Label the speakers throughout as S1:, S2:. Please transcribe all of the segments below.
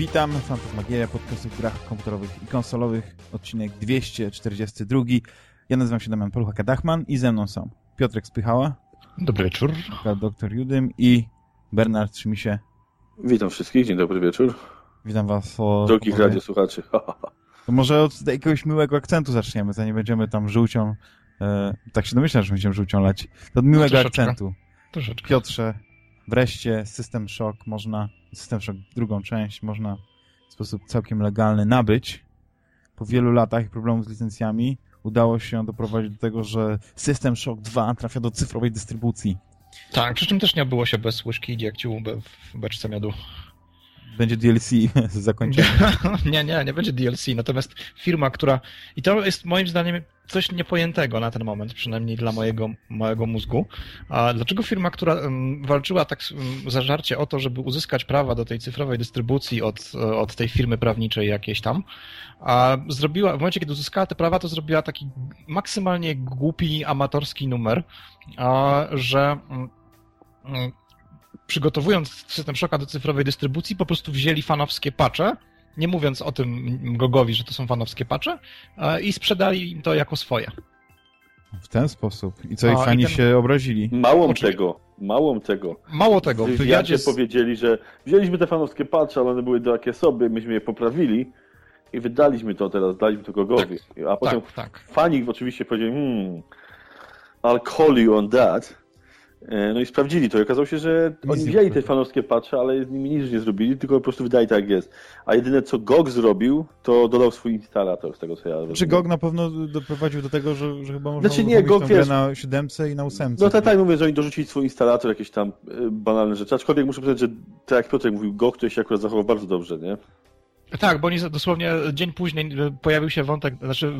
S1: Witam, Fantasmagieria, podcast o grach komputerowych i konsolowych, odcinek 242. Ja nazywam się Damian Poluchaka-Dachman i ze mną są Piotrek Spychała.
S2: Dobry wieczór.
S1: Dr Judym i Bernard Trzymisie.
S3: Witam wszystkich, dzień dobry wieczór.
S1: Witam was o...
S3: Drogich radiosłuchaczy.
S1: To może od jakiegoś miłego akcentu zaczniemy, zanim będziemy tam żółcią... E, tak się domyślam, że będziemy żółcią lać. To od miłego no, akcentu.
S2: Troszeczkę.
S1: Piotrze, wreszcie System Shock można, System Shock drugą część można w sposób całkiem legalny nabyć. Po wielu latach problemów z licencjami udało się doprowadzić do tego, że System Shock 2 trafia do cyfrowej dystrybucji.
S2: Tak, przy czym też nie było się bez łyżki i diakciu w beczce miodu.
S1: Będzie DLC z zakończeniem.
S2: nie, nie, nie będzie DLC. Natomiast firma, która... I to jest moim zdaniem coś niepojętego na ten moment, przynajmniej dla mojego, mojego mózgu. A dlaczego firma, która walczyła tak zażarcie o to, żeby uzyskać prawa do tej cyfrowej dystrybucji od, od tej firmy prawniczej jakiejś tam, a zrobiła, w momencie, kiedy uzyskała te prawa, to zrobiła taki maksymalnie głupi, amatorski numer, że um, przygotowując system szoka do cyfrowej dystrybucji, po prostu wzięli fanowskie pacze, nie mówiąc o tym Gogowi, że to są fanowskie pacze, i sprzedali im to jako swoje.
S1: W ten sposób. I co, i fani ten... się obrazili?
S3: Małą tego, małą tego.
S2: Mało tego.
S3: W wywiadzie z... powiedzieli, że wzięliśmy te fanowskie pacze, ale one były takie sobie, myśmy je poprawili i wydaliśmy to teraz, daliśmy to Gogowi. Tak, A potem tak, tak. fani oczywiście powiedzieli, hmm, I'll call you on that. E, no i sprawdzili to i okazało się, że oni wzięli te fanowskie patche, ale z nimi nic nie zrobili, tylko po prostu wydali tak jak jest. A jedyne co GOG zrobił, to dodał swój instalator z tego co ja.
S1: Czy GOG na pewno doprowadził do tego, że, że chyba można
S3: znaczy, nie, GOG wiesz,
S1: na 7 i na 8?
S3: No tak, tak, mówię, że oni dorzucili swój instalator, jakieś tam e, banalne rzeczy. Aczkolwiek muszę powiedzieć, że tak jak Piotrek mówił, GOG to się akurat zachował bardzo dobrze, nie?
S2: Tak, bo oni dosłownie dzień później e, pojawił się wątek, znaczy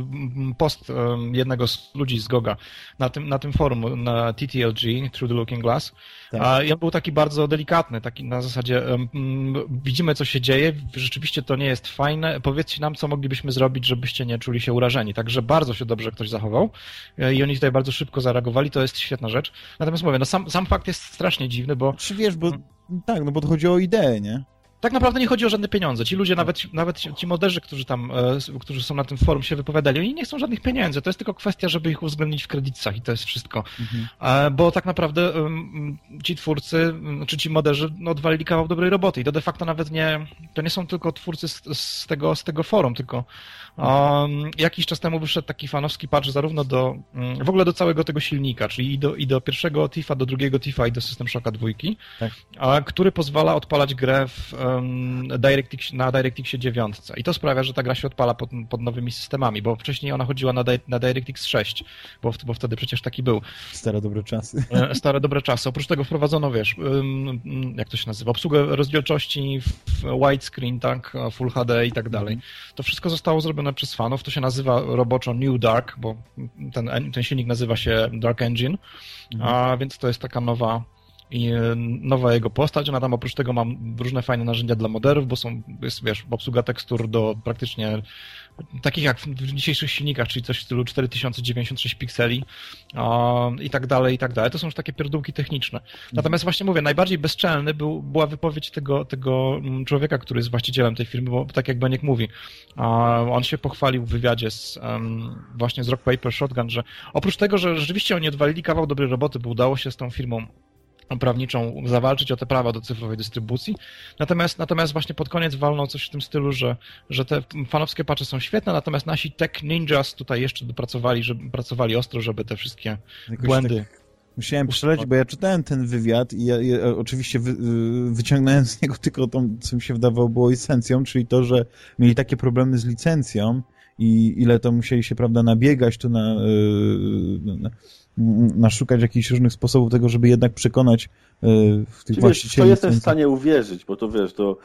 S2: post jednego z ludzi z Goga na tym, na tym forum, na TTLG, Through the Looking Glass. Tak. I on był taki bardzo delikatny, taki na zasadzie widzimy, co się dzieje, rzeczywiście to nie jest fajne, powiedzcie nam, co moglibyśmy zrobić, żebyście nie czuli się urażeni. Także bardzo się dobrze ktoś zachował e, i oni tutaj bardzo szybko zareagowali, to jest świetna rzecz. Natomiast mówię, no sam, sam fakt jest strasznie dziwny, bo...
S1: Czy wiesz, bo tak, no bo to chodzi o ideę, nie?
S2: Tak naprawdę nie chodzi o żadne pieniądze. Ci ludzie, nawet, nawet ci moderzy, którzy tam, e, którzy są na tym forum się wypowiadali, oni nie chcą żadnych pieniędzy. To jest tylko kwestia, żeby ich uwzględnić w kredytach i to jest wszystko. Mhm. E, bo tak naprawdę ci twórcy, czy ci moderzy no, odwalili kawał dobrej roboty i to de facto nawet nie, to nie są tylko twórcy z, z tego, z tego forum, tylko um, jakiś czas temu wyszedł taki fanowski patch zarówno do, w ogóle do całego tego silnika, czyli i do, i do pierwszego TIFA, do drugiego TIFA i do System Shocka dwójki, tak. który pozwala odpalać grę w DirectX, na DirectXie 9. I to sprawia, że ta gra się odpala pod, pod nowymi systemami, bo wcześniej ona chodziła na, na DirectX 6, bo, bo wtedy przecież taki był.
S1: Stare dobre czasy.
S2: E, stare dobre czasy. Oprócz tego wprowadzono, wiesz, jak to się nazywa, obsługę rozdzielczości w widescreen, tak, Full HD i tak dalej. To wszystko zostało zrobione przez fanów. To się nazywa roboczo New Dark, bo ten, ten silnik nazywa się Dark Engine, mhm. a więc to jest taka nowa i e, nowa jego postać. Ona tam oprócz tego mam różne fajne narzędzia dla moderów, bo są, jest, wiesz, obsługa tekstur do praktycznie takich jak w dzisiejszych silnikach, czyli coś w stylu 4096 pikseli o, i tak dalej, i tak dalej. To są już takie pierdółki techniczne. Natomiast właśnie mówię, najbardziej bezczelny był, była wypowiedź tego, tego mm, człowieka, który jest właścicielem tej firmy, bo tak jak Beniek mówi, on się pochwalił w wywiadzie z, um, właśnie z Rock Paper Shotgun, że oprócz tego, że rzeczywiście oni odwalili kawał dobrej roboty, bo udało się z tą firmą prawniczą zawalczyć o te prawa do cyfrowej dystrybucji. Natomiast, natomiast właśnie pod koniec walnął coś w tym stylu, że, że te fanowskie patche są świetne, natomiast nasi tech ninjas tutaj jeszcze dopracowali, żeby, pracowali ostro, żeby te wszystkie Jakoś błędy... Tak...
S1: Musiałem przelecieć, bo ja czytałem ten wywiad i ja, ja oczywiście wy, wyciągnąłem z niego tylko to, co mi się wydawało było esencją, czyli to, że mieli takie problemy z licencją i ile to musieli się, prawda, nabiegać tu na, y, na, naszukać jakichś różnych sposobów tego, żeby jednak przekonać yy, tych Czy właścicieli.
S3: to jestem w stanie uwierzyć, bo to wiesz, to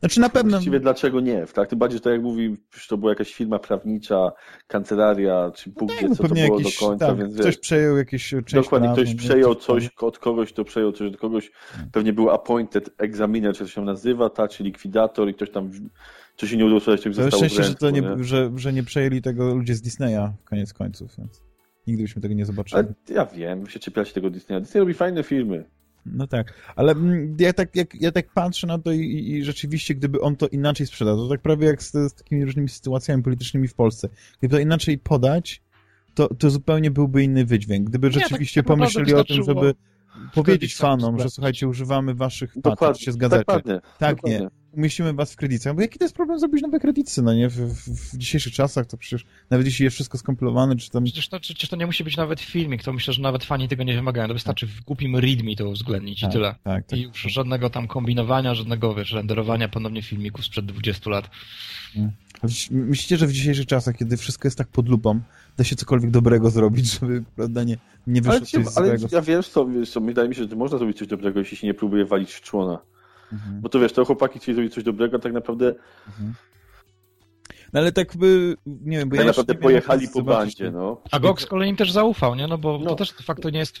S1: znaczy na pewno.
S3: Właściwie dlaczego nie? Tak? Tym bardziej, że tak jak mówi, to była jakaś firma prawnicza, kancelaria, czy Bóg no, wie, co to było jakiś, do końca, tak, więc
S1: Ktoś wiesz, przejął jakieś część
S3: Dokładnie, ktoś przejął coś od kogoś, kto przejął coś od kogoś. Pewnie był appointed examiner, czy to się nazywa, tak, czy likwidator i ktoś tam coś się nie udało sprzedać, coś zostało
S1: szczęście, że, to nie, nie? Że, że nie przejęli tego ludzie z Disneya koniec końców, więc... Nigdy byśmy tego nie zobaczyli.
S3: Ale ja wiem, się czepiacie tego Disneya. Disney robi fajne filmy.
S1: No tak, ale mm, ja tak, jak, ja tak patrzę na to i, i rzeczywiście, gdyby on to inaczej sprzedał, to tak prawie jak z, z takimi różnymi sytuacjami politycznymi w Polsce. Gdyby to inaczej podać, to, to zupełnie byłby inny wydźwięk. Gdyby tak rzeczywiście tak, tak pomyśleli o tym, żeby powiedzieć fanom, że słuchajcie, używamy waszych patch, się zgadzacie. Dokładnie, tak, dokładnie. nie umieścimy was w kredytach. Bo jaki to jest problem zrobić nowe kredyty, no nie? W, w, w, dzisiejszych czasach to przecież nawet jeśli jest wszystko skompilowane, czy tam...
S2: Przecież to, przecież to nie musi być nawet filmik, to myślę, że nawet fani tego nie wymagają. To wystarczy w głupim readme to uwzględnić tak, i tyle. Tak, tak, I już żadnego tam kombinowania, żadnego, wiesz, renderowania ponownie filmików sprzed 20 lat.
S1: Hmm. Myślicie, że w dzisiejszych czasach, kiedy wszystko jest tak pod lupą, da się cokolwiek dobrego zrobić, żeby, prawda, nie, nie wyszło ale, coś
S3: ale złego? Ja wiesz co, wiesz co, wydaje mi się, że można zrobić coś dobrego, jeśli się nie próbuje walić w człona. Mhm. Bo to wiesz, to chłopaki chcieli zrobić coś dobrego, a tak naprawdę... Mhm.
S1: No ale tak by, nie wiem, bo
S3: tak ja naprawdę pojechali po bandzie, no.
S2: A GOG z kolei im też zaufał, nie? No bo no. to też de facto nie jest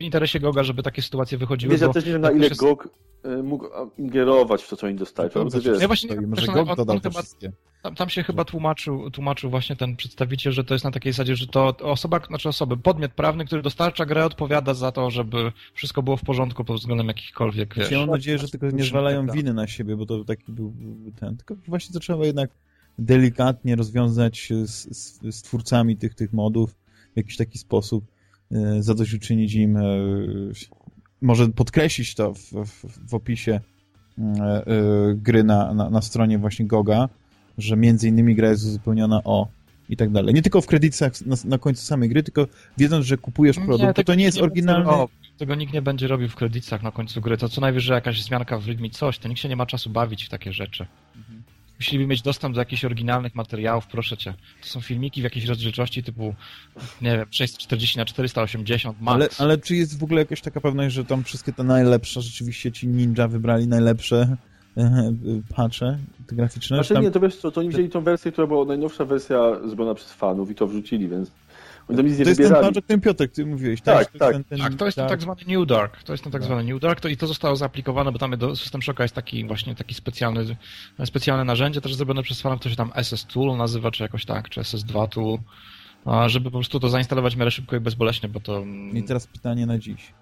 S2: interesie GOGa, żeby takie sytuacje wychodziły.
S3: Wiesz, ja też nie wiem, na ile jest... GOG E, mógł ingerować w to, co oni dostali. No, to,
S2: ja właśnie, to, może on, on chyba, tam, tam, się chyba tłumaczył, tłumaczył właśnie ten przedstawiciel, że to jest na takiej zasadzie, że to osoba, znaczy osoby, podmiot prawny, który dostarcza grę, odpowiada za to, żeby wszystko było w porządku pod względem jakichkolwiek, wiesz.
S1: Ja mam nadzieję, że tylko nie zwalają tak winy na siebie, bo to taki był ten, tylko właśnie to trzeba jednak delikatnie rozwiązać z, z, z twórcami tych, tych modów w jakiś taki sposób, zadośćuczynić im e, może podkreślić to w, w, w opisie e, e, gry na, na, na, stronie właśnie Goga, że między innymi gra jest uzupełniona o i tak dalej. Nie tylko w kredytach na, na końcu samej gry, tylko wiedząc, że kupujesz produkt, nie, to, to nie jest oryginalny... O,
S2: tego nikt nie będzie robił w kredytach na końcu gry, to co najwyżej jakaś zmianka w rytmie, coś, to nikt się nie ma czasu bawić w takie rzeczy. Mhm. Musieliby mieć dostęp do jakichś oryginalnych materiałów, proszę cię. To są filmiki w jakiejś rozdzielczości typu, nie wiem, 640 na 480 max.
S1: Ale, ale czy jest w ogóle jakaś taka pewność, że tam wszystkie te najlepsze, rzeczywiście ci ninja wybrali najlepsze e, patche te graficzne?
S3: Znaczy tam... nie, to wiesz co, to oni wzięli tą wersję, która była najnowsza wersja zrobiona przez fanów i to wrzucili, więc
S1: oni tam nic nie to wybierali. jest ten patch, o którym Piotrek, ty mówiłeś.
S3: Tak, tak.
S2: Ten, ten, tak, to jest ten tak zwany New Dark. To jest ten tak, tak zwany New Dark to, i to zostało zaaplikowane, bo tam do System Shocka jest taki właśnie taki specjalny, specjalne narzędzie, też zrobione przez fanów, to się tam SS Tool nazywa, czy jakoś tak, czy SS2 Tool, żeby po prostu to zainstalować w miarę szybko i bezboleśnie, bo to...
S1: I teraz pytanie na dziś.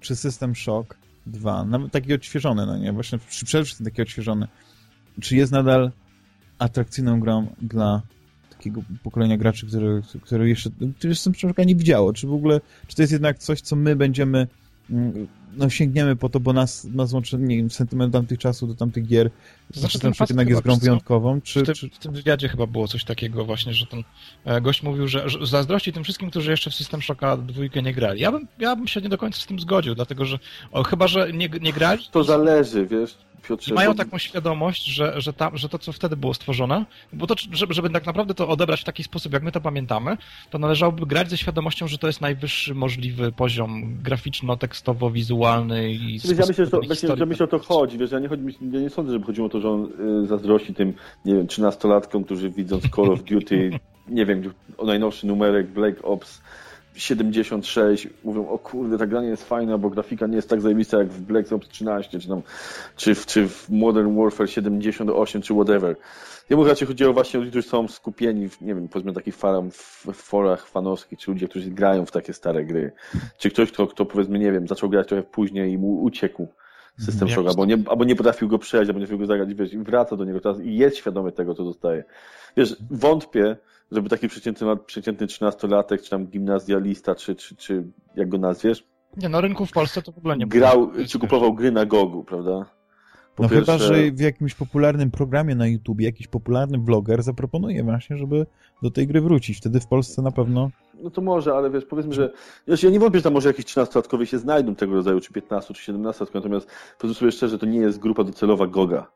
S1: Czy System Shock 2, nawet taki odświeżony, no nie, właśnie przede wszystkim taki odświeżony, czy jest nadal atrakcyjną grą dla takiego pokolenia graczy, które, które jeszcze, które jeszcze System nie widziało. Czy w ogóle, czy to jest jednak coś, co my będziemy mm, no sięgniemy po to, bo nas, nas łączy, nie wiem, sentyment tamtych czasów do tamtych gier. To znaczy, ten jednak jest grą wyjątkową. Czy,
S2: w, tym,
S1: czy...
S2: w tym wywiadzie chyba było coś takiego właśnie, że ten e, gość mówił, że, że zazdrości tym wszystkim, którzy jeszcze w System Shocka dwójkę nie grali. Ja bym, ja bym się nie do końca z tym zgodził, dlatego że o, chyba, że nie, nie grali...
S3: To zależy, wiesz,
S2: Piotrze, mają taką świadomość, że, że, ta, że to, co wtedy było stworzone, bo to, żeby, żeby tak naprawdę to odebrać w taki sposób, jak my to pamiętamy, to należałoby grać ze świadomością, że to jest najwyższy możliwy poziom graficzno-tekstowo-wizualny i
S3: Wiesz, ja myślę, że, to, właśnie, że myślę, o to chodzi. Wiesz, ja nie, chodzi, ja nie sądzę, żeby chodziło o to, że on y, zazdrości tym, nie wiem, trzynastolatkom, którzy widząc Call of Duty, nie wiem, o najnowszy numerek Black Ops 76 mówią, o kurde, ta gra nie jest fajna, bo grafika nie jest tak zajebista jak w Black Ops 13, czy, tam, czy, w, czy w Modern Warfare 78, czy whatever. Ja mówię, raczej chodziło właśnie o ludzi, którzy są skupieni, w, nie wiem, powiedzmy takich faram, w, w forach fanowskich, czy ludzie, którzy grają w takie stare gry. Czy ktoś, kto, kto powiedzmy, nie wiem, zaczął grać trochę później i mu uciekł system shock, albo nie, albo nie potrafił go przejść, albo nie potrafił go zagrać, wiesz, i wraca do niego teraz i jest świadomy tego, co dostaje. Wiesz, wątpię, żeby taki przeciętny, przeciętny 13-latek, czy tam gimnazjalista, czy, czy, czy jak go nazwiesz,
S2: nie, no rynku w Polsce to w ogóle nie
S3: Grał, czy kupował gry na Gogu, prawda?
S1: Po no pierwsze... chyba, że w jakimś popularnym programie na YouTube jakiś popularny vloger zaproponuje właśnie, żeby do tej gry wrócić. Wtedy w Polsce na pewno...
S3: No to może, ale wiesz, powiedzmy, że... Ja nie wątpię, że tam może jakiś 13-latkowie się znajdą tego rodzaju, czy 15, czy 17-latkowie, natomiast powiedzmy sobie szczerze, to nie jest grupa docelowa Goga.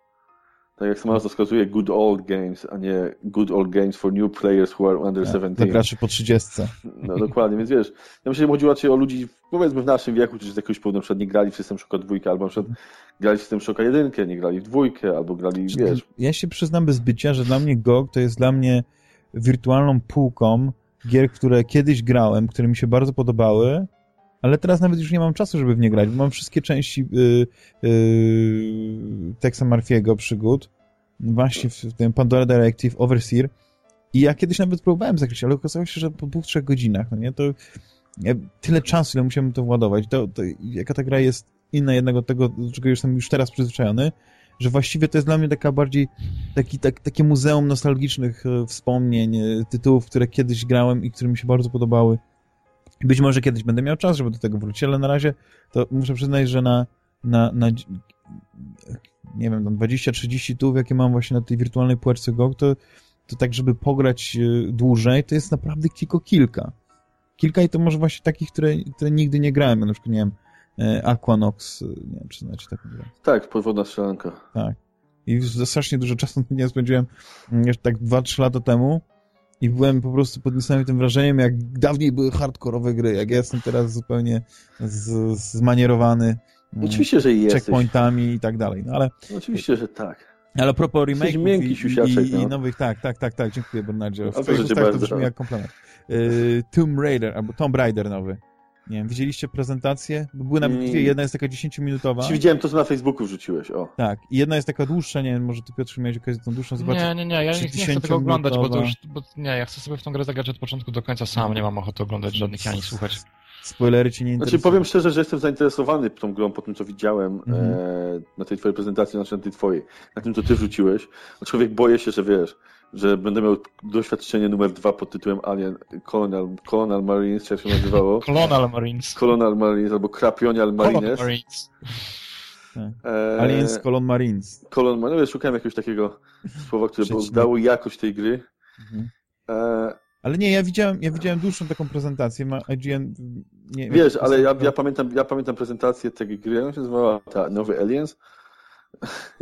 S3: Tak jak sama nazwa wskazuje, good old games, a nie good old games for new players who are under 17. Dla
S1: graczy po 30.
S3: No dokładnie, więc wiesz, ja myślę, że chodziło raczej o ludzi, powiedzmy w naszym wieku, którzy z jakiegoś powodu na przykład nie grali w System Shocka dwójkę, albo na przykład grali w System Shocka jedynkę, nie grali w dwójkę, albo grali, wiesz...
S1: Ja się przyznam bez bycia, że dla mnie GOG to jest dla mnie wirtualną półką gier, które kiedyś grałem, które mi się bardzo podobały, ale teraz nawet już nie mam czasu, żeby w nie grać, bo mam wszystkie części yy, yy, Texa Marfiego przygód, właśnie w tym Pandora Directive, Overseer i ja kiedyś nawet próbowałem zakryć, ale okazało się, że po dwóch, trzech godzinach, no nie, to Ja, tyle czasu, ile musiałem to władować, to, to, jaka ta gra jest inna jednego tego, do czego jestem już teraz przyzwyczajony, że właściwie to jest dla mnie taka bardziej taki, tak, takie muzeum nostalgicznych e, wspomnień, e, tytułów, które kiedyś grałem i które mi się bardzo podobały. Być może kiedyś będę miał czas, żeby do tego wrócić, ale na razie to muszę przyznać, że na, na, na nie wiem, tam 20-30 tytułów, jakie mam właśnie na tej wirtualnej półeczce GOG, to, to tak, żeby pograć e, dłużej, to jest naprawdę tylko kilka. Kilka i to może właśnie takich, które, które nigdy nie grałem, na przykład, nie wiem, E, Aquanox, e, nie wiem, czy znacie taką grę.
S3: Tak, podwodna strzelanka.
S1: Tak. I strasznie dużo czasu nie spędziłem, mm, jeszcze tak 2-3 lata temu i byłem po prostu pod tym wrażeniem, jak dawniej były hardkorowe gry, jak ja jestem teraz zupełnie z, zmanierowany.
S3: Mm, Oczywiście, że jest.
S1: Checkpointami i tak dalej, no ale...
S3: Oczywiście, że tak.
S1: Ale propos remake
S3: i,
S1: i, no. i, nowych, tak, tak, tak, tak, dziękuję Bernardzie. W twoich ustach to brzmi jak komplement. Y, Tomb Raider, albo Tomb Raider nowy. Nie wiem, widzieliście prezentację? Były nawet dwie, jedna jest taka 10-minutowa.
S3: Czy widziałem to, co na Facebooku wrzuciłeś, o.
S1: Tak, i jedna jest taka dłuższa, nie wiem, może ty Piotrze miałeś okazję tą dłuższą zobaczyć.
S2: Nie, nie, nie, ja nie, nie chcę tego oglądać, bo to już, bo, nie, ja chcę sobie w tą grę zagrać od początku do końca sam, nie mam ochoty oglądać żadnych ani słuchać.
S1: Spoilery cię nie interesują.
S3: Znaczy powiem szczerze, że jestem zainteresowany tą grą po tym, co widziałem mm e, na tej twojej prezentacji, znaczy na tej twojej, na tym, co ty wrzuciłeś. Aczkolwiek boję się, że wiesz, że będę miał doświadczenie numer dwa pod tytułem Alien Colonial, Colonial Marines, czy jak się nazywało?
S2: Colonial Marines.
S3: Colonial Marines albo Crapionial Marines. Marines.
S1: E... Aliens Colon Marines.
S3: Colon Marines. No, szukałem jakiegoś takiego słowa, które dało jakość tej gry. Mhm.
S1: E... Ale nie, ja widziałem, ja widziałem dłuższą taką prezentację. Ma IGN,
S3: nie, Wiesz, ale ja, ja, pamiętam, ja pamiętam prezentację tej gry, jak się nazywała ta Nowy Aliens.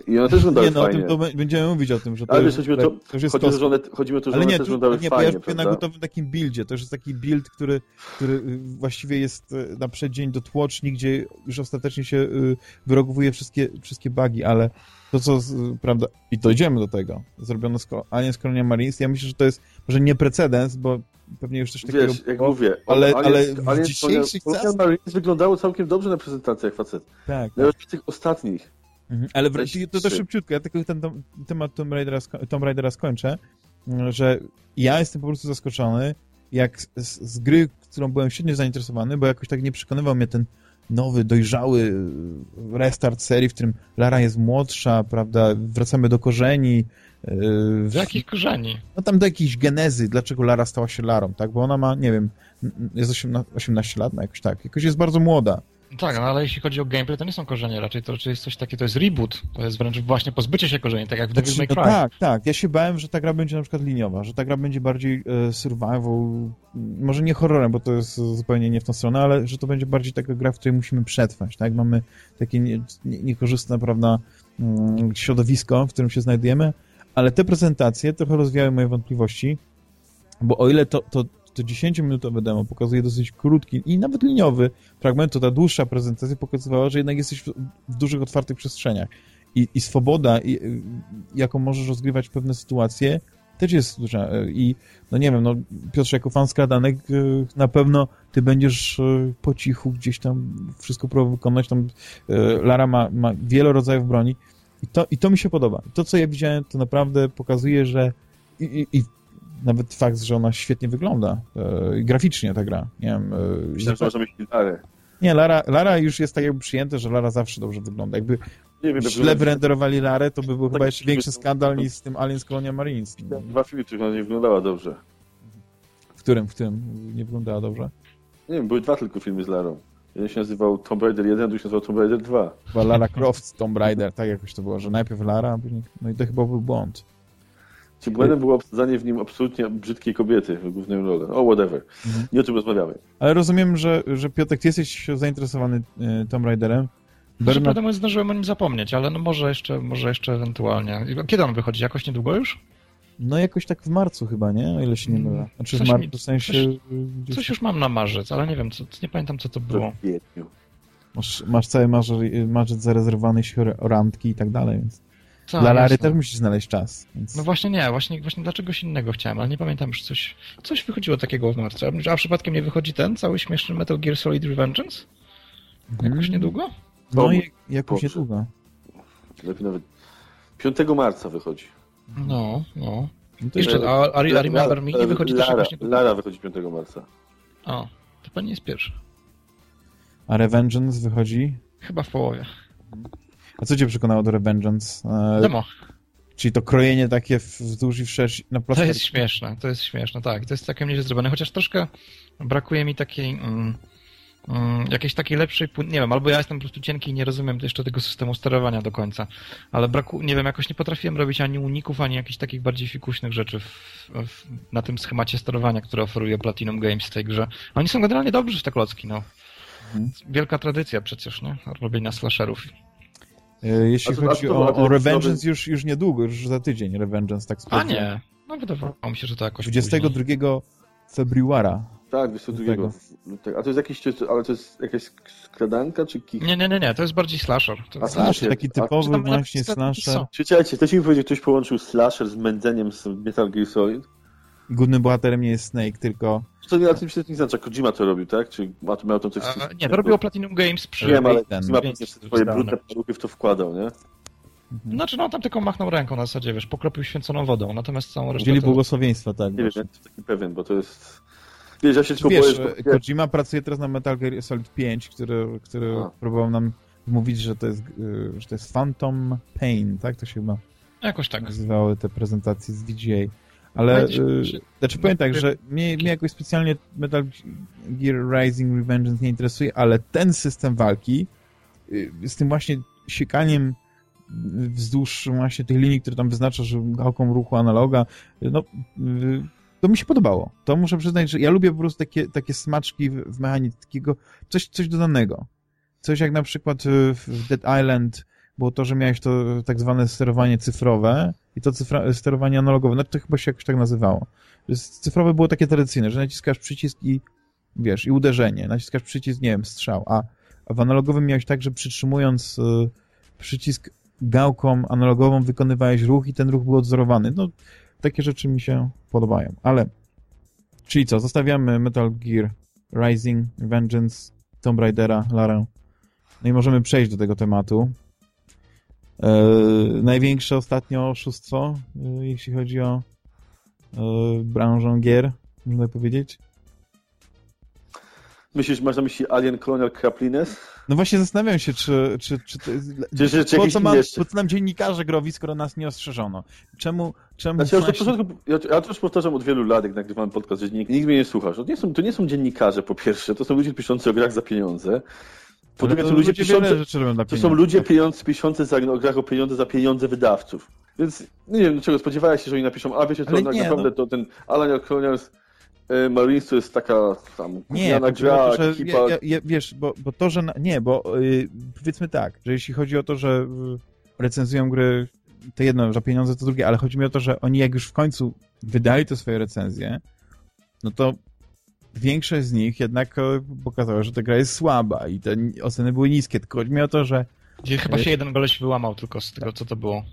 S3: I one też wyglądały
S1: nie, no,
S3: fajnie.
S1: To będziemy mówić o tym, że to
S3: Ale wiesz, chodzi, to, to już jest chodzi, to, że one, chodzi o to, że Ale nie, one też wyglądały nie, fajnie.
S1: Nie, ja na gotowym takim buildzie. To już jest taki build, który, który y, właściwie jest y, na przeddzień do tłoczni, gdzie już ostatecznie się y, wyrogowuje wszystkie, wszystkie bugi, ale to, co, prawda, i dojdziemy do tego, zrobiono z Alien z Colonia Marines, ja myślę, że to jest może nie precedens, bo pewnie już coś takiego...
S3: Wiesz, jak mówię,
S1: ale, ale w dzisiejszych
S3: czasach... Marines wyglądało całkiem dobrze na prezentacjach facet.
S1: Tak.
S3: Nawet tak. tych ostatnich.
S1: Mhm. Ale w, to, to szybciutko, ja tylko ten temat Tomb Raidera, Tomb Raidera skończę, że ja jestem po prostu zaskoczony, jak z, z, gry, którą byłem świetnie zainteresowany, bo jakoś tak nie przekonywał mnie ten nowy, dojrzały restart serii, w którym Lara jest młodsza, prawda, wracamy do korzeni.
S2: Yy, jakich korzeni?
S1: No tam do jakiejś genezy, dlaczego Lara stała się Larą, tak, bo ona ma, nie wiem, jest 18, 18 lat, no jakoś tak, jakoś jest bardzo młoda.
S2: Tak, no ale jeśli chodzi o gameplay, to nie są korzenie, raczej to raczej jest coś takiego, to jest reboot, to jest wręcz właśnie pozbycie się korzeni, tak jak w Devil May Cry. No
S1: tak, tak, ja się bałem, że ta gra będzie na przykład liniowa, że ta gra będzie bardziej e, survival, może nie horrorem, bo to jest zupełnie nie w tą stronę, ale że to będzie bardziej taka gra, w której musimy przetrwać, tak, mamy takie nie, nie, niekorzystne, prawda, mm, środowisko, w którym się znajdujemy, ale te prezentacje trochę rozwijały moje wątpliwości, bo o ile to, to to 10-minutowe demo pokazuje dosyć krótki i nawet liniowy fragment, to ta dłuższa prezentacja pokazywała, że jednak jesteś w, dużych, otwartych przestrzeniach. I, i swoboda, i, jaką możesz rozgrywać pewne sytuacje, też jest duża. I no nie wiem, no Piotrze, jako fan skradanek, y, na pewno ty będziesz y, po cichu gdzieś tam wszystko próbował wykonać. Tam y, Lara ma, ma wiele rodzajów broni i to, i to mi się podoba. To, co ja widziałem, to naprawdę pokazuje, że i, i, i nawet fakt, że ona świetnie wygląda e, graficznie ta gra. Nie wiem, e,
S3: Myślę, że można mieć Larę.
S1: Nie, Lara, Lara już jest tak jakby przyjęte, że Lara zawsze dobrze wygląda. Jakby nie wiem, źle wyrenderowali Larę, to by był tak chyba jeszcze większy skandal niż z tym Aliens Colonia Marines.
S3: Dwa filmy, których ona nie wyglądała dobrze.
S1: W którym, w którym nie wyglądała dobrze?
S3: Nie wiem, były dwa tylko filmy z Larą. Jeden się nazywał Tomb Raider 1, drugi się nazywał Tomb Raider 2.
S1: Chyba Lara Croft, Tomb Raider, tak jakoś to było, że najpierw Lara, a później... No i to chyba był błąd.
S3: Czy błędem było obsadzanie w nim absolutnie brzydkiej kobiety w głównej roli? O, whatever. Mhm. Nie o tym rozmawiamy.
S1: Ale rozumiem, że, że Piotrek, ty jesteś zainteresowany y, Tomb Raiderem.
S2: Bernard... Prawdę zdążyłem o nim zapomnieć, ale no może jeszcze, może jeszcze ewentualnie. Kiedy on wychodzi? Jakoś niedługo już?
S1: No jakoś tak w marcu chyba, nie? O ile się nie mylę. Mm, znaczy coś w marcu, w sensie...
S2: Coś, coś, już mam na marzec, ale nie wiem, co, nie pamiętam co to było.
S1: Masz, masz cały marzec zarezerwowany, jeśli o randki i tak dalej, więc... Tak, Dla Lary też musisz znaleźć czas. Więc...
S2: No właśnie nie, właśnie, właśnie dla czegoś innego chciałem, ale nie pamiętam, że coś, coś wychodziło takiego w marcu. A przypadkiem nie wychodzi ten cały śmieszny Metal Gear Solid Revengeance? Mhm. Jakoś niedługo?
S1: No, i jakoś niedługo.
S3: Lepiej nawet 5 marca wychodzi.
S2: No, no. no jeszcze, a, a, a Remember Me nie wychodzi
S3: Lara,
S2: też jakoś
S3: niedługo? Lara wychodzi 5 marca.
S2: O, To pewnie jest pierwszy.
S1: A Revengeance wychodzi?
S2: Chyba w połowie.
S1: A co cię przekonało do Revengeance?
S2: E... Demo.
S1: Czyli to krojenie takie wzdłuż i wszerz na
S2: plaster. To jest śmieszne, to jest śmieszne, tak. To jest takie mniej zrobione, chociaż troszkę brakuje mi takiej... Mm, mm, jakiejś takiej lepszej, nie wiem, albo ja jestem po prostu cienki i nie rozumiem jeszcze tego systemu sterowania do końca, ale braku, nie wiem, jakoś nie potrafiłem robić ani uników, ani jakichś takich bardziej fikuśnych rzeczy w, w, na tym schemacie sterowania, które oferuje Platinum Games w tej grze. Oni są generalnie dobrzy w te klocki, no. Mhm. Wielka tradycja przecież, nie? Robienia slasherów.
S1: E, jeśli to, chodzi o, o Revengeance, już, już niedługo, już za tydzień Revengeance, tak
S2: A nie, no wydawało mi się, że to jakoś
S1: 22 później. februara.
S3: Tak, 22. A to jest jakiś, ale to jest jakaś skradanka, czy kich?
S2: Nie, nie, nie, nie, to jest bardziej slasher. To
S1: A slasher, taki typowy a, właśnie slasher.
S3: Słuchajcie, chcecie mi powiedzieć, ktoś połączył slasher z mędzeniem z Metal Gear Solid?
S1: Głównym bohaterem nie jest Snake, tylko...
S3: To nie, na tym się nie znaczy, Kojima to robił, tak? Czy miał to coś...
S2: A, nie, to robiło Platinum Games przy...
S3: Wiem, ale Kojima pewnie swoje brudne paluchy w to wkładał, nie?
S2: Mhm. Znaczy, no tam tylko machnął ręką na zasadzie, wiesz, pokropił święconą wodą, natomiast całą resztę...
S1: Udzieli to... błogosławieństwa, tak.
S3: Nie właśnie. wiem, jestem taki pewien, bo to jest... Wiesz, ja się
S1: tylko wiesz, boję, że... Kojima pracuje teraz na Metal Gear Solid 5, który, który próbował nam mówić, że to jest, y, że to jest Phantom Pain, tak? To się chyba...
S2: Jakoś tak.
S1: Nazywały te prezentacje z VGA. Ale, yy, znaczy powiem tak, że mnie, mnie jakoś specjalnie Metal Gear Rising Revengeance nie interesuje, ale ten system walki yy, z tym właśnie siekaniem wzdłuż właśnie tych linii, które tam wyznaczasz gałką ruchu analoga, no yy, to mi się podobało. To muszę przyznać, że ja lubię po prostu takie, takie smaczki w, w mechanice, takiego coś, coś dodanego. Coś jak na przykład w Dead Island było to, że miałeś to tak zwane sterowanie cyfrowe i to cyfra, sterowanie analogowe. No to chyba się jakoś tak nazywało. Cyfrowe było takie tradycyjne, że naciskasz przycisk i wiesz, i uderzenie. Naciskasz przycisk, nie wiem, strzał. A, a w analogowym miałeś tak, że przytrzymując y, przycisk gałką analogową wykonywałeś ruch i ten ruch był odzorowany. No, takie rzeczy mi się podobają. Ale, czyli co, zostawiamy Metal Gear Rising, Vengeance, Tomb Raidera, Lara. No i możemy przejść do tego tematu. E, największe ostatnio oszustwo, e, jeśli chodzi o e, branżę gier, można powiedzieć.
S3: Myślisz, masz na myśli Alien Colonial Craplines?
S1: No właśnie zastanawiam się, czy, czy, czy to jest... Czy, czy, po, co mam, po co nam dziennikarze growi, skoro nas nie ostrzeżono? Czemu... czemu
S3: znaczy, ja, już początku, ja, ja to już powtarzam od wielu lat, jak nagrywam podcast, że nikt, nikt mnie nie słucha. To nie, są, to nie są dziennikarze, po pierwsze, to są ludzie piszący o grach za pieniądze. Po drugie, to, ludzie piszący, to są ludzie pieniądze, piszący za no, grach o pieniądze za pieniądze wydawców. Więc nie wiem, czego spodziewałeś się, że oni napiszą, a wiecie co, tak nie, naprawdę no. to ten Alan Colonials e, Marines to jest taka tam
S1: nie, gra, to, że, ekipa... Ja, ja, wiesz, bo, bo to, że... Na, nie, bo yy, powiedzmy tak, że jeśli chodzi o to, że recenzują gry to jedno, za pieniądze to drugie, ale chodzi mi o to, że oni jak już w końcu wydali to swoje recenzje, no to większość z nich jednak e, pokazała, że ta gra jest słaba i te oceny były niskie, tylko chodzi mi o to, że...
S2: Gdzie chyba się jeden goleś wyłamał tylko z tego, co to było.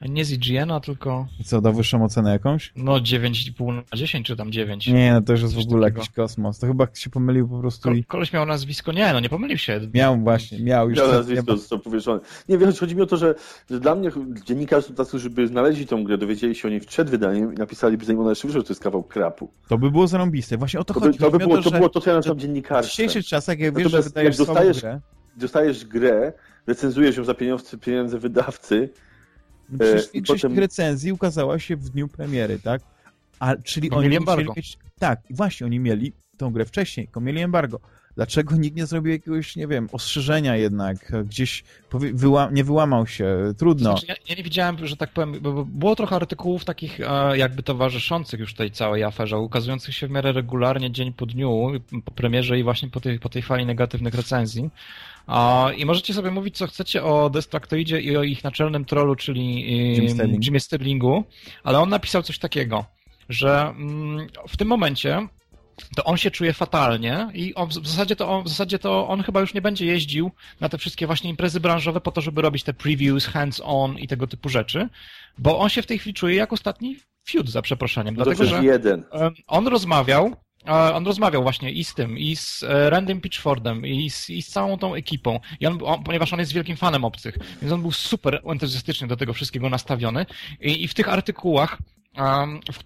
S2: Nie z IGN-a, tylko...
S1: I co, dał wyższą ocenę jakąś?
S2: No 9,5 na 10, czy tam 9.
S1: Nie, no to już jest w ogóle takiego. jakiś kosmos. To chyba się pomylił po prostu
S2: i... Koleś miał nazwisko, nie, no nie pomylił się.
S1: Miał właśnie, miał już. Miał
S3: nazwisko, został powieszony. Nie, wiesz, chodzi mi o to, że, że dla mnie dziennikarze są tacy, żeby znaleźli tą grę, dowiedzieli się o niej przed wydaniem i napisali zanim ona szybciej, że to jest kawał krapu.
S1: To by było zarąbiste. Właśnie o to, to chodzi.
S3: By, to, by było, to, to, było to, co ja nazywam dziennikarstwem.
S1: W dzisiejszych czasach, jak wiesz, że wydajesz jak
S3: dostajesz,
S1: grę...
S3: dostajesz grę, recenzujesz ją za pieniądze, pieniądze wydawcy,
S1: przecież większość potem... recenzji ukazała się w dniu premiery, tak? A, czyli oni
S2: embargo.
S1: mieć... Tak, właśnie, oni mieli tą grę wcześniej, tylko mieli embargo. Dlaczego nikt nie zrobił jakiegoś, nie wiem, ostrzeżenia jednak, gdzieś wyła nie wyłamał się, trudno. Znaczy,
S2: ja, ja, nie widziałem, że tak powiem, bo było trochę artykułów takich e, jakby towarzyszących już tej całej aferze, ukazujących się w miarę regularnie dzień po dniu, po premierze i właśnie po tej, po tej fali negatywnych recenzji. I możecie sobie mówić, co chcecie o Destructoidzie i o ich naczelnym trollu, czyli Jimmy, Sterling. Jimmy Sterlingu, ale on napisał coś takiego, że mm, w tym momencie to on się czuje fatalnie i on, w, zasadzie to on, w zasadzie to on chyba już nie będzie jeździł na te wszystkie właśnie imprezy branżowe po to, żeby robić te previews, hands-on i tego typu rzeczy, bo on się w tej chwili czuje jak ostatni fiut, za przeproszeniem.
S3: No dlatego, że jeden.
S2: on rozmawiał on rozmawiał właśnie i z tym, i z e, Randym Pitchfordem, i z, i z całą tą ekipą. I on, on, ponieważ on jest wielkim fanem obcych, więc on był super entuzjastycznie do tego wszystkiego nastawiony. I, i w tych artykułach um, w,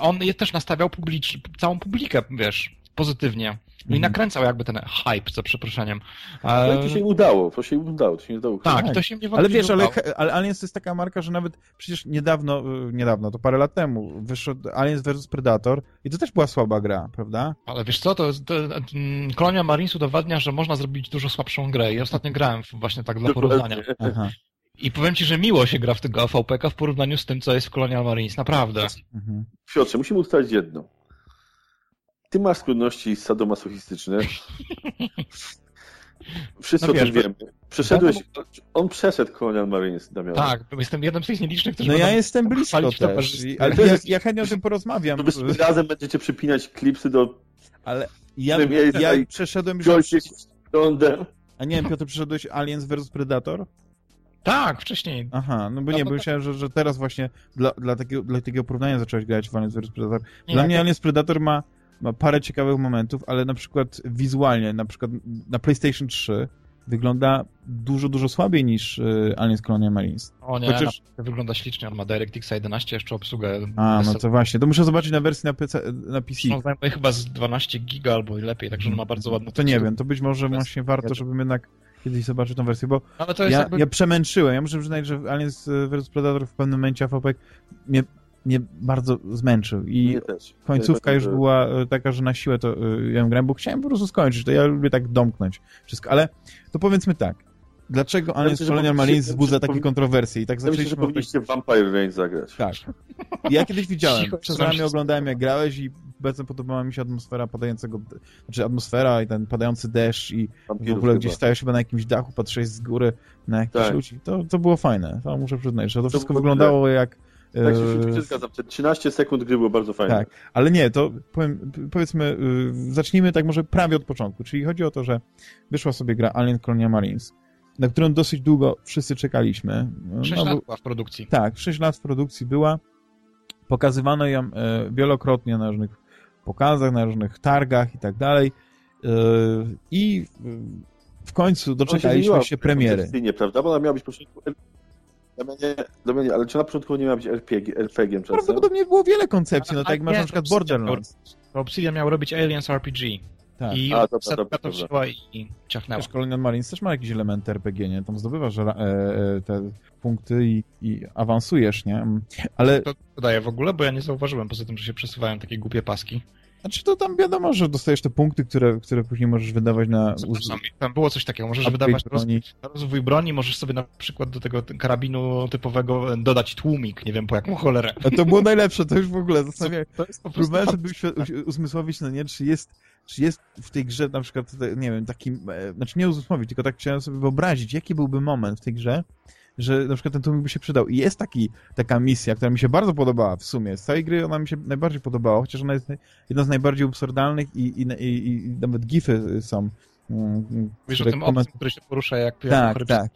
S2: on je też nastawiał publicz, całą publikę, wiesz, pozytywnie. No i mhm. nakręcał jakby ten hype, za przeproszeniem.
S3: Ale to się udało, to się udało, to się udało.
S2: Tak, to się
S1: nie Ale wiesz, ale, ale Aliens to jest taka marka, że nawet przecież niedawno, y, niedawno, to parę lat temu wyszedł Aliens vs Predator i to też była słaba gra, prawda?
S2: Ale wiesz co, to, to Kolonia Marines udowadnia, że można zrobić dużo słabszą grę i ostatnio grałem właśnie tak dla porównania. Aha. I powiem ci, że miło się gra w tego AVP w porównaniu z tym, co jest w Colonial Marines, naprawdę.
S3: Mhm. Piotrze, musimy ustalić jedno. Ty masz skłonności sadomasochistyczne. Wszyscy no o tym wiemy. Przeszedłeś, on przeszedł Colonial Marines, Damian.
S2: Tak, jestem jednym z tych nielicznych, którzy
S1: No ja jestem blisko też, ale ja, ja chętnie o tym porozmawiam.
S3: To razem będziecie przypinać klipsy do...
S1: Ale ja, ja przeszedłem już... A nie wiem, Piotr, przeszedłeś Aliens vs Predator?
S2: Tak, wcześniej.
S1: Aha, no bo nie, bo myślałem, że, że teraz właśnie dla, dla, takiego, dla takiego porównania zacząłeś grać w Aliens vs Predator. Dla nie, mnie Aliens Predator ma ma parę ciekawych momentów, ale na przykład wizualnie, na przykład na PlayStation 3 wygląda dużo, dużo słabiej niż y, Aliens Colonial Marines.
S2: O nie, Chociaż... wygląda ślicznie, on ma DirectX 11, jeszcze obsługę...
S1: A, no to właśnie, to muszę zobaczyć na wersji na PC. Na PC.
S2: No, chyba z 12 giga albo i lepiej, także on ma bardzo ładną...
S1: To nie wiem, to być może właśnie warto, żebym jednak kiedyś zobaczył tą wersję, bo ja, jakby... ja przemęczyłem, ja muszę przyznać, że Aliens vs Predator w pewnym momencie AVP mnie mnie bardzo zmęczył. I końcówka już była e, taka, że na siłę to e, ja grałem, bo chciałem po prostu skończyć, to. Ja lubię tak domknąć wszystko, ale to powiedzmy tak, dlaczego Aliens ja Colonial Marines wzbudza takie kontrowersje i tak
S3: ja zaczęliśmy... Myślę, że powinniście w Vampire Range zagrać.
S1: Tak. Ja kiedyś widziałem, przez ramię oglądałem jak grałeś i bardzo podobała mi się atmosfera padającego, znaczy atmosfera i ten padający deszcz i Vampirów w ogóle gdzieś stałeś chyba na jakimś dachu, patrzyłeś z góry na jakichś tak. ludzi. To, to było fajne, to muszę przyznać, że to, to wszystko wyglądało jak
S3: tak się, się zgadzam. Te 13 sekund gry było bardzo fajne.
S1: Tak, ale nie, to powiem, powiedzmy, yy, zacznijmy tak może prawie od początku. Czyli chodzi o to, że wyszła sobie gra Alien Colonial Marines, na którą dosyć długo wszyscy czekaliśmy.
S2: 6 no, lat była w produkcji.
S1: Tak, 6 lat w produkcji była. Pokazywano ją e, wielokrotnie na różnych pokazach, na różnych targach i tak dalej. E, I w końcu doczekaliśmy się, się premiery.
S3: Nie, prawda? Bo ona miała być po Domianie, Domianie, ale czy na początku nie miał być RPG, RPG czasem?
S1: Prawdopodobnie było wiele koncepcji, no tak jak masz na przykład Borderlands.
S2: Obsidian miał robić Aliens RPG. Tak. I A, dobra, dobra, to wzięła i ciachnęła.
S1: Wiesz, Colonial Marines też ma jakiś element RPG, nie? Tam zdobywasz e, e, te punkty i, i awansujesz, nie? Ale...
S2: To daje w ogóle, bo ja nie zauważyłem, poza tym, że się przesuwają takie głupie paski.
S1: Znaczy to tam wiadomo, że dostajesz te punkty, które, które później możesz wydawać na...
S2: Tam było coś takiego, możesz wydawać broni. na rozwój broni, możesz sobie na przykład do tego karabinu typowego dodać tłumik, nie wiem po jaką cholerę.
S1: A to było najlepsze, to już w ogóle zastanawiam. Próbowałem sobie uzmysłowić, no nie, czy jest, czy jest w tej grze na przykład, nie wiem, taki, e, znaczy nie uzmysłowić, tylko tak chciałem sobie wyobrazić, jaki byłby moment w tej grze, że na przykład ten tłumik by się przydał. I jest taki, taka misja, która mi się bardzo podobała w sumie. Z całej gry ona mi się najbardziej podobała, chociaż ona jest jedna z najbardziej absurdalnych i, i, i, i nawet gify są.
S2: Mm, Wiesz o tym koment... który się porusza jak
S1: Tak, tak.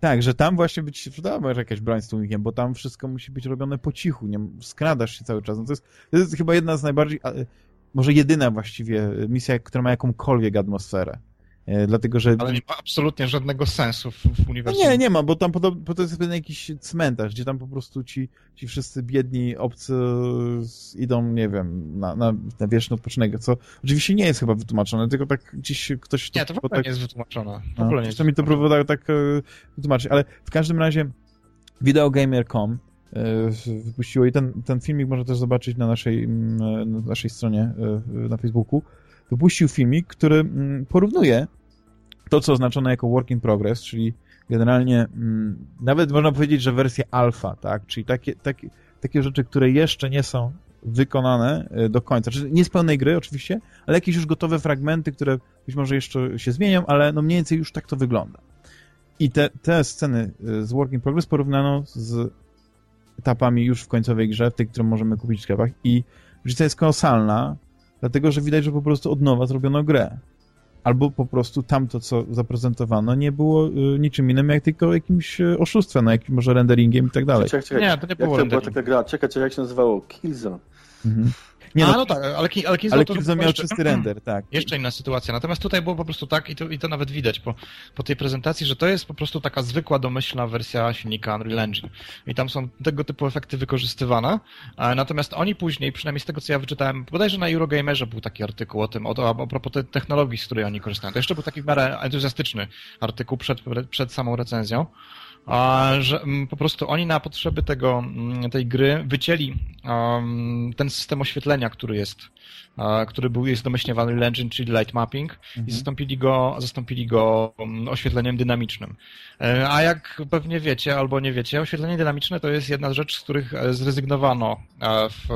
S1: Tak, że tam właśnie by ci się przydała jakaś broń z tłumikiem, bo tam wszystko musi być robione po cichu, nie skradasz się cały czas. No to, jest, to jest chyba jedna z najbardziej, może jedyna właściwie misja, która ma jakąkolwiek atmosferę. E, dlatego, że...
S2: Ale nie ma absolutnie żadnego sensu w, w uniwersum.
S1: No nie, nie ma, bo tam podobno, to jest pewien jakiś cmentarz, gdzie tam po prostu ci, ci wszyscy biedni obcy idą, nie wiem, na, na, na wieczny odpoczynek, co oczywiście nie jest chyba wytłumaczone, tylko tak gdzieś ktoś...
S2: Nie, to w ogóle tak, nie jest wytłumaczone.
S1: W ogóle no, nie jest mi to próbował tak e, wytłumaczyć, ale w każdym razie videogamer.com e, wypuściło i ten, ten filmik można też zobaczyć na naszej, na naszej stronie na Facebooku, wypuścił filmik, który mm, porównuje to, co oznaczone jako work in progress, czyli generalnie mm, nawet można powiedzieć, że wersja alfa, tak, czyli takie, takie, takie rzeczy, które jeszcze nie są wykonane e, do końca. Czyli nie z pełnej gry oczywiście, ale jakieś już gotowe fragmenty, które być może jeszcze się zmienią, ale no mniej więcej już tak to wygląda. I te, te sceny e, z Work in Progress porównano z etapami już w końcowej grze, w tej, którą możemy kupić w sklepach i różnica jest kolosalna, dlatego że widać, że po prostu od nowa zrobiono grę. Albo po prostu tamto, co zaprezentowano, nie było y, niczym innym, jak tylko jakimś y, oszustwem, no, jakimś może renderingiem i tak dalej.
S3: Czekaj, czekaj. Nie, to nie było jak to była taka gra, czekaj, czekaj, jak się nazywało? Killzone. Mhm.
S2: Nie, no, A, no tak, ale, ale
S1: Killzone, ale Killzone miał czysty render, tak.
S2: Jeszcze inna sytuacja. Natomiast tutaj było po prostu tak, i to, i to nawet widać po, po tej prezentacji, że to jest po prostu taka zwykła, domyślna wersja silnika Unreal Engine. I tam są tego typu efekty wykorzystywane. Natomiast oni później, przynajmniej z tego, co ja wyczytałem, bodajże na Eurogamerze był taki artykuł o tym, o, o, a propos tej technologii, z której oni korzystają. To jeszcze był taki w miarę entuzjastyczny artykuł przed, przed samą recenzją że mm, po prostu oni na potrzeby tego, mm, tej gry wycięli ten system oświetlenia, który jest, który był, jest domyślnie w Unreal Engine, czyli light mapping mhm. i zastąpili go, zastąpili go mm, oświetleniem dynamicznym. E, a jak pewnie wiecie albo nie wiecie, oświetlenie dynamiczne to jest jedna z rzeczy, z których e, zrezygnowano e, w,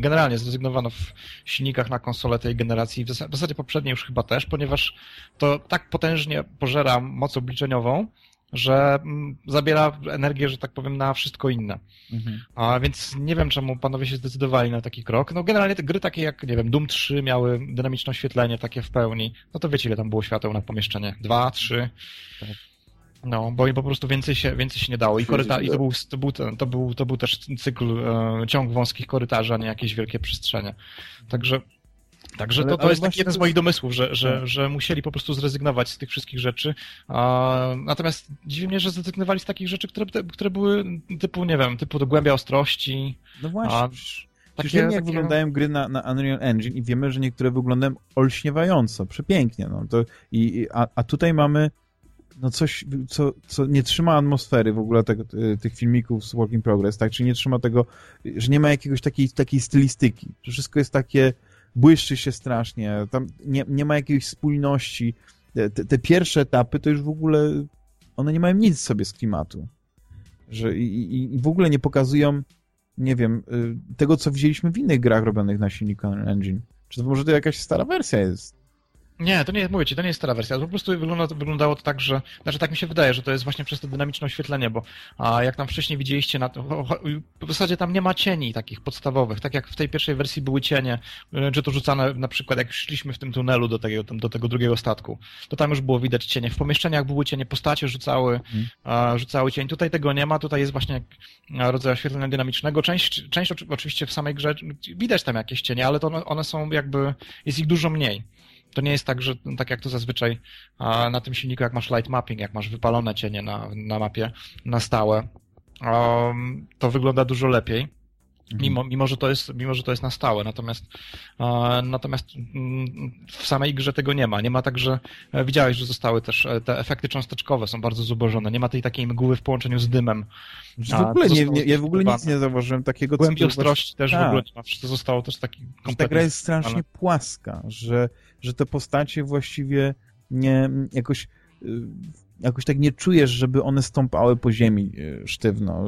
S2: generalnie zrezygnowano w silnikach na konsolę tej generacji, w zasadzie poprzedniej już chyba też, ponieważ to tak potężnie pożera moc obliczeniową, że mm, zabiera energię, że tak powiem, na wszystko inne. Mhm. A więc nie wiem, czemu panowie się zdecydowali na taki krok. No generalnie te gry takie jak, nie wiem, Doom 3 miały dynamiczne oświetlenie takie w pełni. No to wiecie, ile tam było świateł na pomieszczenie? Dwa, trzy? Tak. No, bo im po prostu więcej się, więcej się nie dało. I, koryta, i to, był, to, był, to, był, to był też cykl, e, ciąg wąskich korytarzy, a nie jakieś wielkie przestrzenie. Także Także ale, to, to jest taki jeden z moich domysłów, że, że, tak. że musieli po prostu zrezygnować z tych wszystkich rzeczy. Natomiast dziwi mnie, że zrezygnowali z takich rzeczy, które, które były typu, nie wiem, typu do głębia ostrości.
S1: No właśnie. A, takie, wiemy, jak takie... wyglądają gry na, na Unreal Engine i wiemy, że niektóre wyglądają olśniewająco, przepięknie. No. To, i, a, a tutaj mamy no coś, co, co nie trzyma atmosfery w ogóle tego, tych filmików z Work in Progress, tak? Czy nie trzyma tego, że nie ma jakiegoś takiej, takiej stylistyki, że wszystko jest takie błyszczy się strasznie, tam nie, nie ma jakiejś spójności. Te, te, pierwsze etapy to już w ogóle, one nie mają nic sobie z klimatu. Że, i, i w ogóle nie pokazują, nie wiem, y, tego, co widzieliśmy w innych grach robionych na silniku Engine. Czy to może to jakaś stara wersja jest?
S2: Nie, to nie jest, mówię ci, to nie jest stara wersja. To po prostu wygląda, wyglądało to tak, że, znaczy tak mi się wydaje, że to jest właśnie przez to dynamiczne oświetlenie, bo a jak tam wcześniej widzieliście, na w zasadzie tam nie ma cieni takich podstawowych, tak jak w tej pierwszej wersji były cienie, y, czy to rzucane na przykład jak szliśmy w tym tunelu do tego, do tego drugiego statku, to tam już było widać cienie. W pomieszczeniach były cienie, postacie rzucały, hmm. a, rzucały cień. Tutaj tego nie ma, tutaj jest właśnie rodzaj oświetlenia dynamicznego. Część, część oczywiście w samej grze widać tam jakieś cienie, ale to one są jakby, jest ich dużo mniej. To nie jest tak, że tak jak to zazwyczaj na tym silniku, jak masz light mapping, jak masz wypalone cienie na, na mapie na stałe, to wygląda dużo lepiej. Mhm. Mimo, mimo, że to jest, mimo, że to jest na stałe. Natomiast, natomiast mm, w samej grze tego nie ma. Nie ma także, e, widziałeś, że zostały też e, te efekty cząsteczkowe są bardzo zubożone. Nie ma tej takiej mgły w połączeniu z dymem.
S1: W ogóle nie, nie, ja w ogóle nic nie zauważyłem takiego.
S2: Głębi ostrości też tak. w ogóle nie ma. To zostało też taki
S1: kompletnie... Ta gra jest strasznie płaska, że, że te postacie właściwie nie jakoś y, jakoś tak nie czujesz, żeby one stąpały po ziemi e, sztywno.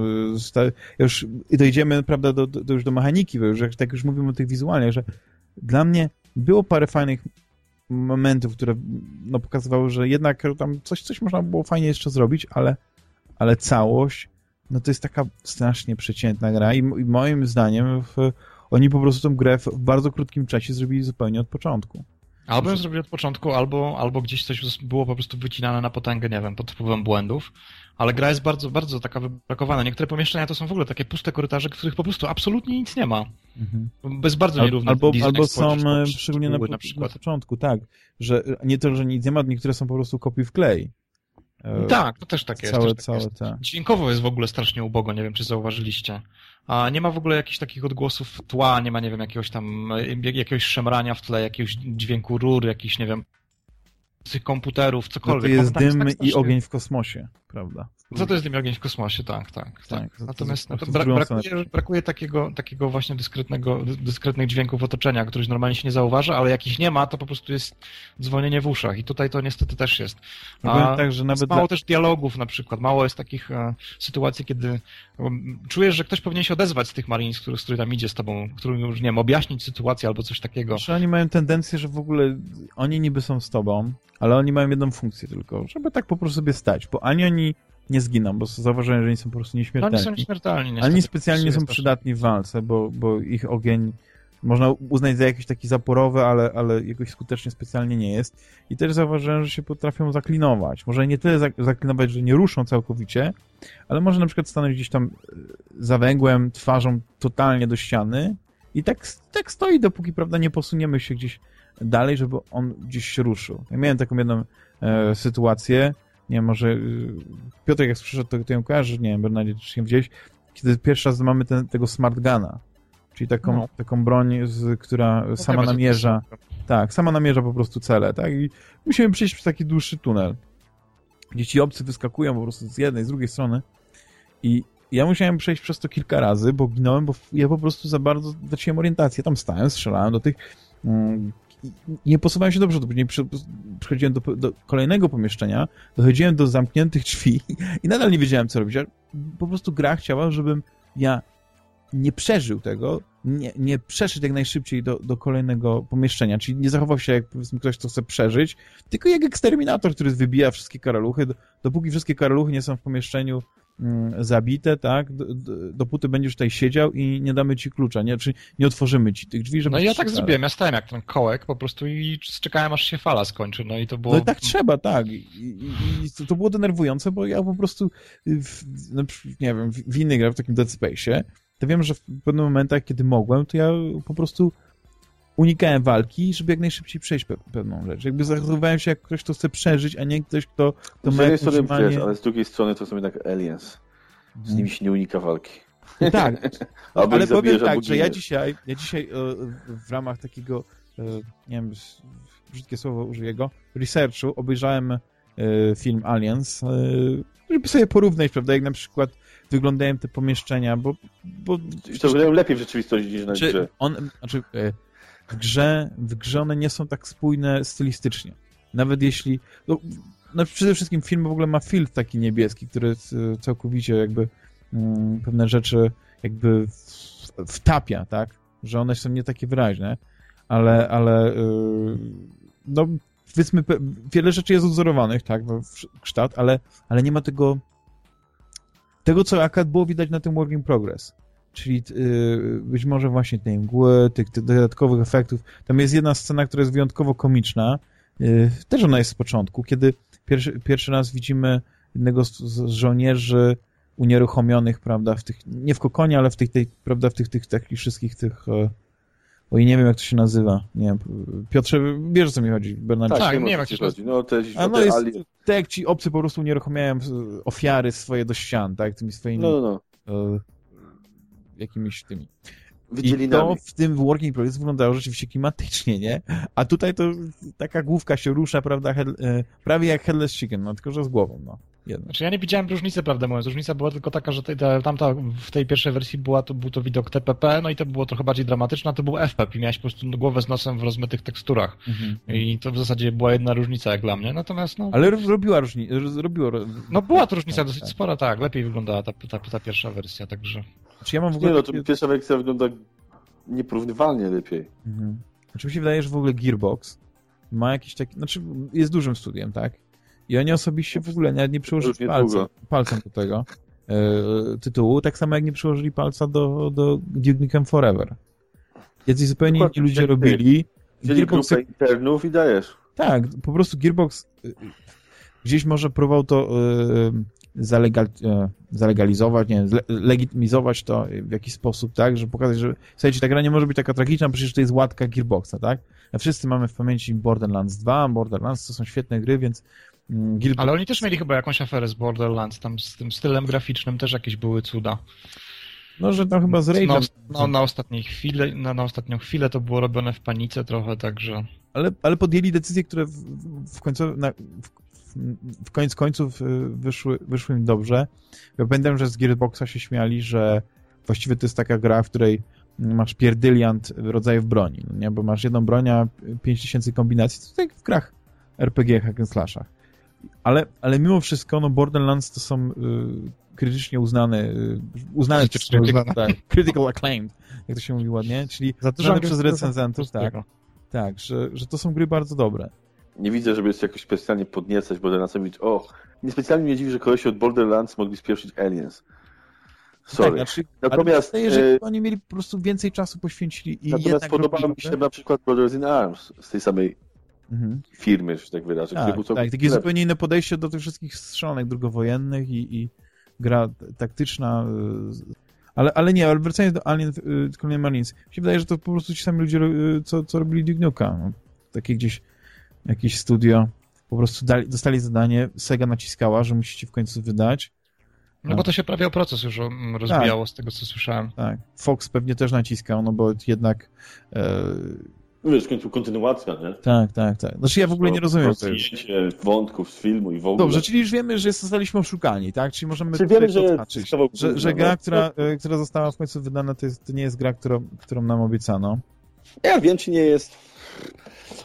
S1: E, już dojdziemy, prawda, do, do, już do mechaniki, bo już, tak już mówimy o tych wizualnych, że dla mnie było parę fajnych momentów, które no, pokazywały, że jednak tam coś, coś można było fajnie jeszcze zrobić, ale, ale całość, no to jest taka strasznie przeciętna gra i, i moim zdaniem w, oni po prostu tę grę w bardzo krótkim czasie zrobili zupełnie od początku.
S2: Albo ją zrobili od początku, albo, albo gdzieś coś było po prostu wycinane na potęgę, nie wiem, pod wpływem błędów. Ale gra jest bardzo, bardzo taka wybrakowana. Niektóre pomieszczenia to są w ogóle takie puste korytarze, w których po prostu absolutnie nic nie ma. Mhm. Bez bardzo nierównych
S1: Albo, albo są, e, szczególnie na, na, na początku, tak, że nie to, że nic nie ma, niektóre są po prostu kopii w klej.
S2: E, tak, to też takie całe, jest. Całe, tak jest. Dźwiękowo jest w ogóle strasznie ubogo, nie wiem, czy zauważyliście. A nie ma w ogóle jakichś takich odgłosów tła, nie ma, nie wiem, jakiegoś tam, jakiegoś szemrania w tle, jakiegoś dźwięku rur, jakichś, nie wiem, tych komputerów, cokolwiek.
S1: No to jest dym tak i ogień w kosmosie, prawda?
S2: Co to jest i ogień w kosmosie, tak, tak. tak. tak Natomiast to, to, to brakuje, brakuje takiego, takiego właśnie dyskretnego, dyskretnych dźwięków otoczenia, których normalnie się nie zauważa, ale jak ich nie ma, to po prostu jest dzwonienie w uszach i tutaj to niestety też jest. A, tak, że nawet mało dla... też dialogów na przykład, mało jest takich e, sytuacji, kiedy um, czujesz, że ktoś powinien się odezwać z tych Marines, który, który tam idzie z tobą, który już, nie wiem, objaśnić sytuację albo coś takiego.
S1: Że oni mają tendencję, że w ogóle oni niby są z tobą, ale oni mają jedną funkcję tylko, żeby tak po prostu sobie stać, bo ani oni nie zginą, bo zauważyłem, że oni są po prostu nieśmiertelni.
S2: Oni są nieśmiertelni.
S1: Ale oni specjalnie nie są przydatni w walce, bo, bo ich ogień można uznać za jakiś taki zaporowy, ale, ale jakoś skutecznie specjalnie nie jest. I też zauważyłem, że się potrafią zaklinować. Może nie tyle zaklinować, że nie ruszą całkowicie, ale może na przykład stanąć gdzieś tam e, za węgłem, twarzą totalnie do ściany I tak, tak stoi, dopóki, prawda, nie posuniemy się gdzieś dalej, żeby on gdzieś się ruszył. Ja miałem taką jedną e, sytuację, nie wiem, może y, Piotr jak przyszedł, to, to ją kojarzy, nie wiem, Bernardzie, czy się gdzieś, kiedy pierwszy raz mamy ten, tego smart guna, czyli taką, no. taką broń, z, która no, sama namierza, tak, sama namierza po prostu cele, tak, i musimy przejść przez taki dłuższy tunel, gdzie ci obcy wyskakują po prostu z jednej, z drugiej strony. I ja musiałem przejść przez to kilka razy, bo ginąłem, bo ja po prostu za bardzo traciłem orientację. Tam stałem, strzelałem do tych mm, nie posuwałem się do przodu. Później przechodziłem do, do, kolejnego pomieszczenia, dochodziłem do zamkniętych drzwi i nadal nie wiedziałem, co robić. Po prostu gra chciała, żebym ja nie przeżył tego, nie, nie przeszedł jak najszybciej do, do kolejnego pomieszczenia, czyli nie zachował się jak powiedzmy ktoś, kto chce przeżyć, tylko jak eksterminator, który wybija wszystkie karaluchy. Dopóki wszystkie karaluchy nie są w pomieszczeniu zabite, tak, dopóty będziesz tutaj siedział i nie damy ci klucza, nie, czy nie otworzymy ci tych drzwi, żeby...
S2: No ja tak zrobiłem, ja stałem jak ten kołek po prostu i czekałem, aż się fala skończy, no i to było...
S1: No i tak trzeba, tak, i, i, i to było denerwujące, bo ja po prostu, w, no, nie wiem, w innej grze, w takim Dead Space'ie, to wiem, że w pewnych momentach, kiedy mogłem, to ja po prostu unikałem walki, żeby jak najszybciej przejść pe pewną rzecz. Jakby zachowywałem się jak ktoś, kto chce przeżyć, a nie ktoś, kto, kto
S3: ma jakąś strony manie... wiesz, ale z drugiej strony to są jednak aliens. Z mhm. nimi się nie unika walki.
S1: No tak, ale powiem tak, że ja dzisiaj, ja dzisiaj e, w ramach takiego, e, nie wiem, brzydkie słowo użyję go, researchu obejrzałem e, film Aliens, żeby sobie porównać, prawda, jak na przykład wyglądają te pomieszczenia, bo... bo
S3: to wyglądają lepiej w rzeczywistości niż na grze.
S1: On, znaczy, w grze, w grze one nie są tak spójne stylistycznie. Nawet jeśli... No, no przede wszystkim film w ogóle ma filtr taki niebieski, który całkowicie jakby mm, pewne rzeczy jakby wtapia, tak? Że one są nie takie wyraźne, ale, ale yy, no powiedzmy, wiele rzeczy jest odzorowanych, tak, w kształt, ale, ale nie ma tego tego, co akurat było widać na tym Working Progress czyli yy, być może właśnie tej mgły, tych, tych, dodatkowych efektów. Tam jest jedna scena, która jest wyjątkowo komiczna, yy, też ona jest z początku, kiedy pierwszy, pierwszy raz widzimy jednego z, z żołnierzy unieruchomionych, prawda, w tych, nie w kokonie, ale w tych, tej, prawda, w tych, tych takich wszystkich tych e, Oj, nie wiem, jak to się nazywa. Nie wiem. Piotrze, wiesz, o co mi chodzi,
S2: Bernardzie? Tak, nie wiem, jak to się chodzi. No,
S1: te, A no jest, te jak ci obcy po prostu unieruchamiają ofiary swoje do ścian, tak, tymi swoimi... No, no. no. Jakimiś tymi. I to w tym Working Progress wyglądało rzeczywiście klimatycznie, nie? A tutaj to taka główka się rusza, prawda, Hel, e, prawie jak Headless Chicken, no tylko, że z głową, no.
S2: Jedno. Znaczy ja nie widziałem różnicy, prawdę mówiąc. Różnica była tylko taka, że te, tamta w tej pierwszej wersji była, to był to widok TPP, no i to było trochę bardziej dramatyczne, a to był FPP i miałeś po prostu głowę z nosem w rozmytych teksturach. Mhm. I to w zasadzie była jedna różnica jak dla mnie, natomiast no...
S1: Ale robiła różnicę, robiło...
S2: No była to różnica tak, dosyć tak. spora, tak. Lepiej wyglądała ta, ta, ta pierwsza wersja, także...
S3: Czy ja mam w ogóle... Nie, no to pierwsza wersja wygląda nieporównywalnie lepiej. Mhm.
S1: Znaczy mi się wydaje, że w ogóle Gearbox ma jakiś taki... Znaczy jest dużym studiem, tak? I oni osobiście w ogóle nie, nie przyłożyli palca, palcem do tego e, tytułu, tak samo jak nie przyłożyli palca do, do Duke Nukem Forever. Jacyś zupełnie inni ludzie robili.
S3: Wzięli Gearbox... grupę internów i dajesz.
S1: Tak, po prostu Gearbox e, gdzieś może próbował to e, zalegal, e, zalegalizować, nie legitymizować to w jakiś sposób, tak, że pokazać, że słuchajcie, ta gra nie może być taka tragiczna, przecież to jest łatka Gearboxa, tak? A wszyscy mamy w pamięci Borderlands 2, Borderlands to są świetne gry, więc
S2: mm, Gearbox... Ale oni też mieli chyba jakąś aferę z Borderlands, tam z tym stylem graficznym też jakieś były cuda.
S1: No, że tam chyba z Rage'em... No,
S2: no, na, ostatniej chwilę, na, na ostatnią chwilę to było robione w panice trochę, także...
S1: Ale, ale podjęli decyzje, które w, w końcu, na, w, w końcu końców y, wyszły, wyszły im dobrze. Ja pamiętam, że z Gearboxa się śmiali, że właściwie to jest taka gra, w której masz pierdyliant rodzajów broni, no nie? bo masz jedną broń, a 5000 kombinacji, to tak jak w grach RPG, hack and slashach. Ale, ale mimo wszystko, no Borderlands to są y, krytycznie uznane, y, uznane przez tak, critical acclaimed, jak to się mówi ładnie, czyli uznane przez recenzentów, tak, tak że, że to są gry bardzo dobre
S3: nie widzę, żeby jest jakoś specjalnie podniecać Borderlands mówić, o, niespecjalnie mnie dziwi, że koleś od Borderlands mogli spieprzyć Aliens. Sorry. Tak, znaczy,
S1: natomiast ale że e, oni mieli po prostu więcej czasu poświęcili i
S3: Natomiast podoba mi się na przykład Brothers in Arms z tej samej mhm. firmy, że tak wyrażę.
S1: Tak, tak takie lepszy. zupełnie inne podejście do tych wszystkich strzelanek drugowojennych i, i gra taktyczna, Ale, ale nie, ale wracając do Alien Colonial Marines, mi się wydaje, że to po prostu ci sami ludzie, co, co robili Duke Nuka. No, takie gdzieś jakieś studio po prostu dali, dostali zadanie, Sega naciskała, że musicie w końcu wydać.
S2: No bo to się prawie o proces już mm, rozbijało tak. z tego, co słyszałem.
S1: Tak. Fox pewnie też naciskał, no bo jednak... E...
S3: No wiesz, w końcu kontynuacja, nie?
S1: Tak, tak, tak. Znaczy ja w ogóle nie rozumiem.
S3: Zdjęcie wątków z filmu i w ogóle.
S1: Dobrze, czyli już wiemy, że zostaliśmy oszukani, tak? Czyli możemy Czy wiemy, że, że, że gra, która, e, która została w końcu wydana, to, jest, to nie jest gra, którą, którą nam obiecano.
S3: Ja wiem, czy nie jest.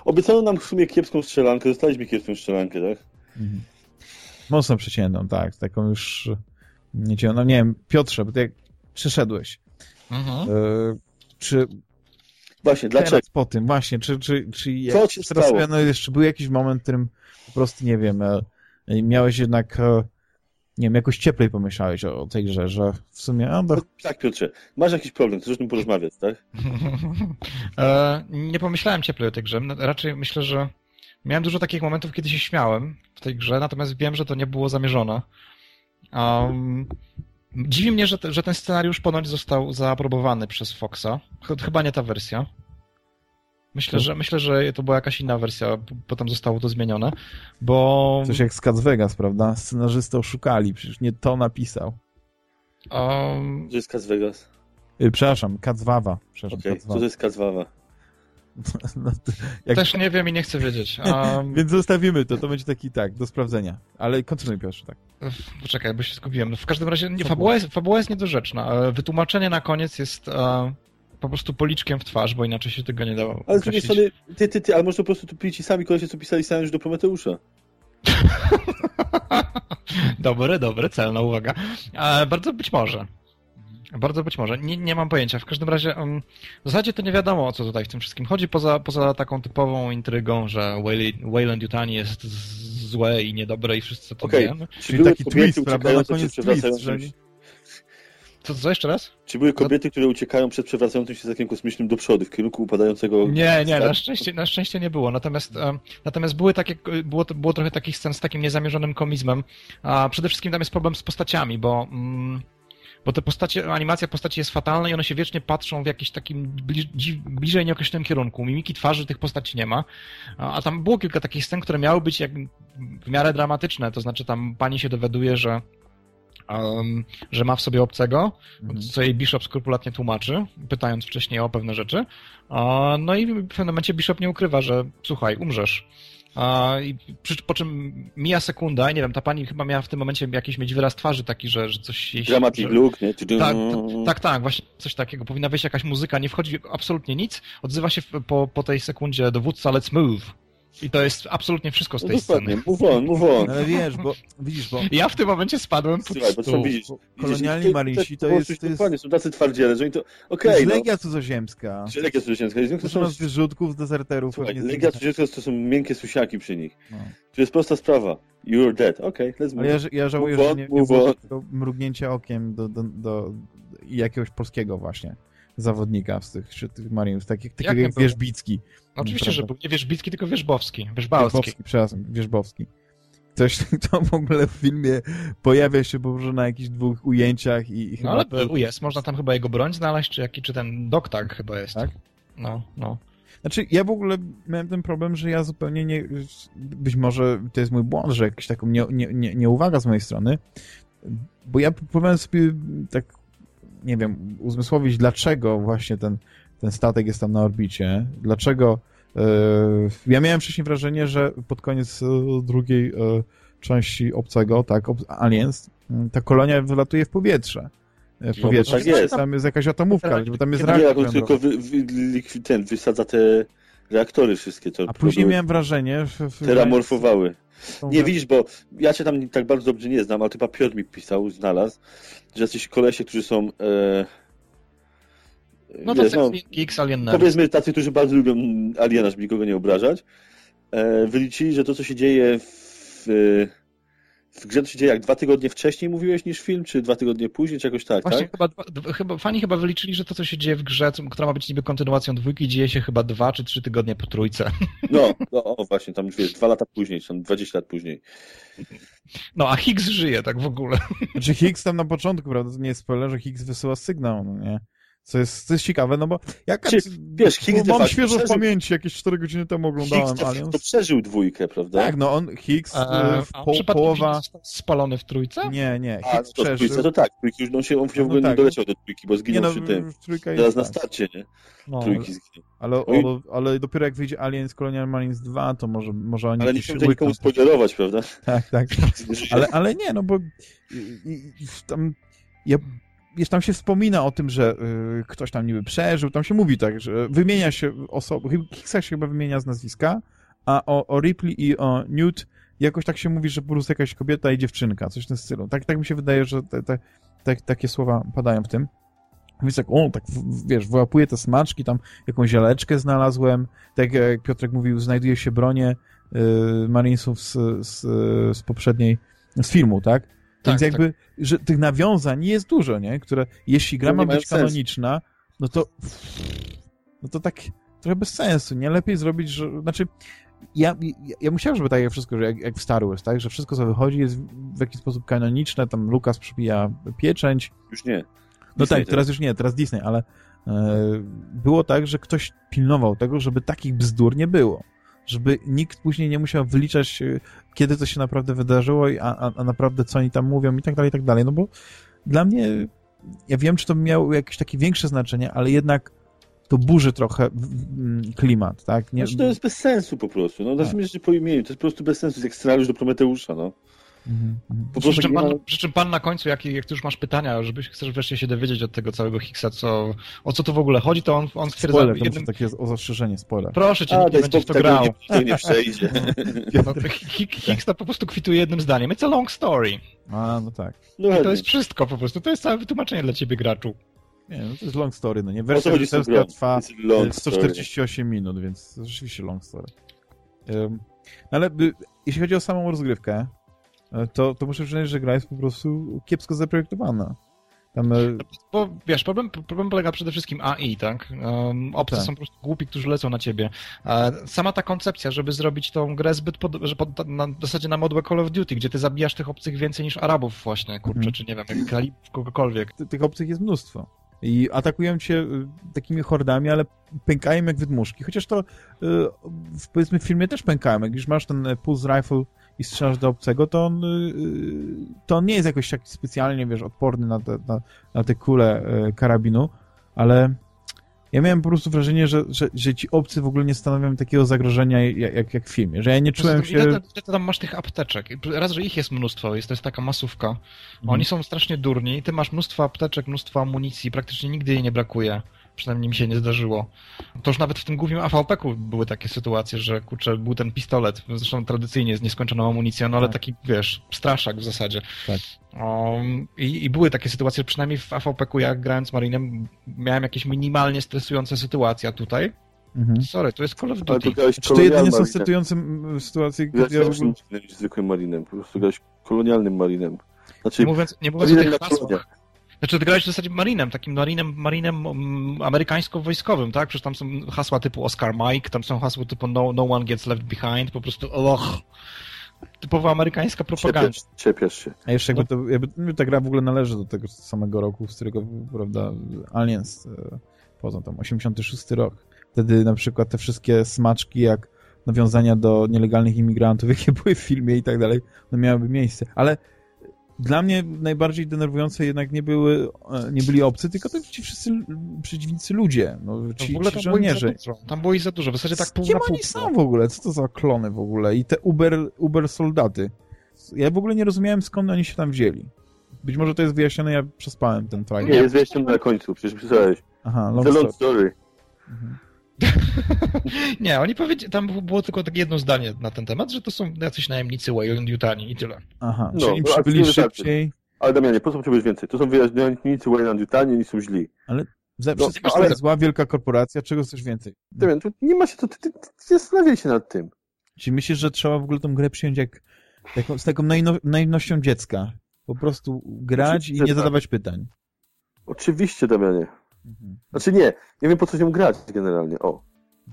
S3: Obiecano nam w sumie kiepską strzelankę, dostaliśmy kiepską strzelankę, tak? Mhm.
S1: Mocno przeciętną, tak. Taką już nie no nie wiem, Piotrze, bo ty jak przyszedłeś, mhm. y, czy
S3: Właśnie, dlaczego?
S1: po tym, właśnie, czy, czy, czy Co ci teraz stało? No, jeszcze był jakiś moment, w którym po prostu, nie wiem, e, miałeś jednak, e, nie wiem, jakoś cieplej pomyślałeś o, o tej grze, że w sumie... A,
S3: do... Tak, Piotrze, masz jakiś problem, chcesz o tym porozmawiać, tak?
S2: e, nie pomyślałem cieplej o tej grze, raczej myślę, że miałem dużo takich momentów, kiedy się śmiałem w tej grze, natomiast wiem, że to nie było zamierzone. Um, dziwi mnie, że, te, że ten scenariusz ponoć został zaaprobowany przez Foxa. Chyba nie ta wersja. Myślę, że, myślę, że to była jakaś inna wersja, potem zostało to zmienione, bo...
S1: Coś jak z Cats Vegas, prawda? Scenarzystę oszukali, przecież nie to napisał.
S3: Um... Gdzie jest Cats Vegas?
S1: Y, przepraszam, Cats Wawa.
S3: Okej, okay. co to jest Cats Wawa?
S2: No, jak... Też nie wiem i nie chcę wiedzieć.
S1: Um... Więc zostawimy to, to będzie taki tak, do sprawdzenia. Ale kontynuuj Piotrze, tak.
S2: Poczekaj, bo się zgubiłem. W każdym razie nie, fabuła, jest, fabuła jest niedorzeczna. Wytłumaczenie na koniec jest e, po prostu policzkiem w twarz, bo inaczej się tego nie dało
S3: Ale z drugiej strony, ty, ty, ty, ale może po prostu tu ci sami kolesie, co pisali scenariusz do Prometeusza.
S2: dobre, dobre, celna uwaga. E, bardzo być może. Bardzo być może. Nie, nie mam pojęcia. W każdym razie um, w zasadzie to nie wiadomo, o co tutaj w tym wszystkim chodzi, poza, poza taką typową intrygą, że Wayland Yutani jest złe i niedobre i wszyscy to okay. wiemy.
S1: Czyli taki twist, prawda? Na koniec twist, że...
S2: Co, co jeszcze raz?
S3: Czy były kobiety, które uciekają przed przewracającym się statkiem kosmicznym do przodu, w kierunku upadającego...
S2: Nie, nie, na szczęście, na szczęście nie było. Natomiast, um, natomiast były takie, było, było trochę takich scen z takim niezamierzonym komizmem. A przede wszystkim tam jest problem z postaciami, bo... Mm, bo te postacie, animacja postaci jest fatalna i one się wiecznie patrzą w jakiś takim bliżej nieokreślonym kierunku. Mimiki twarzy tych postaci nie ma. A tam było kilka takich scen, które miały być jak w miarę dramatyczne, to znaczy tam pani się dowiaduje, że Um, że ma w sobie obcego, mhm. co jej Bishop skrupulatnie tłumaczy, pytając wcześniej o pewne rzeczy. No i w pewnym momencie Bishop nie ukrywa, że słuchaj, umrzesz. I po czym mija sekunda i nie wiem, ta pani chyba miała w tym momencie jakiś mieć wyraz twarzy taki, że, że coś jej...
S3: Dramatic look, nie?
S2: Tak, tak, tak, właśnie coś takiego. Powinna wejść jakaś muzyka, nie wchodzi absolutnie nic. Odzywa się po, po tej sekundzie dowódca Let's Move. I to jest absolutnie wszystko z tej no sceny.
S3: Move on, move on.
S1: Ale wiesz, bo widzisz, bo...
S2: Ja w tym momencie spadłem pod Słuchaj, bo co
S3: widzisz?
S1: Kolonialni Marysi to jest... To jest...
S3: są tacy twardziele, że oni to... Okej, okay,
S1: no. Legia cudzoziemska.
S3: Czy Legia cudzoziemska.
S1: To są wyrzutków, dezerterów.
S3: Słuchaj, Legia cudzoziemska to są miękkie susiaki przy nich. No. To jest prosta sprawa. You're dead. Okej, okay, let's move.
S1: Ale ja, ja żałuję, move że nie, nie było mrugnięcia okiem do, do, do jakiegoś polskiego właśnie zawodnika z tych, czy tych Mariusz, takich, takiego jak Wierzbicki.
S2: No, oczywiście, że był nie Wierzbicki, tylko Wierzbowski. Wierzbowski. Wierzbowski,
S1: przepraszam, Wierzbowski. Ktoś, kto w ogóle w filmie pojawia się po prostu na jakichś dwóch ujęciach i, i
S2: no, ale był, jest. Można tam chyba jego broń znaleźć, czy, jaki, czy ten doktak chyba jest.
S1: Tak?
S2: No, no.
S1: Znaczy, ja w ogóle miałem ten problem, że ja zupełnie nie... Być może to jest mój błąd, że jakaś taką nie, nie, nie, nieuwaga z mojej strony, bo ja próbowałem sobie tak nie wiem, uzmysłowić, dlaczego właśnie ten, ten statek jest tam na orbicie, dlaczego... Yy, ja miałem wcześniej wrażenie, że pod koniec yy, drugiej yy, części obcego, tak, Aliens, ta kolonia wylatuje w powietrze. W powietrze. No, tak jest. Tam jest jakaś atomówka, tak, bo tam jest
S3: reaktor. Nie, tylko wy, wy, ten, wysadza te reaktory wszystkie. To
S1: A później miałem wrażenie... W,
S3: teramorfowały. Nie, widzisz, bo ja cię tam tak bardzo dobrze nie znam, ale chyba Piotr mi pisał, znalazł, że jacyś kolesie, którzy są... E,
S2: no to no, X Alien
S3: Powiedzmy tacy, którzy bardzo lubią Aliena, żeby nikogo nie obrażać, e, wyliczyli, że to, co się dzieje w, w grze to się dzieje jak dwa tygodnie wcześniej mówiłeś niż film, czy dwa tygodnie później, czy jakoś tak,
S2: Właśnie
S3: tak?
S2: Chyba, chyba, fani chyba wyliczyli, że to, co się dzieje w grze, która ma być niby kontynuacją dwójki, dzieje się chyba dwa czy trzy tygodnie po trójce.
S3: No, no o, właśnie, tam już wiesz, dwa lata później, czy tam 20 lat później.
S2: No, a Higgs żyje tak w ogóle.
S1: Znaczy Higgs tam na początku, prawda, to nie jest spoiler, że Higgs wysyła sygnał, no nie? Co jest, co jest ciekawe, no bo jak
S3: Czy, wiesz, Higgs
S1: mam świeżo przeżył... w pamięci, jakieś 4 godziny temu oglądałem
S3: Higgs
S1: Aliens.
S3: to przeżył dwójkę, prawda?
S1: Tak, no on, Higgs
S2: eee, w po, połowa... spalony w trójce?
S1: Nie, nie, Higgs
S3: A, to przeżył. Trójce, to tak, trójki już, no się, on się no, w ogóle tak. nie doleciał do trójki, bo zginął nie, no, przy tym. Trójka Teraz na tak. starcie, nie? No, trójki zginął.
S1: Ale, ale, ale, dopiero jak wyjdzie Aliens Colonial Marines 2, to może, może oni
S3: Ale nie chcemy nikomu spoilerować, prawda?
S1: Tak, tak. ale, ale nie, no bo i, i, tam ja wiesz, tam się wspomina o tym, że y, ktoś tam niby przeżył, tam się mówi tak, że wymienia się osoby, Hicksa się chyba wymienia z nazwiska, a o, o Ripley i o Newt jakoś tak się mówi, że po prostu jakaś kobieta i dziewczynka, coś w tym stylu. Tak, tak mi się wydaje, że te, te, te, takie słowa padają w tym. Więc tak, o, tak, wiesz, wyłapuję te smaczki, tam jakąś zieleczkę znalazłem, tak jak Piotrek mówił, znajduje się bronie y, Marinesów z, z, z poprzedniej, z filmu, tak? Więc tak, jakby, tak. że tych nawiązań jest dużo, nie? Które, jeśli gra ma być kanoniczna, no to no to tak trochę bez sensu, nie? Lepiej zrobić, że, znaczy ja, ja, ja musiałem, żeby tak jak wszystko, że jak, jak w Star Wars, tak? Że wszystko, co wychodzi jest w jakiś sposób kanoniczne, tam Lukas przybija pieczęć.
S3: Już nie.
S1: No Disney tak, teraz już nie, teraz Disney, ale e, było tak, że ktoś pilnował tego, żeby takich bzdur nie było żeby nikt później nie musiał wyliczać, y, kiedy to się naprawdę wydarzyło, a, a, a naprawdę co oni tam mówią i tak dalej, i tak dalej. No bo dla mnie, ja wiem, czy to miało jakieś takie większe znaczenie, ale jednak to burzy trochę klimat, tak?
S3: Nie... Znaczy to jest bez sensu po prostu. No, tak. myślę, że po imieniu, to jest po prostu bez sensu, jest jak scenariusz do Prometeusza, no.
S2: Mhm, mhm. Po przy, czym pan, przy czym pan na końcu, jak, jak już masz pytania, żebyś chcesz wreszcie się dowiedzieć od tego całego Higgsa, co, o co tu w ogóle chodzi, to on, on
S1: stwierdza... Spoiler, jednym... to takie zastrzeżenie, spoiler.
S2: Proszę cię, nikt nie będzie w to grał.
S3: Nie, nie przejdzie.
S2: no, Higgs to po prostu kwituje jednym zdaniem. It's a long story.
S1: A, no tak.
S2: No, I to jest wszystko po prostu. To jest całe wytłumaczenie dla ciebie, graczu.
S1: Nie, no to jest long story, no nie? Wersja reżyserska trwa 148 story. minut, więc rzeczywiście long story. Um, ale y, jeśli chodzi o samą rozgrywkę, E, to, to muszę przyznać, że gra jest po prostu kiepsko zaprojektowana.
S2: Tam... E, Bo wiesz, problem, problem polega przede wszystkim AI, tak? Um, obcy tak. są po prostu głupi, którzy lecą na ciebie. E, sama ta koncepcja, żeby zrobić tą grę zbyt pod, że pod, na, w zasadzie na modłę Call of Duty, gdzie ty zabijasz tych obcych więcej niż Arabów właśnie, kurczę, hmm. czy nie wiem, jak kalibów, kogokolwiek.
S1: Ty, tych obcych jest mnóstwo. I atakują cię y, takimi hordami, ale pękają jak wydmuszki. Chociaż to w, powiedzmy w filmie też pękają. Jak już masz ten pulse rifle i strzelasz do obcego, to on, y, to on nie jest jakoś tak specjalnie, wiesz, odporny na te, na, na te kule y, karabinu, ale ja miałem po prostu wrażenie, że, że, że ci obcy w ogóle nie stanowią takiego zagrożenia jak, jak w filmie, że ja nie czułem się... Ile,
S2: ile tam masz tych apteczek? Raz, że ich jest mnóstwo, jest to jest taka masówka. Mhm. Oni są strasznie durni, ty masz mnóstwo apteczek, mnóstwo amunicji, praktycznie nigdy jej nie brakuje. Przynajmniej mi się nie zdarzyło. To już nawet w tym głównym AVP-ku były takie sytuacje, że kurczę, był ten pistolet, zresztą tradycyjnie z nieskończoną amunicją, no ale tak. taki, wiesz, straszak w zasadzie. Tak. Um, i, i, były takie sytuacje, przynajmniej w AVP-ku, jak grając Marinem, miałem jakieś minimalnie stresujące sytuacje, a tutaj Mhm. Sorry, to jest Call of Duty.
S1: To, Czy to jedynie są stresujące sytuacje,
S3: gdzie ja ogóle... niż zwykłym marinem, po prostu grałeś kolonialnym marinem.
S2: Znaczy, nie mówiąc, nie mówiąc o tych hasłach, znaczy, grałeś w zasadzie marinem, takim marinem, marinem um, amerykańsko-wojskowym, tak? Przecież tam są hasła typu Oscar Mike, tam są hasła typu no, no one gets left behind, po prostu och, typowa amerykańska propaganda.
S3: Czepiasz, czepiasz się.
S1: A jeszcze jakby, to, jakby no, ta gra w ogóle należy do tego samego roku, z którego, prawda, Aliens e, poza tam 86 rok. Wtedy na przykład te wszystkie smaczki jak nawiązania do nielegalnych imigrantów, jakie były w filmie i tak dalej, no miałyby miejsce. Ale dla mnie najbardziej denerwujące jednak nie były, e, nie byli obcy, tylko to ci wszyscy przeciwnicy ludzie, no, ci, no w ogóle ci żołnierze.
S2: Tam było i za dużo, w zasadzie tak pół
S1: Kim na pół. oni są w ogóle? Co to za klony w ogóle? I te Uber, Uber soldaty. Ja w ogóle nie rozumiałem, skąd oni się tam wzięli. Być może to jest wyjaśnione, ja przespałem ten trailer.
S3: Nie, jest wyjaśnione na końcu, przecież pisałeś. Aha, long, The long story. story. Mhm.
S2: nie, oni powiedzieli, tam było tylko takie jedno zdanie na ten temat, że to są jacyś najemnicy Wayland Yutani i tyle.
S1: Aha, no, czyli przybyli szybciej.
S3: Ale Damianie, po co potrzebujesz więcej? To są najemnicy Wayland Yutani, oni są źli.
S1: Ale za, no, no, ale... zła wielka korporacja, czego chcesz więcej?
S3: Damian, tu nie ma się, to ty, ty, ty zastanawiaj się nad tym.
S1: Czy myślisz, że trzeba w ogóle tą grę przyjąć jak z taką naiwnością dziecka. Po prostu grać Oczywiście i nie tak. zadawać pytań.
S3: Oczywiście, Damianie. Mhm. Znaczy nie, nie wiem po co się grać generalnie. O,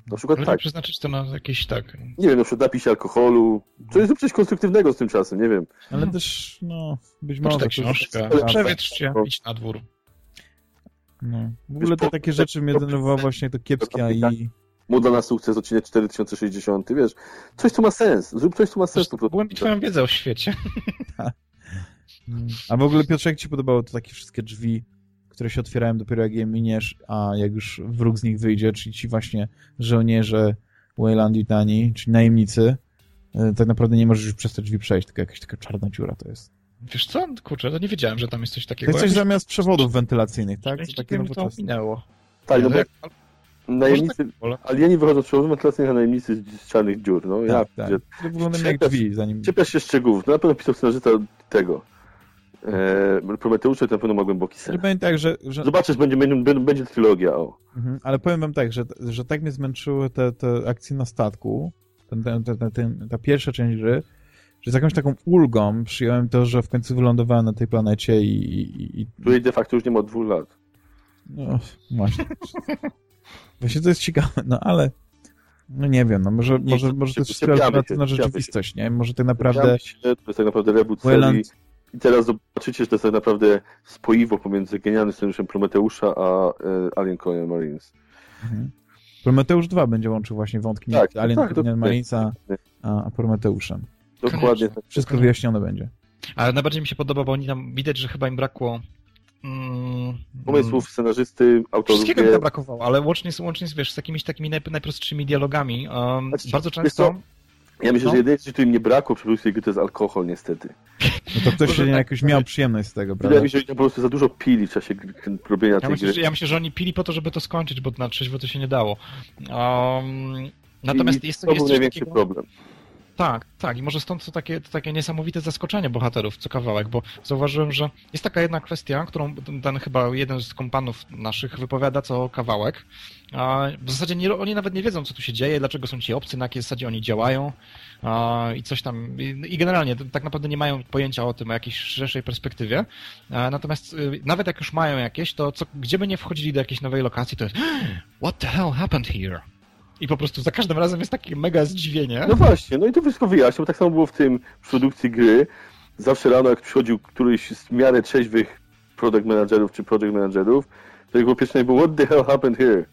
S3: na przykład
S2: Ale
S3: tak.
S2: przeznaczyć to na jakieś tak...
S3: Nie wiem, na przykład napić alkoholu. To jest coś konstruktywnego z tym czasem, nie wiem.
S1: Ale też, no, być może...
S2: Poczytaj książkę, przewietrz się, no. idź na dwór.
S1: No. W ogóle te takie rzeczy mnie denerwowały właśnie to kiepskie i...
S3: Moda na sukces, odcinek 4060, wiesz, coś, co ma sens, zrób coś, co ma sens.
S2: Byłem twoją wiedzę o świecie.
S1: A w ogóle Piotrze, jak ci podobało to takie wszystkie drzwi które się otwierają dopiero jak je miniesz, a jak już wróg z nich wyjdzie, czyli ci właśnie żołnierze Wayland Yutani, czyli najemnicy, e, tak naprawdę nie możesz już przez te drzwi przejść, tylko jakaś taka czarna dziura to jest.
S2: Wiesz co? Kurczę, to nie wiedziałem, że tam jest coś takiego.
S1: To jest coś zamiast przewodów wentylacyjnych, tak?
S2: To takie to minęło.
S3: Tak, no bo najemnicy, alieni wychodzą z przewodów wentylacyjnych, a najemnicy z czarnych dziur, no. Tak,
S1: ja, tak. To wygląda jak drzwi, zanim...
S3: Czepiasz się szczegółów. No na pewno pisał scenarzysta tego e, Prometeusze to na pewno ma głęboki sens.
S1: Powiem tak, że, że...
S3: Zobaczysz, będzie, będzie, będzie trylogia. O.
S1: Mhm, ale powiem wam tak, że, że tak mnie zmęczyły te, te akcje na statku, ten, ten, ten, ten, ta pierwsza część gry, że z jakąś taką ulgą przyjąłem to, że w końcu wylądowałem na tej planecie i... i, i...
S3: Której de facto już nie ma od dwóch lat.
S1: No, właśnie. właśnie to jest ciekawe, no ale... No nie wiem, no może, nie, może, może to jest alternatywna rzeczywistość, nie? Może tak naprawdę...
S3: Się, to jest tak naprawdę reboot serii i teraz zobaczycie, że to jest tak naprawdę spoiwo pomiędzy genialnym scenariuszem Prometeusza a e, Alien Colonial Marines.
S1: Mhm. Prometeusz 2 będzie łączył właśnie wątki tak, między Alien tak, Colonial Marines a, a Prometeuszem.
S3: Dokładnie.
S1: Tak. Wszystko wyjaśnione będzie.
S2: Ale najbardziej mi się podoba, bo oni tam widać, że chyba im brakło
S3: mm, pomysłów scenarzysty, autorów.
S2: Wszystkiego mi tam brakowało, ale łącznie, łącznie wiesz, z jakimiś takimi najprostszymi dialogami. Um, znaczy, bardzo często
S3: ja myślę, no. że jedyne, co im nie brakło przy produkcji gry, to jest alkohol, niestety.
S1: No to ktoś się tak, jakoś miał przyjemność z tego, prawda?
S3: Mi się, że po prostu za dużo pili w czasie robienia ja tej
S2: myślę,
S3: gry.
S2: ja myślę, że oni pili po to, żeby to skończyć, bo na trzeźwo to się nie dało. Um, natomiast I jest,
S3: to jest
S2: był
S3: największy takiego... problem.
S2: Tak, tak. I może stąd to takie, to takie niesamowite zaskoczenie bohaterów co kawałek, bo zauważyłem, że jest taka jedna kwestia, którą ten chyba jeden z kompanów naszych wypowiada co kawałek. W zasadzie nie, oni nawet nie wiedzą, co tu się dzieje, dlaczego są ci obcy, na jakiej zasadzie oni działają i coś tam. I, generalnie tak naprawdę nie mają pojęcia o tym, o jakiejś szerszej perspektywie. Natomiast y, nawet jak już mają jakieś, to co, gdzie by nie wchodzili do jakiejś nowej lokacji, to jest What the hell happened here? I po prostu za każdym razem jest takie mega zdziwienie.
S3: No właśnie, no i to wszystko wyjaśnił. Tak samo było w tym w produkcji gry. Zawsze rano, jak przychodził któryś z miarę trzeźwych product managerów czy project managerów, to jego pierwsze było What the hell happened here?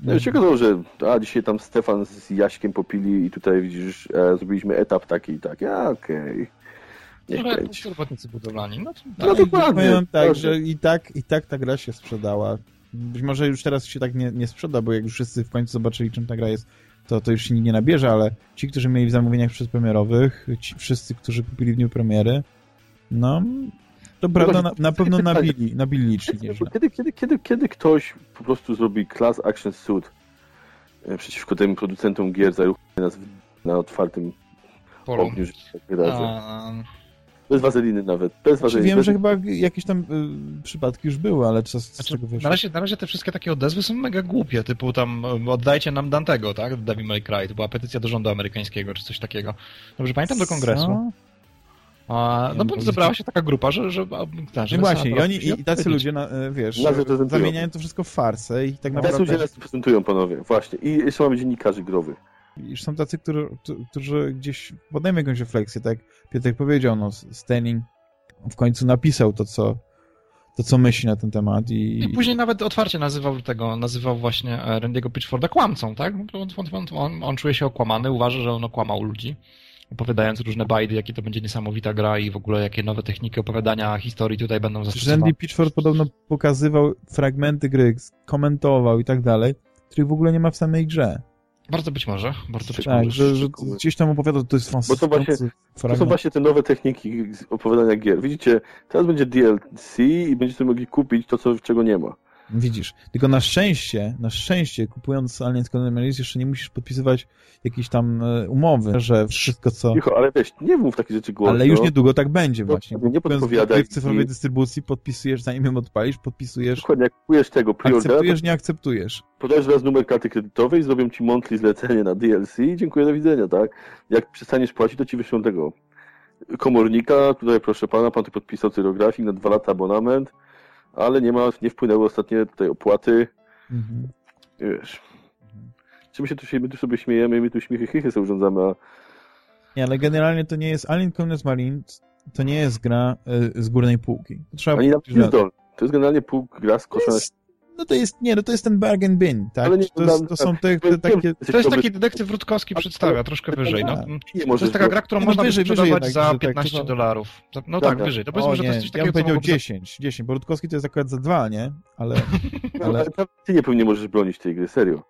S3: No i się okazało, że a, dzisiaj tam Stefan z Jaśkiem popili i tutaj widzisz, e, zrobiliśmy etap taki i taki. A, okej. Okay.
S2: Niech no, robotnicy budowlani. No,
S3: no dokładnie.
S1: Powiem tak, że i tak, i tak ta gra się sprzedała. Być może już teraz się tak nie, nie sprzeda, bo jak już wszyscy w końcu zobaczyli, czym ta gra jest, to, to już się nikt nie nabierze, ale ci, którzy mieli w zamówieniach przedpremierowych, ci wszyscy, którzy kupili w dniu premiery, no, to prawda, na, na pewno nabili, nabili licznie.
S3: Kiedy, kiedy, kiedy, kiedy ktoś po prostu zrobi class action suit e, przeciwko tym producentom gier za nas na otwartym Polu. ogniu, że tak wydarzy. Bez wazeliny nawet. Bez znaczy, wazeliny.
S1: Wiem, bez... że chyba jakieś tam y, przypadki już były, ale z znaczy, tego wyszło?
S2: Na razie, na razie te wszystkie takie odezwy są mega głupie, typu tam y, oddajcie nam Dantego, tak? Devil May Cry. To była petycja do rządu amerykańskiego, czy coś takiego. Dobrze pamiętam do kongresu. Co? A, no bo zebrała się taka grupa, że... że,
S1: że, że no właśnie, i oni i tacy ludzie, na, e, wiesz, zamieniają to wszystko w farsę i tak naprawdę...
S3: Tacy ludzie nas prezentują, panowie, właśnie. I jeszcze mamy dziennikarzy growych.
S1: I są tacy, którzy, którzy gdzieś podejmą jakąś refleksję, tak jak Piotr powiedział, no, Stanning w końcu napisał to, co to, co myśli na ten temat. I,
S2: I później nawet otwarcie nazywał tego, nazywał właśnie e, Randy'ego Pitchforda kłamcą, tak? On, on, on, on, czuje się okłamany, uważa, że on okłamał ludzi opowiadając różne bajdy, jakie to będzie niesamowita gra i w ogóle jakie nowe techniki opowiadania historii tutaj będą zastosowane.
S1: Randy Pitchford podobno pokazywał fragmenty gry, komentował i tak dalej, których w ogóle nie ma w samej grze.
S2: Bardzo być może, bardzo być
S1: tak,
S2: może.
S1: Że, że gdzieś tam opowiada, to jest
S3: Bo to właśnie, to są właśnie te nowe techniki opowiadania gier. Widzicie, teraz będzie DLC i będziecie mogli kupić to, co, czego nie ma.
S1: Widzisz. Tylko na szczęście, na szczęście, kupując Alliance Colonialism jeszcze nie musisz podpisywać jakiejś tam e, umowy, że wszystko co...
S3: Cicho, ale weź, nie mów takich rzeczy głośno.
S1: Ale już niedługo tak będzie no, właśnie.
S3: Nie podpowiadaj.
S1: W cyfrowej i... dystrybucji podpisujesz, zanim ją odpalisz, podpisujesz...
S3: Dokładnie, jak kupujesz tego
S1: preordera... Akceptujesz, nie akceptujesz.
S3: Podajesz raz numer karty kredytowej, zrobią ci monthly zlecenie na DLC i dziękuję, do widzenia, tak? Jak przestaniesz płacić, to ci wyślą tego komornika, tutaj proszę pana, pan tu podpisał cyrografik na dwa lata abonament, ale nie ma, nie wpłynęły ostatnie tutaj opłaty. Mhm. Wiesz. Czy my się tu, my tu sobie śmiejemy, my tu śmiechy chichy sobie urządzamy, a...
S1: Nie, ale generalnie to nie jest Alien Covenant Marine, to nie jest gra y, z górnej półki. To
S3: trzeba Ani nawet nie jest To jest generalnie pół gra skoszona
S1: no to jest, nie, no to jest ten bargain bin, tak? Ale nie, to, jest, to są te, te, takie...
S2: To jest taki detektyw Rutkowski przedstawia, troszkę wyżej, no. To jest taka gra, którą można wyżej, wyżej, za 15 tak, dolarów. No tak, tak, wyżej. To powiedzmy, że to jest coś takiego,
S1: Ja bym powiedział 10, 10, bo Rutkowski to jest akurat za dwa, nie? Ale...
S3: ale... ty nie pewnie możesz bronić tej gry, serio.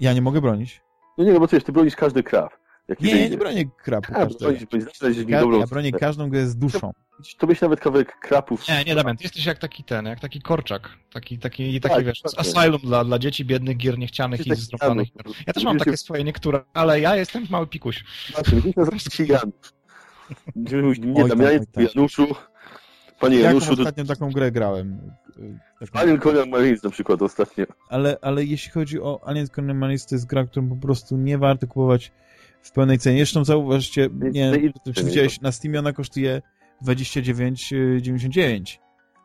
S1: Ja nie mogę bronić.
S3: No nie, no bo co ty bronisz każdy kraw.
S1: Nie, ja nie bronię krapu. Ja, bronisz, ja bronię każdą grę z duszą.
S3: To byś nawet kawałek krapów...
S2: Nie, nie, Damian, ty jesteś jak taki ten, jak taki korczak. Taki, taki, taki tak, wiesz, tak, asylum dla, dla dzieci biednych, gier niechcianych i zdropanych. Ja też mam takie swoje niektóre, ale ja jestem mały pikuś.
S3: Znaczy. Nie, Damianie, Januszu. Panie Januszu...
S1: Jaką ostatnio taką grę grałem?
S3: Alien Colonial Marines na przykład ostatnio.
S1: Ale, ale jeśli chodzi o Alien Colonial Marines, to jest gra, którą po prostu nie warto kupować w pełnej cenie. Zresztą zauważcie, nie, czy widziałeś, na Steamie ona kosztuje 29,99.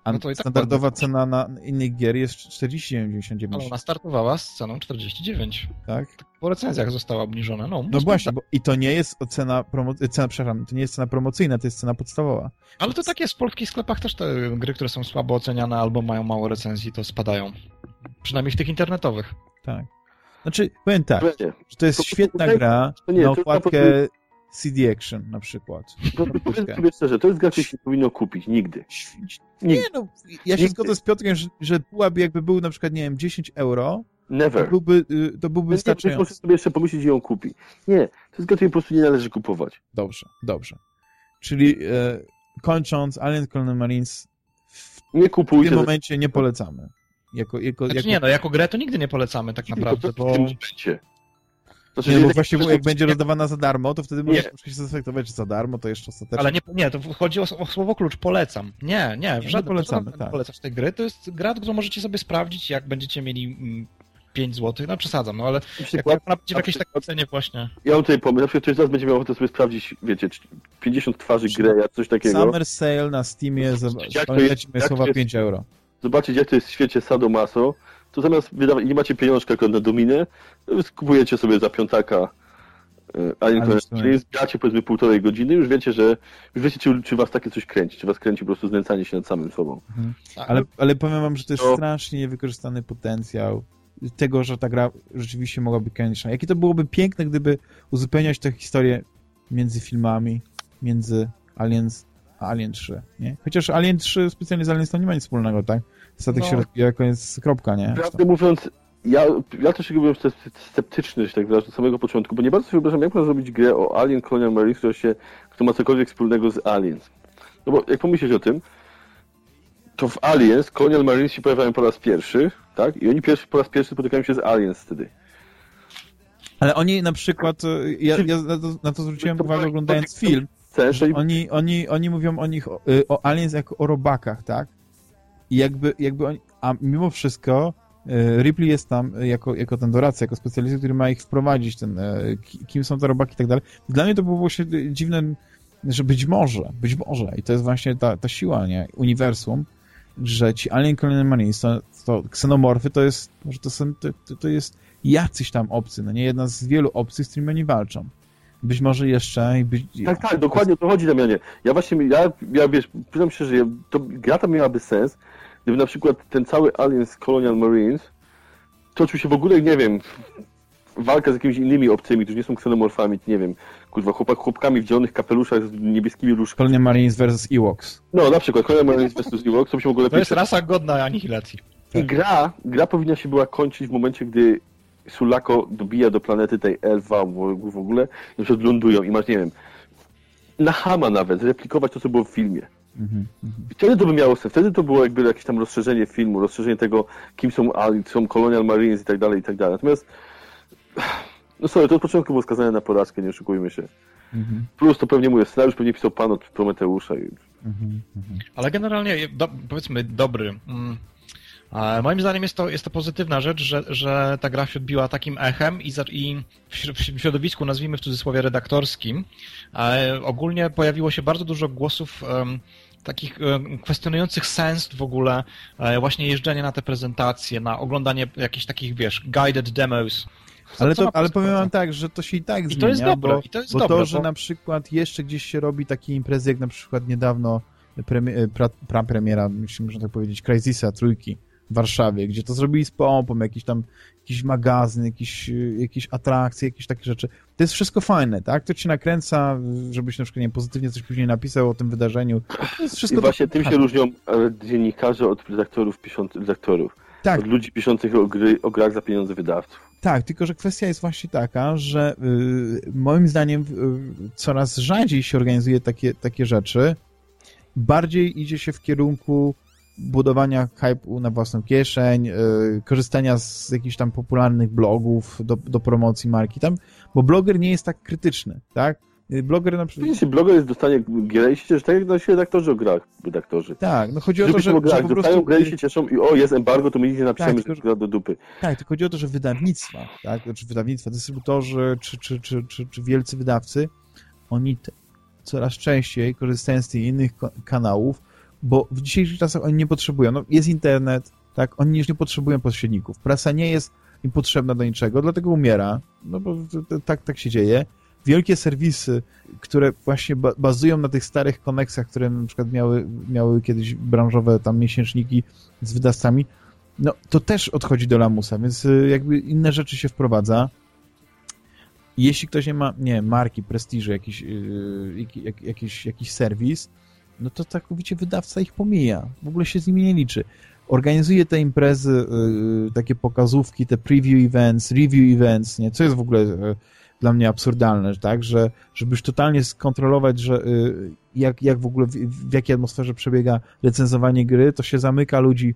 S1: A no tak standardowa cena na innych gier jest 49,99.
S2: Ale ona startowała z ceną 49.
S1: Tak?
S2: Po recenzjach została obniżona. No,
S1: no właśnie, bo i to nie jest cena, promo... cena, przepraszam, to nie jest cena promocyjna, to jest cena podstawowa.
S2: Ale to tak jest w polskich sklepach też te gry, które są słabo oceniane albo mają mało recenzji, to spadają. Przynajmniej w tych internetowych.
S1: Tak. Znaczy, powiem tak, że to jest świetna gra na okładkę CD Action na przykład.
S3: Powiedzmy sobie szczerze, to jest gra, się nie powinno kupić nigdy.
S1: Nigdy. Nie no, ja się Nigdy. zgodzę z Piotrem, że, że byłaby jakby był na przykład, nie wiem, 10 euro,
S3: Never.
S1: To byłby, y, to byłby wystarczający.
S3: Muszę sobie jeszcze pomyśleć i ją kupi. Nie, to jest gra, której po prostu nie należy kupować.
S1: Dobrze, dobrze. Czyli e, kończąc, Alien Colonial Marines w
S3: nie kupujcie,
S1: tym momencie nie polecamy. Jako, jako,
S2: znaczy jako... nie, no jako grę to nigdy nie polecamy tak naprawdę, bo...
S1: Znaczy, nie, bo właściwie jak będzie rozdawana za darmo, to wtedy możesz się zafektować, że za darmo to jeszcze ostatecznie...
S2: Ale nie, nie to chodzi o, o słowo klucz, polecam. Nie, nie, w żadnym polecamy, tak. polecasz tej gry. To jest gra, którą możecie sobie sprawdzić, jak będziecie mieli 5 mm, zł, no przesadzam, no ale przykład, jak ona będzie w jakiejś takiej cenie właśnie.
S3: Ja mam tutaj pomysł, na przykład ktoś z nas będzie miał ochotę sobie sprawdzić, wiecie, 50 twarzy grę, coś takiego.
S1: Summer Sale na Steamie, pamiętajcie słowa 5 euro.
S3: Zobaczyć jak to jest w świecie Sadomaso, to zamiast wydawać, nie macie pieniążka na dominę, kupujecie sobie za piątaka Alien czyli zbieracie powiedzmy półtorej godziny, już wiecie, że już wiecie, czy, czy was takie coś kręci, czy was kręci po prostu znęcanie się nad samym sobą. Mhm.
S1: Ale, ale powiem wam, że to jest to... strasznie niewykorzystany potencjał tego, że ta gra rzeczywiście mogłaby kręcić. Jakie to byłoby piękne, gdyby uzupełniać tę historię między filmami, między Aliens a Alien 3, nie? Chociaż Alien 3 specjalnie z Alien nie ma nic wspólnego, tak? Statek no. się rozbija, koniec, kropka, nie?
S3: Prawdę mówiąc, ja, ja też byłem sceptyczny, że tak wyrażę, od samego początku, bo nie bardzo sobie wyobrażam, jak można zrobić grę o Alien Colonial Marines, która, się, która ma cokolwiek wspólnego z Aliens. No bo jak pomyślisz o tym, to w Aliens Colonial Marines się pojawiają po raz pierwszy, tak? I oni pierwszy, po raz pierwszy spotykają się z Aliens wtedy.
S1: Ale oni na przykład, e, ja, ja na, to, na to zwróciłem uwagę oglądając film, oni, oni, oni mówią o nich, o, e, o Aliens jako o robakach, tak? I jakby, jakby oni, a mimo wszystko e, Ripley jest tam jako, jako ten doradca, jako specjalista, który ma ich wprowadzić, ten, e, kim są te robaki i tak dalej. Dla mnie to było właśnie dziwne, że być może, być może, i to jest właśnie ta, ta siła, nie, uniwersum, że ci Alien Colonial Marines, to, to ksenomorfy, to jest, może to, są, to, to jest jacyś tam obcy, no nie jedna z wielu obcych, z którymi oni walczą. Być może jeszcze... Być...
S3: Tak, tak, dokładnie o to chodzi, Damianie. Ja właśnie, ja, ja wiesz, przyznam się, że to, gra ta miałaby sens, gdyby na przykład ten cały Aliens Colonial Marines toczył się w ogóle, nie wiem, walka z jakimiś innymi obcymi, którzy nie są ksenomorfami, nie wiem, kurwa, chłopak, chłopkami w zielonych kapeluszach z niebieskimi różkami.
S1: Colonial Marines vs. Ewoks.
S3: No, na przykład Colonial Marines vs. Ewoks, to by się w ogóle...
S2: To jest rasa godna anihilacji.
S3: I gra, gra powinna się była kończyć w momencie, gdy Sulako dobija do planety tej Elfa w ogóle, i na lądują i masz, nie wiem, na Hama nawet, zreplikować to, co było w filmie. Mm -hmm. Wtedy to by miało sens. Wtedy to było jakby jakieś tam rozszerzenie filmu, rozszerzenie tego, kim są, są Colonial Marines i tak dalej, i tak dalej. Natomiast no sorry, to od początku było skazane na porażkę, nie oszukujmy się. -hmm. Plus to pewnie mój scenariusz pewnie pisał pan od Prometeusza. I... Mm
S2: -hmm. Ale generalnie, do, powiedzmy, dobry, mm, Moim zdaniem jest to, jest to pozytywna rzecz, że, że ta gra się odbiła takim echem i, i w środowisku, nazwijmy w cudzysłowie redaktorskim, ogólnie pojawiło się bardzo dużo głosów um, takich kwestionujących sens w ogóle e, właśnie jeżdżenia na te prezentacje, na oglądanie jakichś takich, wiesz, guided demos.
S1: ale, to, ale powiem wam tak, że to się i tak I zmienia, to jest dobre, bo, i to, jest bo dobre, to, że bo... na przykład jeszcze gdzieś się robi takie imprezy, jak na przykład niedawno premi pra, pra premiera, jeśli można tak powiedzieć, Crysisa trójki, w Warszawie, gdzie to zrobili z pompą, jakiś tam jakiś magazyn, jakiś, jakieś atrakcje, jakieś takie rzeczy. To jest wszystko fajne, tak? To ci nakręca, żebyś na przykład nie pozytywnie coś później napisał o tym wydarzeniu. To jest wszystko
S3: I właśnie tym się różnią e, dziennikarze od redaktorów, piszących, redaktorów. Tak. Od ludzi piszących o, gry, o grach za pieniądze wydawców.
S1: Tak, tylko że kwestia jest właśnie taka, że y, moim zdaniem y, coraz rzadziej się organizuje takie, takie rzeczy. Bardziej idzie się w kierunku budowania hype'u na własną kieszeń, yy, korzystania z jakichś tam popularnych blogów do, do promocji marki tam, bo bloger nie jest tak krytyczny, tak? Y, bloger na przykład...
S3: Jeśli bloger jest dostanie grę i się cieszy, tak jak nasi redaktorzy o grach, redaktorzy.
S1: Tak, no chodzi o to, że,
S3: grach, że po prostu... grę i się cieszą i o, jest embargo, to my nie napiszemy, tak, że gra do dupy.
S1: Tak, tylko chodzi o to, że wydawnictwa, tak, czy wydawnictwa, dystrybutorzy, czy, czy, czy, czy, czy wielcy wydawcy, oni coraz częściej korzystają z tych innych kanałów, bo w dzisiejszych czasach oni nie potrzebują. No, jest internet, tak, oni już nie potrzebują pośredników. Prasa nie jest im potrzebna do niczego, dlatego umiera, no bo tak, tak się dzieje. Wielkie serwisy, które właśnie bazują na tych starych koneksjach, które na przykład miały, miały kiedyś branżowe tam miesięczniki z wydawcami, no to też odchodzi do lamusa, więc y, jakby inne rzeczy się wprowadza. Jeśli ktoś nie ma, nie marki, prestiżu, jakiś, yy, jakiś, jakiś serwis, no to całkowicie wydawca ich pomija. W ogóle się z nimi nie liczy. Organizuje te imprezy, yy, takie pokazówki, te preview events, review events, nie? Co jest w ogóle yy, dla mnie absurdalne, tak? Że, żeby już totalnie skontrolować, że jak, jak w ogóle, w, w jakiej atmosferze przebiega recenzowanie gry, to się zamyka ludzi,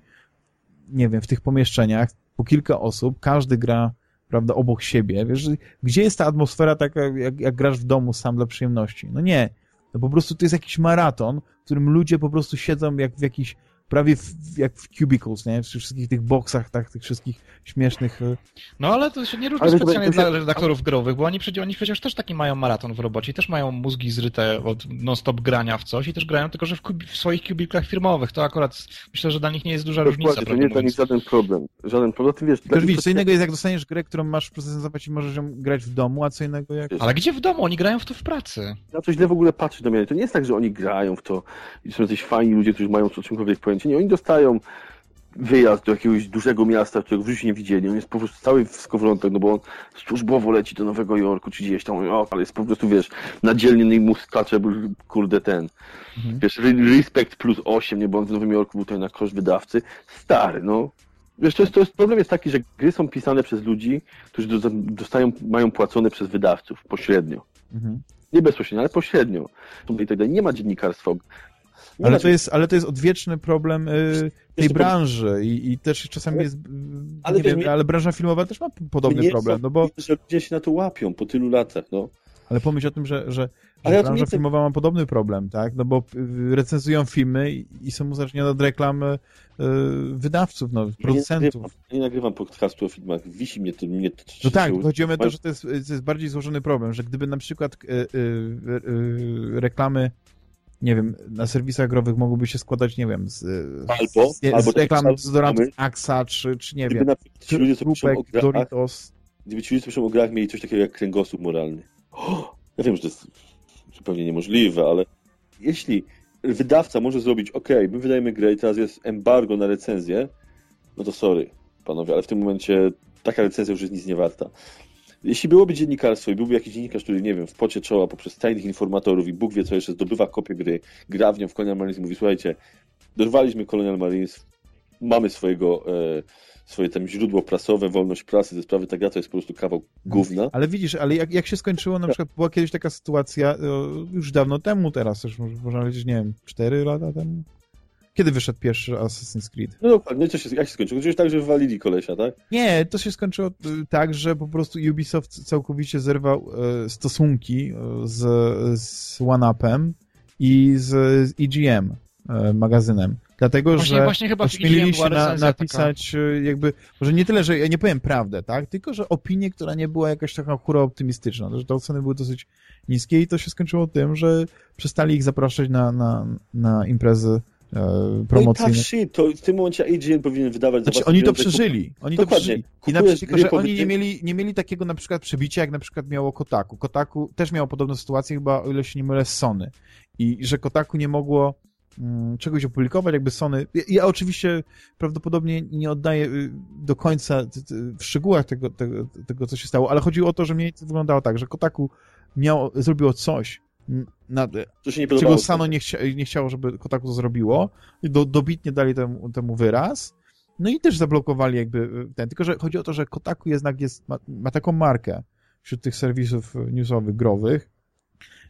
S1: nie wiem, w tych pomieszczeniach, po kilka osób, każdy gra prawda, obok siebie. Wiesz, gdzie jest ta atmosfera taka, jak, jak grasz w domu sam dla przyjemności? No nie. No po prostu to jest jakiś maraton, w którym ludzie po prostu siedzą jak w jakiś prawie w, jak w cubicles, nie? W wszystkich tych boksach, tak, tych wszystkich śmiesznych... E,
S2: no ale to się nie różni ale specjalnie dla redaktorów growych, bo oni, oni przecież też taki mają maraton w robocie, też mają mózgi zryte od non-stop grania w coś i też grają tylko, że w, w swoich kubiklach firmowych. To akurat myślę, że dla nich nie jest duża różnica.
S3: To nie jest dla nich żaden problem. Żaden problem. Ty wiesz,
S1: Tylko wiesz, co innego jest jak dostaniesz grę, którą masz procesować i możesz ją grać w domu, a co innego jak...
S2: Ale gdzie w domu? Oni grają w to w pracy.
S3: Ja to źle w ogóle patrzeć do mnie. To nie jest tak, że oni grają w to i są jacyś fajni ludzie, którzy mają o czymkolwiek pojęcie. Nie, oni dostają wyjazd do jakiegoś dużego miasta, którego w życiu nie widzieli. On jest po prostu cały w skowrontach, no bo on służbowo leci do Nowego Jorku, czy gdzieś tam, o, ale jest po prostu, wiesz, na dzielny mu skacze, kurde, ten, mhm. wiesz, Respect plus 8, nie, bo on w Nowym Jorku był tutaj na koszt wydawcy. Stary, no. Wiesz, to jest, to jest, problem jest taki, że gry są pisane przez ludzi, którzy dostają, mają płacone przez wydawców pośrednio. Mhm. Nie bezpośrednio, ale pośrednio. I tak Nie ma dziennikarstwa
S1: ale to, jest, ale to jest odwieczny problem y, tej branży i, i też czasami jest, ale, nie wiem, mi... ale branża filmowa też ma podobny problem, no bo...
S3: Że ludzie się na to łapią po tylu latach, no.
S1: Ale pomyśl o tym, że, że, że ja branża filmowa ma podobny problem, tak? No bo y, recenzują filmy i, są uzależnione od reklam y, wydawców, no, producentów.
S3: Nie nagrywam, nie nagrywam podcastu o filmach, wisi mnie to... Mnie to
S1: no tak, chodzi o to, że to jest, to jest bardziej złożony problem, że gdyby na przykład y, y, y, reklamy nie wiem, na serwisach growych mogłyby się składać, nie wiem, z,
S3: albo,
S1: z,
S3: albo
S1: z reklam dezodorantów Axa, czy, czy nie wiem,
S3: ci ludzie, co o grach, Doritos. Gdyby ci ludzie, co piszą o grach, mieli coś takiego jak kręgosłup moralny. Oh, ja wiem, że to jest zupełnie niemożliwe, ale jeśli wydawca może zrobić, ok, my wydajemy grę i teraz jest embargo na recenzję, no to sorry, panowie, ale w tym momencie taka recenzja już jest nic nie warta. Jeśli byłoby dziennikarstwo i byłby jakiś dziennikarz, który, nie wiem, w pocie czoła poprzez tajnych informatorów i Bóg wie co jeszcze, zdobywa kopię gry, gra w nią w Colonial Marines i mówi, słuchajcie, dorwaliśmy Colonial Marines, mamy swojego, e, swoje tam źródło prasowe, wolność prasy, ze sprawy ta gra to jest po prostu kawał gówna.
S1: Ale widzisz, ale jak, jak się skończyło, na przykład była kiedyś taka sytuacja, już dawno temu teraz, już można powiedzieć, nie wiem, 4 lata temu, kiedy wyszedł pierwszy Assassin's Creed?
S3: No dokładnie, co się, jak się skończyło? Gdzieś tak, że wywalili kolesia, tak?
S1: Nie, to się skończyło y, tak, że po prostu Ubisoft całkowicie zerwał e, stosunki e, z, z OneUpem i z, z EGM. e, magazynem. Dlatego,
S2: właśnie,
S1: że
S2: właśnie chyba
S1: ośmielili się na, napisać taka... jakby, może nie tyle, że ja nie powiem prawdę, tak, tylko, że opinię, która nie była jakaś taka hura optymistyczna, że te oceny były dosyć niskie i to się skończyło tym, że przestali ich zapraszać na, na, na imprezy e, promocyjne. No i
S3: shit, to w tym momencie IGN powinien wydawać...
S1: Znaczy, oni to przeżyli, oni Dokładnie. to przeżyli. I na przykład, że oni nie mieli, nie mieli takiego na przykład przebicia, jak na przykład miało Kotaku. Kotaku też miało podobną sytuację, chyba o ile się nie mylę, z Sony. I że Kotaku nie mogło mm, czegoś opublikować, jakby Sony... Ja, ja, oczywiście prawdopodobnie nie oddaję y, do końca w szczegółach tego, tego, tego, co się stało, ale chodziło o to, że mnie to wyglądało tak, że Kotaku miało, zrobiło coś, na, czego Sano nie, chcia, nie chciało, żeby Kotaku to zrobiło, do, dobitnie dali temu, temu wyraz, no i też zablokowali jakby y, ten, tylko że chodzi o to, że Kotaku jednak jest, ma, ma taką markę wśród tych serwisów newsowych, growych,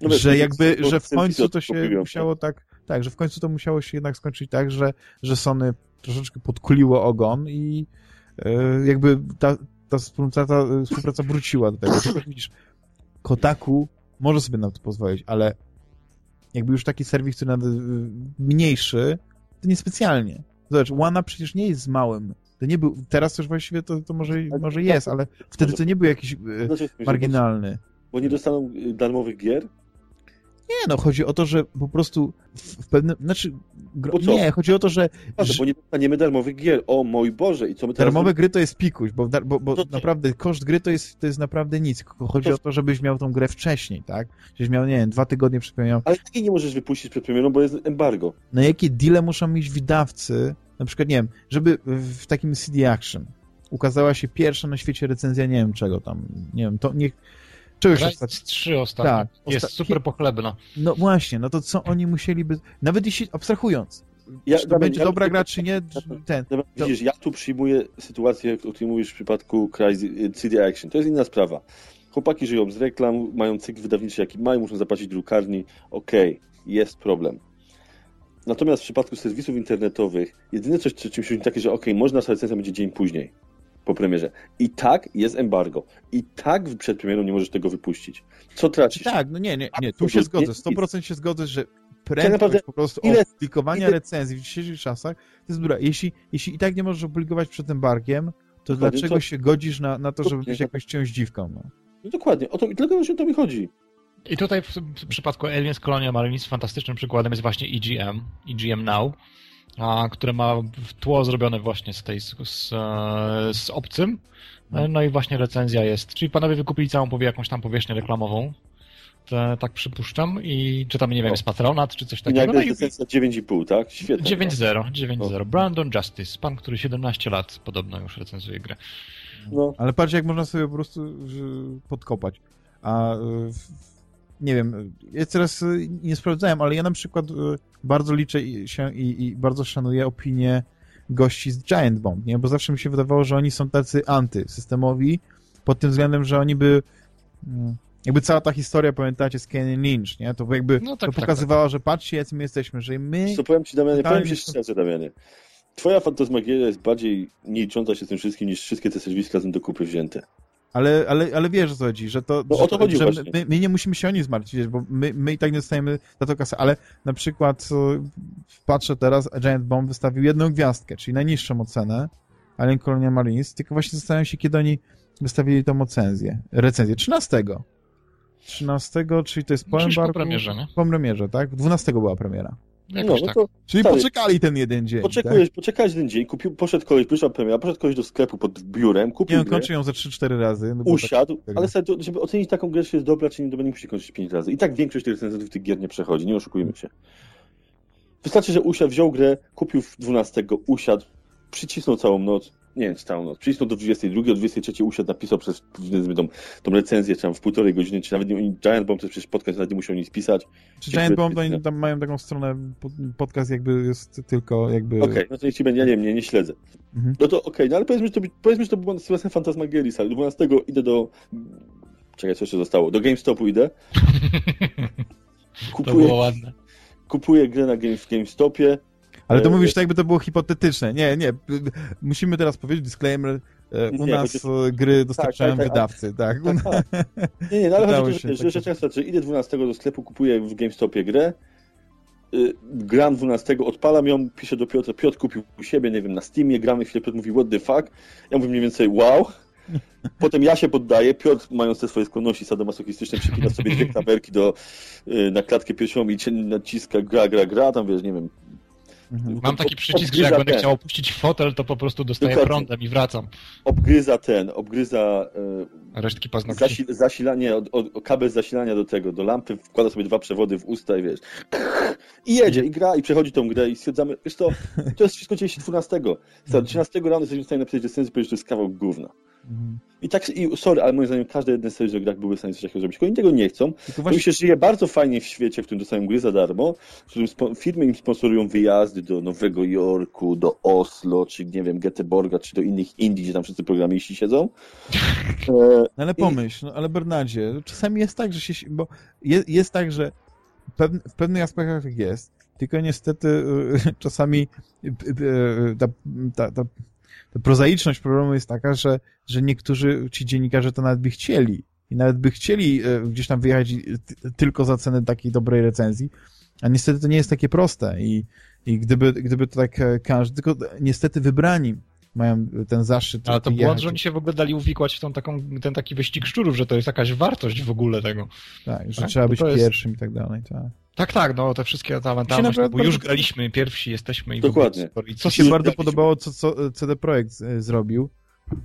S1: no że jakby, że w końcu to się musiało tak, tak, że w końcu to musiało się jednak skończyć tak, że, że Sony troszeczkę podkuliło ogon i yy, jakby ta, ta współpraca, współpraca wróciła do tego. Widzisz, Kotaku może sobie na to pozwolić, ale jakby już taki serwis, który nawet y, mniejszy, to niespecjalnie. Zobacz, Łana przecież nie jest z małym. To nie był, teraz już właściwie to, to może, może jest, ale wtedy to nie był jakiś y, marginalny.
S3: Bo nie dostaną y, darmowych gier?
S1: Nie, no chodzi o to, że po prostu w pewnym, znaczy, gro... nie, chodzi o to, że...
S3: że... Bo nie dostaniemy darmowych gier, o mój Boże, i co my
S1: teraz... Darmowe gry to jest pikuś, bo, bo, bo to naprawdę koszt gry to jest, to jest naprawdę nic, chodzi to... o to, żebyś miał tą grę wcześniej, tak? Żebyś miał, nie wiem, dwa tygodnie przed premierą.
S3: Ale takiej nie możesz wypuścić przed premierą, bo jest embargo.
S1: No jakie deale muszą mieć wydawcy, na przykład, nie wiem, żeby w takim CD Action ukazała się pierwsza na świecie recenzja, nie wiem czego tam, nie wiem, to niech
S2: Crysis 3 ostatnio. Tak, jest osta... super pochlebna.
S1: No właśnie, no to co oni musieliby... Nawet jeśli, abstrahując, ja, czy to będzie ja, dobra ja, gra, czy nie, ten...
S3: To... Widzisz, ja tu przyjmuję sytuację, o której mówisz w przypadku CD Action. To jest inna sprawa. Chłopaki żyją z reklam, mają cykl wydawniczy jaki mają, muszą zapłacić drukarni. Okej, okay, jest problem. Natomiast w przypadku serwisów internetowych, jedyne coś, czym się takie, że ok, można recenzja będzie dzień później po premierze. I tak jest embargo. I tak przed premierą nie możesz tego wypuścić. Co tracisz?
S1: Tak, no nie, nie, nie. tu się zgodzę. 100% się zgodzę, że prędkość po prostu ile, opublikowania ile... recenzji w dzisiejszych czasach to jest dobra. Jeśli, jeśli i tak nie możesz opublikować przed embargiem, to dokładnie, dlaczego to... się godzisz na, na to, żeby być jakąś część dziwką? No?
S3: no dokładnie. O to, I dlatego o to mi chodzi.
S2: I tutaj w, w przypadku Aliens Colonial Marines fantastycznym przykładem jest właśnie EGM, EGM Now, a, które ma tło zrobione właśnie z tej, z, z, z obcym. No. no i właśnie recenzja jest. Czyli panowie wykupili całą powie, jakąś tam powierzchnię reklamową. Te, tak przypuszczam. I czy tam, nie wiem, jest patronat, czy coś takiego.
S3: No i recenzja 9,5, tak? Świetnie.
S2: 9,0, 9,0. Brandon Justice, pan, który 17 lat podobno już recenzuje grę.
S1: No. Ale patrz, jak można sobie po prostu podkopać. A nie wiem, ja teraz y, nie sprawdzałem, ale ja na przykład y, bardzo liczę się i, i bardzo szanuję opinię gości z Giant Bomb, nie? Bo zawsze mi się wydawało, że oni są tacy antysystemowi, pod tym względem, że oni by mm, jakby cała ta historia, pamiętacie, z Kenny Lynch, nie? To jakby no tak, to tak, pokazywało, tak. że patrzcie, jacy my jesteśmy, że my...
S3: Co powiem ci, Damianie, powiem ci szczerze, Damianie. Twoja fantasmagieria jest bardziej nie licząca się z tym wszystkim niż wszystkie te serwisy razem do kupy wzięte.
S1: Ale, ale, ale wiesz o co chodzi, że to,
S3: że, o to chodzi
S1: że my, my, nie musimy się o nic zmartwić, bo my, my i tak nie dostajemy za to kasę, ale na przykład patrzę teraz, Giant Bomb wystawił jedną gwiazdkę, czyli najniższą ocenę Alien Colonial Marines, tylko właśnie zastanawiam się, kiedy oni wystawili tą ocenzję, recenzję, 13. 13, czyli to jest po embarku?
S2: Po premierze, nie?
S1: Po premierze, tak? 12 była premiera.
S2: No, no tak.
S1: to, Czyli stary, poczekali ten jeden dzień.
S3: Poczekałeś, tak? poczekałeś ten dzień, kupił, poszedł koleś, przyszła premiera, poszedł koleś do sklepu pod biurem, kupił
S1: Nie, on kończy ją ze 3-4 razy.
S3: No usiadł, tak, ale stary, żeby ocenić taką grę, czy jest dobra, czy nie, to będzie musi kończyć 5 razy. I tak większość tych recenzentów tych gier nie przechodzi, nie oszukujmy się. Wystarczy, że usiadł, wziął grę, kupił w 12, usiadł, przycisnął całą noc, nie wiem, całą noc, przycisnął do 22, o 23 usiadł, napisał przez tą, tą recenzję, czy tam w półtorej godziny, czy nawet nie, Giant Bomb to przecież podcast nawet nie musiał nic pisać.
S1: Czy Giant Bomb, oni tam mają taką stronę, podcast jakby jest tylko jakby...
S3: Okej, okay, no to niech ci będzie, ja nie wiem, nie, nie śledzę. Mhm. No to okej, okay, no ale powiedzmy, że to, powiedzmy, że to była sytuacja Fantasmagieris, ale 12 idę do... Czekaj, co jeszcze zostało? Do GameStopu idę.
S2: Kupuję, to było ładne.
S3: Kupuję grę na game, w GameStopie,
S1: ale to e, mówisz tak, jakby to było hipotetyczne. Nie, nie. Musimy teraz powiedzieć disclaimer. E, u nie, nas gry tak, dostarczają tak, tak, wydawcy, tak? tak.
S3: Nie, nie, no ale chodzi o to, że, że, że często, że idę 12 do sklepu, kupuję w GameStopie grę, y, gram 12, odpalam ją, piszę do Piotra, Piotr kupił u siebie, nie wiem, na Steamie, gramy chwilę, Piotr mówi, what the fuck? Ja mówię mniej więcej, wow. Potem ja się poddaję, Piotr, mając te swoje skłonności sadomasochistyczne, przypina sobie dwie klawerki do, y, na klatkę piersiową i naciska gra, gra, gra, tam wiesz, nie wiem,
S2: Mhm. Mam taki przycisk, że jak będę ten. chciał opuścić fotel, to po prostu dostaję Dokładnie. prądem i wracam.
S3: Obgryza ten, obgryza
S2: e, resztki paznokci. Zasi
S3: zasilanie, od, od, kabel zasilania do tego, do lampy, wkłada sobie dwa przewody w usta i wiesz. I jedzie, i gra, i przechodzi tą grę i stwierdzamy, wiesz to, to jest wszystko dzieje się 12. 13 rano jesteśmy w stanie napisać recenzję, powiedzieć, że to jest kawał gówna. Mhm. I tak, i sorry, ale moim zdaniem każde jedne serii grach były w stanie coś takiego zrobić. Tylko oni tego nie chcą. Właśnie... się żyje bardzo fajnie w świecie, w którym dostają gry za darmo, w którym firmy im sponsorują wyjazdy do Nowego Jorku, do Oslo, czy nie wiem, Göteborga, czy do innych Indii, gdzie tam wszyscy programiści siedzą.
S1: E, no ale pomyśl, no, ale Bernardzie, czasami jest tak, że się, bo jest, jest tak, że w pewnych aspektach tak jest, tylko niestety czasami ta, ta, ta prozaiczność problemu jest taka, że, że niektórzy ci dziennikarze to nawet by chcieli i nawet by chcieli e, gdzieś tam wyjechać tylko za cenę takiej dobrej recenzji, a niestety to nie jest takie proste i, i gdyby, gdyby to tak e, każdy, tylko niestety wybrani mają ten zaszczyt.
S2: Ale to błąd, że oni się w ogóle dali uwikłać w tą taką, ten taki wyścig szczurów, że to jest jakaś wartość w ogóle tego.
S1: Tak, że tak? trzeba być pierwszym jest... i tak dalej. Tak.
S2: Tak, tak, no te wszystkie ta awantarność, bo bardzo... już graliśmy, pierwsi jesteśmy i
S3: Dokładnie.
S1: I co się bardzo podobało, co, co CD Projekt e, zrobił,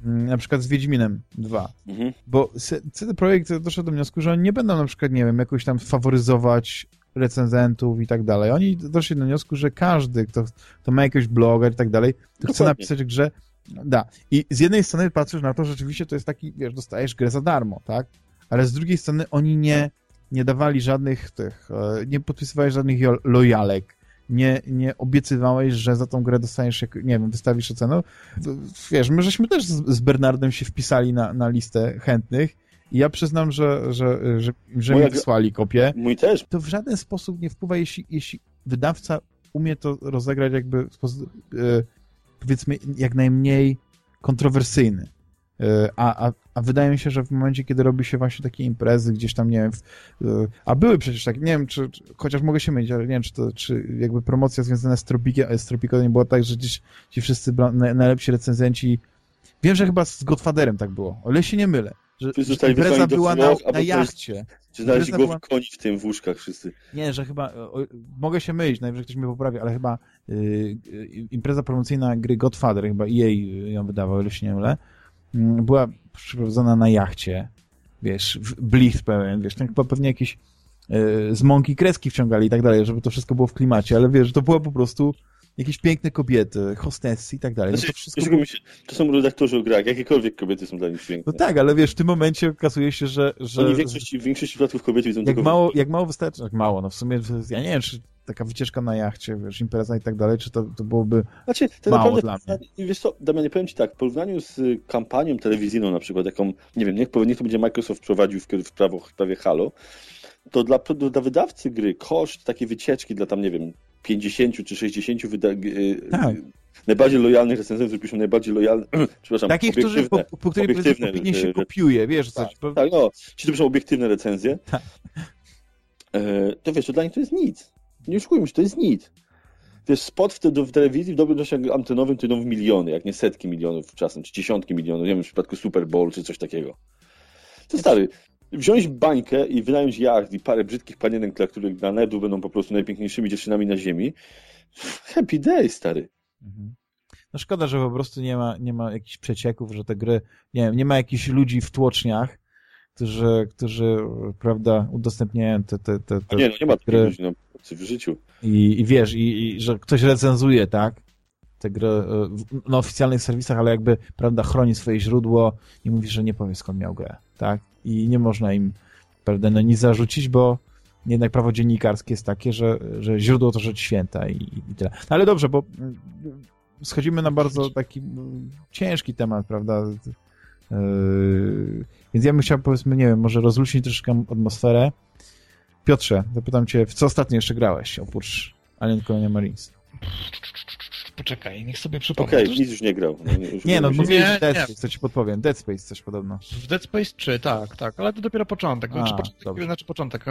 S1: mm, na przykład z Wiedźminem 2, mhm. bo CD Projekt doszedł do wniosku, że oni nie będą na przykład, nie wiem, jakoś tam faworyzować recenzentów i tak dalej. Oni doszli do wniosku, że każdy, kto, kto ma jakiegoś bloga i tak dalej, to Dokładnie. chce napisać grze, da. I z jednej strony patrzysz na to, że rzeczywiście to jest taki, wiesz, dostajesz grę za darmo, tak? Ale z drugiej strony oni nie nie dawali żadnych tych, e, nie podpisywałeś żadnych lojalek, nie, nie obiecywałeś, że za tą grę dostaniesz, nie wiem, wystawisz ocenę. Wiesz, my żeśmy też z Bernardem się wpisali na, na listę chętnych i ja przyznam, że, że, że, że mi wysłali kopię.
S3: Mój też.
S1: To w żaden sposób nie wpływa, jeśli, jeśli wydawca umie to rozegrać jakby w sposób, e, powiedzmy, jak najmniej kontrowersyjny. A, a, a wydaje mi się, że w momencie, kiedy robi się właśnie takie imprezy, gdzieś tam, nie wiem, w, e, a były przecież tak, nie wiem, czy, czy, chociaż mogę się mylić, ale nie wiem, czy to, czy jakby promocja związana z Tropikiem, z Tropico nie była tak, że gdzieś ci wszyscy najlepsi recenzenci, wiem, że chyba z Godfatherem tak było, ale się nie mylę, że, że impreza była na, na jachcie.
S3: Czy znaleźli głowy była... koni w tym w łóżkach wszyscy?
S1: Nie, że chyba, o, mogę się mylić, najwyżej ktoś mnie poprawi, ale chyba y, y, impreza promocyjna gry Godfather, chyba EA ją wydawał, się nie mylę, była przyprowadzona na jachcie, wiesz, blicht pełen, wiesz, tam chyba pewnie jakieś yy, z mąki kreski wciągali i tak dalej, żeby to wszystko było w klimacie, ale wiesz, to było po prostu jakieś piękne kobiety, hostessy i tak dalej.
S3: Znaczy, no to, wszystko było... to są redaktorzy o grach, jakiekolwiek kobiety są dla nich piękne.
S1: No tak, ale wiesz, w tym momencie okazuje się, że... że
S3: Oni w większości, w większości przypadków kobiety widzą
S1: jak mało, jak mało wystarczy, jak mało, no w sumie ja nie wiem, czy taka wycieczka na jachcie, wiesz, impreza i tak dalej, czy to, to byłoby znaczy, to mało naprawdę, dla mnie.
S3: Wiesz co, Damianie, powiem Ci tak, w porównaniu z kampanią telewizyjną na przykład, jaką, nie wiem, niech, niech to będzie Microsoft prowadził w, w prawo, w prawie Halo, to dla, dla wydawcy gry koszt takiej wycieczki dla tam, nie wiem, 50 czy 60 wyda y, tak. najbardziej lojalnych recenzentów, piszą najbardziej lojalne, przepraszam,
S1: Takich, którzy po, po której opinię się y, kopiuje, wiesz,
S3: tak, coś. Tak, no, ci to piszą obiektywne recenzje, tak. E, to wiesz, to dla nich to jest nic. Nie oszukujmy się, to jest nic. Wiesz, spot w, te, w telewizji w dobrym czasie antenowym to idą w miliony, jak nie setki milionów czasem, czy dziesiątki milionów, nie wiem, w przypadku Super Bowl, czy coś takiego. To stary, wziąć bańkę i wynająć jacht i parę brzydkich panienek, dla których na nedu będą po prostu najpiękniejszymi dziewczynami na ziemi. Happy day, stary. Mhm.
S1: No szkoda, że po prostu nie ma, nie ma jakichś przecieków, że te gry, nie wiem, nie ma jakichś ludzi w tłoczniach, którzy, którzy prawda, udostępniają te, te, te, te
S3: Nie, no nie ma gry ludzi no, w życiu.
S1: I, i wiesz, i, i, że ktoś recenzuje, tak? Te gry na oficjalnych serwisach, ale jakby, prawda, chroni swoje źródło i mówi, że nie powie skąd miał grę, tak? I nie można im, prawda, no nic zarzucić, bo jednak prawo dziennikarskie jest takie, że, że źródło to rzecz święta i, i tyle. No ale dobrze, bo mm, schodzimy na bardzo taki mm, ciężki temat, prawda? Yy, więc ja bym chciał, powiedzmy, nie wiem, może rozluźnić troszkę atmosferę. Piotrze, zapytam cię, w co ostatnio jeszcze grałeś, oprócz Alien Colonial Marines?
S2: Poczekaj, niech sobie przypomnę.
S3: Okej, okay, nic już nie grał.
S1: No, już nie, no mówię Dead Space, co ci podpowiem. Dead Space coś podobno.
S2: W Dead Space 3, tak, tak, ale to dopiero początek. Znaczy, A, początek, znaczy początek,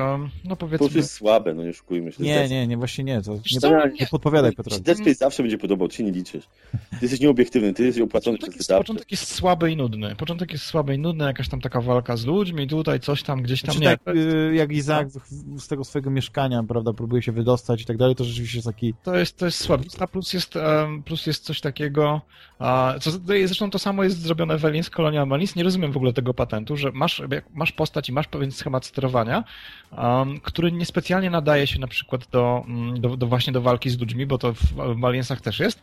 S2: no powiedzmy...
S3: To jest słabe, no nie szukujmy się.
S1: Nie, nie, nie, właśnie nie, to nie, nie, nie podpowiadaj Petrowi.
S3: Dead Space zawsze będzie podobał, ty nie liczysz. Ty jesteś nieobiektywny, ty jesteś opłacony
S2: przez wydawcę. Początek jest słaby i nudny. Początek jest słaby i nudny, jakaś tam taka walka z ludźmi, tutaj coś tam, gdzieś tam, znaczy,
S1: nie. Tak, y, jak Izak z tego swojego mieszkania, prawda, próbuje się wydostać i tak dalej, to rzeczywiście jest taki...
S2: To jest, to jest słabizna, plus jest, plus jest coś takiego, co, zresztą to samo jest zrobione w Aliens Colonial Marines, nie rozumiem w ogóle tego patentu, że masz, masz postać i masz pewien schemat sterowania, który niespecjalnie nadaje się na przykład do, mm, do, do, właśnie do walki z ludźmi, bo to w, Aliensach też jest,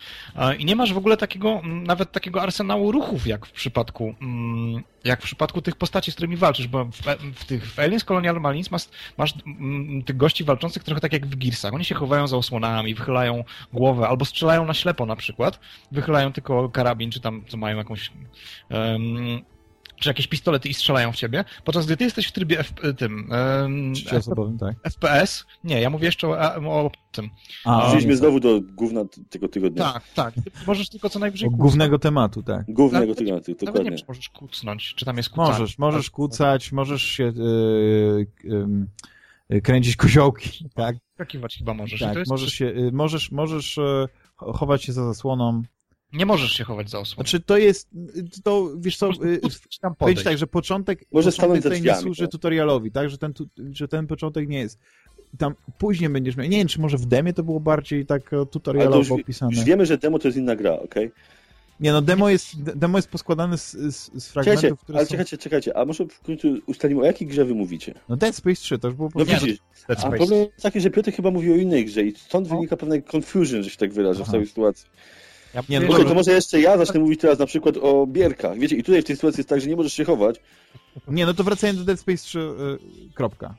S2: i nie masz w ogóle takiego, nawet takiego arsenału ruchów, jak w przypadku mm, jak w przypadku tych postaci, z którymi walczysz, bo w, w tych w Aliens Colonial Marines masz, masz m, tych gości walczących trochę tak jak w Gearsach. Oni się chowają za osłonami, wychylają głowę, albo strzelają na ślepo na przykład, wychylają tylko karabin, czy tam co mają jakąś um, czy jakieś pistolety i strzelają w ciebie, podczas gdy ty jesteś w trybie F, tym
S1: um, tak.
S2: FPS. Nie, ja mówię jeszcze o, o tym.
S3: A, Wzięliśmy znowu do główna tego tygodnia.
S2: Tak, tak. Ty możesz tylko co najwyżej
S1: kucnąć. Głównego tematu, tak.
S3: Głównego tak, tematu,
S2: dokładnie. Nawet nie czy możesz kucnąć, czy tam jest kucanie.
S1: Możesz, możesz kucać, możesz się yy, yy, kręcić koziołki, tak?
S2: Skakiwać chyba możesz.
S1: Tak, możesz, się, yy, możesz, możesz chować się za zasłoną.
S2: Nie możesz się chować za osłoną.
S1: Znaczy to jest, to wiesz co, tam powiedzieć tak, że początek,
S3: Może
S1: początek
S3: tutaj
S1: nie służy tak? tutorialowi, tak, że ten, że ten początek nie jest. Tam później będziesz miał, nie wiem, czy może w demie to było bardziej tak tutorialowo już, opisane.
S3: Już wiemy, że demo to jest inna gra, okej? Okay?
S1: Nie no, demo jest, demo jest poskładane z, z, z fragmentów,
S3: czekajcie,
S1: które
S3: ale
S1: są...
S3: czekajcie, czekajcie, a może w końcu ustalimy, o jakiej grze wy mówicie?
S1: No Dead Space 3, to już było
S3: No widzisz, a problem jest taki, że Piotr chyba mówi o innej grze i stąd o. wynika pewna confusion, że się tak wyrażę Aha. w całej sytuacji. Ja nie, no, to może jeszcze ja zacznę mówić teraz na przykład o bierkach. Wiecie, i tutaj w tej sytuacji jest tak, że nie możesz się chować.
S1: Nie, no to wracając do Dead Space 3, yy, kropka.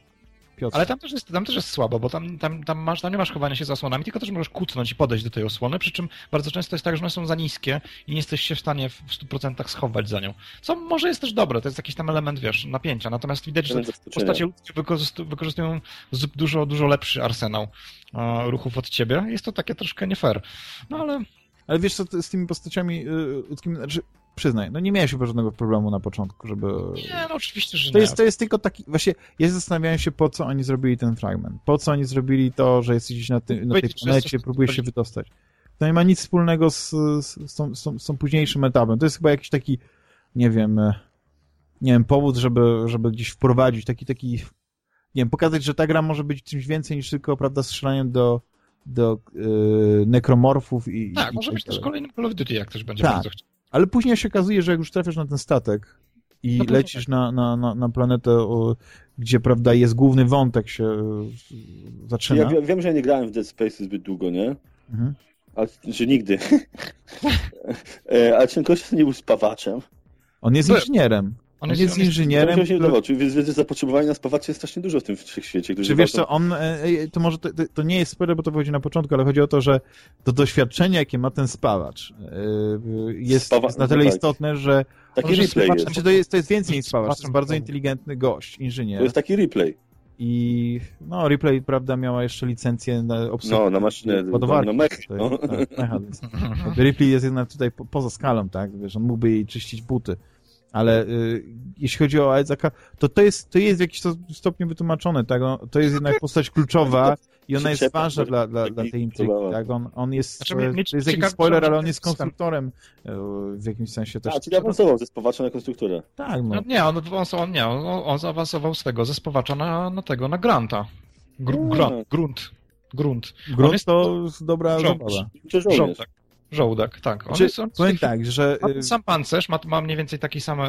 S2: Piotr. Ale tam też, jest, tam też jest słabo, bo tam, tam, tam, masz, tam nie masz chowania się za osłonami, tylko też możesz kucnąć i podejść do tej osłony, przy czym bardzo często jest tak, że one są za niskie i nie jesteś się w stanie w 100% schować za nią. Co może jest też dobre, to jest jakiś tam element, wiesz, napięcia, natomiast widać, że postacie ludzkie wykorzystują dużo, dużo lepszy arsenał ruchów od ciebie. Jest to takie troszkę nie fair. No ale
S1: ale wiesz co, z tymi postaciami yy, ludzkimi, znaczy, przyznaj, no nie miałeś chyba żadnego problemu na początku, żeby...
S2: Nie, no oczywiście, że
S1: to
S2: nie.
S1: Jest, to jest tylko taki, właśnie, ja zastanawiałem się, po co oni zrobili ten fragment. Po co oni zrobili to, że jesteś gdzieś na, ty, na tej planecie, próbujesz się wydostać. To nie ma nic wspólnego z, z, z, tą, z, tą, z tą późniejszym etapem. To jest chyba jakiś taki, nie wiem, e, nie wiem, powód, żeby, żeby gdzieś wprowadzić taki, taki, nie wiem, pokazać, że ta gra może być czymś więcej niż tylko, prawda, strzelaniem do do y, nekromorfów i...
S2: Tak,
S1: i,
S2: może być też kolejny Call of Duty, jak ktoś będzie
S1: tak,
S2: bardzo chciał.
S1: ale później się okazuje, że jak już trafiasz na ten statek i no lecisz tak. na, na, na, na planetę, o, gdzie, prawda, jest główny wątek się y, zaczyna.
S3: Ja wiem, że ja nie grałem w Dead Space zbyt długo, nie? Mhm. Ale, że nigdy. E, ale czy gość nie był spawaczem?
S1: On jest inżynierem. On jest, jest inżynierem.
S3: Się czyli więc zapotrzebowanie na spawacze jest strasznie dużo w tym wszechświecie.
S1: Czy wiesz co, on, e, e, to może, to, to nie jest spoiler, bo to wychodzi na początku, ale chodzi o to, że to doświadczenie, jakie ma ten spawacz, e, jest, Spawa jest na tyle no tak. istotne, że
S3: taki replay jest.
S1: Znaczy to, jest, to jest więcej niż spawacz, to jest bardzo inteligentny gość, inżynier.
S3: To jest taki replay.
S1: I no, Replay, prawda, miała jeszcze licencję na
S3: obsługę. No, na maszynę, ładowarki.
S1: Na mech, no. tak, mecha, Ripley jest jednak tutaj po, poza skalą, tak, wiesz, on mógłby jej czyścić buty ale y, jeśli chodzi o Isaaca, to to jest, to jest w jakiś stopniu wytłumaczone, tak? to jest jednak postać kluczowa i ona jest ważna dla, dla, dla tej intrygi, tak? On, on jest, znaczy, to jest jakiś spoiler, ale on jest konstruktorem e, w jakimś sensie też.
S3: A, czyli awansował ze spowacza na konstruktora.
S1: Tak, no.
S2: no nie, on, on, nie, on, on zaawansował z tego, ze spowacza na, na tego, na Granta. Gr, grunt. Grunt. Grunt.
S1: Grunt jest, to dobra zabawa.
S2: Żołd, tak. Żołdek, tak.
S1: On jest, on powiem tak, że...
S2: Ma sam pancerz, ma, ma mniej więcej taki sam,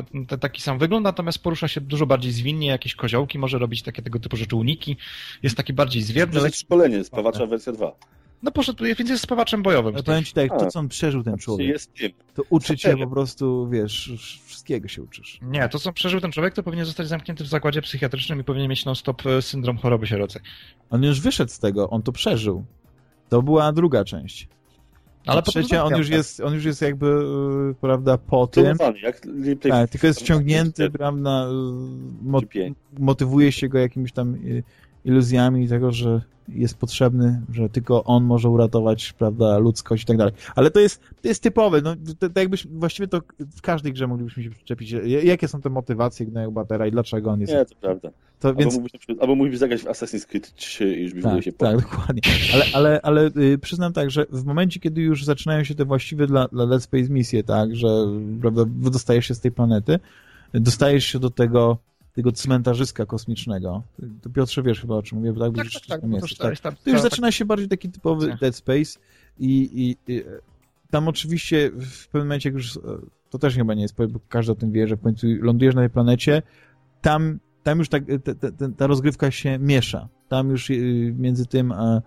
S2: taki sam wygląd, natomiast porusza się dużo bardziej zwinnie, jakieś koziołki, może robić takie tego typu rzeczy, uniki. Jest taki bardziej zwierny.
S3: To jest szkolenie, spawacza wersja 2.
S2: No poszedł, więc jest spawaczem bojowym.
S1: Ale powiem ci tak, to co on przeżył ten człowiek, jest tym. to uczyć się po prostu, wiesz, wszystkiego się uczysz.
S2: Nie, to co przeżył ten człowiek, to powinien zostać zamknięty w zakładzie psychiatrycznym i powinien mieć non-stop e, syndrom choroby sierocej.
S1: On już wyszedł z tego, on to przeżył. To była druga część. Ale po trzecie, on już, jest, on już jest jakby, yy, prawda, po tym.
S3: Jak
S1: tak, tylko jest wciągnięty, prawda, y, mot motywuje się go jakimiś tam y, iluzjami tego, że jest potrzebny, że tylko on może uratować, prawda, ludzkość i tak dalej. Ale to jest, to jest typowe, no, to, to jakbyś, właściwie to w każdej grze moglibyśmy się przyczepić. Jakie są te motywacje Gnają Batera i dlaczego on jest...
S3: Nie, to prawda. To albo, więc... mógłbyś, albo mógłbyś zagrać w Assassin's Creed 3 i już byś
S1: tak,
S3: się
S1: Tak, dokładnie. Ale, ale, ale y, przyznam tak, że w momencie, kiedy już zaczynają się te właściwe dla, dla Let's Space misje, tak, że prawda, wydostajesz się z tej planety, dostajesz się do tego tego cmentarzyska kosmicznego. To Piotrze wiesz chyba o czym mówię, bo tak, tak, tak, tam jest, tak. To, już zaczyna się bardziej taki typowy tak. Dead Space i, i, i, tam oczywiście w pewnym momencie już to też chyba nie jest, bo każdy o tym wie, że w końcu lądujesz na tej planecie, tam, tam już ta, ta, ta, ta rozgrywka się miesza. Tam już między tym a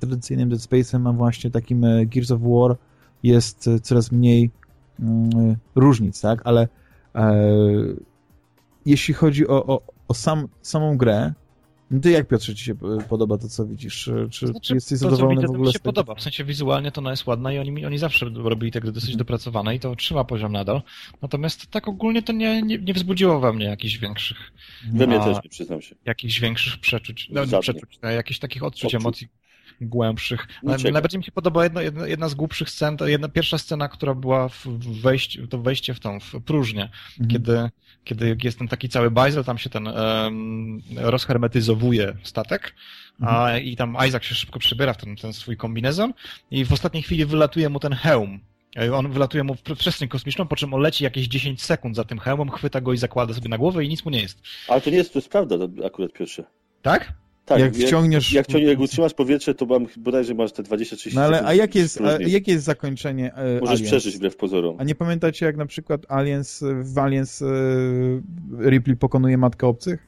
S1: tradycyjnym Dead Space'em a właśnie takim e, Gears of War jest e, coraz mniej mm, różnic, tak? Ale e, jeśli chodzi o, o, o sam, samą grę, no to jak Piotrze ci się podoba to, co widzisz? Czy, znaczy, jesteś zadowolony
S2: to,
S1: w ogóle
S2: mi się podoba, w sensie wizualnie to ona jest ładna i oni, oni zawsze robili te gry dosyć hmm. dopracowane i to trzyma poziom nadal. Natomiast tak ogólnie to nie, nie, nie wzbudziło we mnie jakichś większych...
S3: We mnie też, nie przyznam się.
S2: Jakichś większych przeczuć, no, przeczuć jakichś takich odczuć, Odczuć. emocji głębszych. Najbardziej mi się podoba jedna, jedna, jedna z głupszych scen, to jedna pierwsza scena, która była w to wejście w tą, w próżnię, mhm. kiedy, kiedy jest ten taki cały bajzel, tam się ten um, rozhermetyzowuje statek, mhm. a, i tam Isaac się szybko przybiera w ten, ten swój kombinezon i w ostatniej chwili wylatuje mu ten hełm. On wylatuje mu w przestrzeń kosmiczną, po czym on leci jakieś 10 sekund za tym hełmem, chwyta go i zakłada sobie na głowę i nic mu nie jest.
S3: Ale to nie jest, to jest prawda akurat pierwsze.
S2: Tak?
S3: Tak, jak wciągniesz... Jak, jak, jak utrzymasz powietrze, to mam, bodajże masz te 20-30
S1: No ale a jakie jest, a jakie jest zakończenie e,
S3: Możesz Aliens? przeżyć wbrew pozorom.
S1: A nie pamiętacie jak na przykład Aliens, w Aliens e, Ripley pokonuje Matkę Obcych?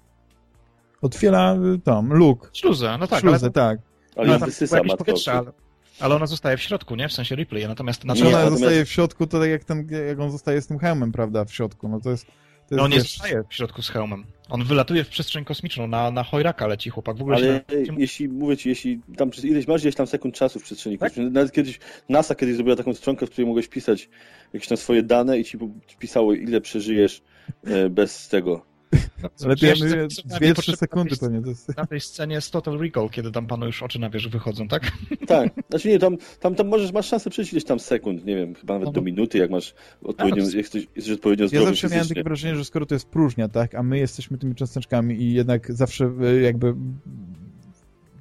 S1: Otwiera e, tam, Luke.
S2: Śluzę, no tak.
S1: Śluzę, ale... tak.
S3: Ale no, wysysa Matkę powietrze,
S2: ale... Ale ona zostaje w środku, nie? W sensie replay. Natomiast...
S1: Znaczy ona natomiast... zostaje w środku, to tak jak, ten, jak on zostaje z tym hełmem, prawda, w środku. No to jest... To
S2: no on nie zostaje w środku z hełmem. On wylatuje w przestrzeń kosmiczną, na, na chojraka leci chłopak. W ogóle
S3: Ale się... jeśli, mówię ci, jeśli tam przez ileś, masz gdzieś tam sekund czasu w przestrzeni tak? kosmicznej, nawet kiedyś, NASA kiedyś zrobiła taką stronkę, w której mogłeś pisać jakieś tam swoje dane i ci pisało, ile przeżyjesz e, bez tego,
S1: dwie, trzy sekundy to nie. To jest...
S2: Na tej scenie jest Total Recall, kiedy tam panu już oczy na wierzch wychodzą, tak?
S3: Tak. Znaczy nie, tam, tam, tam możesz, masz szansę przejść ileś tam sekund, nie wiem, chyba nawet no, do minuty, jak masz odpowiednio, jak jesteś, jesteś odpowiednio zdrowy
S1: Ja zawsze miałem takie wrażenie, że skoro to jest próżnia, tak, a my jesteśmy tymi cząsteczkami i jednak zawsze e, jakby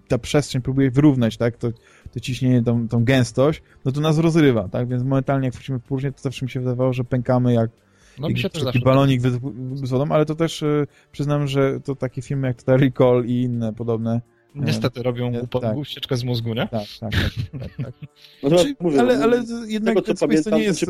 S1: ta przestrzeń próbuje wyrównać, tak, to, to ciśnienie, tą, tą gęstość, no to nas rozrywa, tak, więc momentalnie jak wchodzimy w próżnię, to zawsze mi się wydawało, że pękamy jak no, mi się też taki balonik z wodą, ale to też y, przyznam, że to takie filmy jak Total Recall i inne podobne
S2: Niestety robią głupo, tak. ścieczkę z mózgu, nie?
S1: Tak, tak, tak. tak, tak. No to, mówię, ale, ale jednak tego, to, pamiętam, to nie jest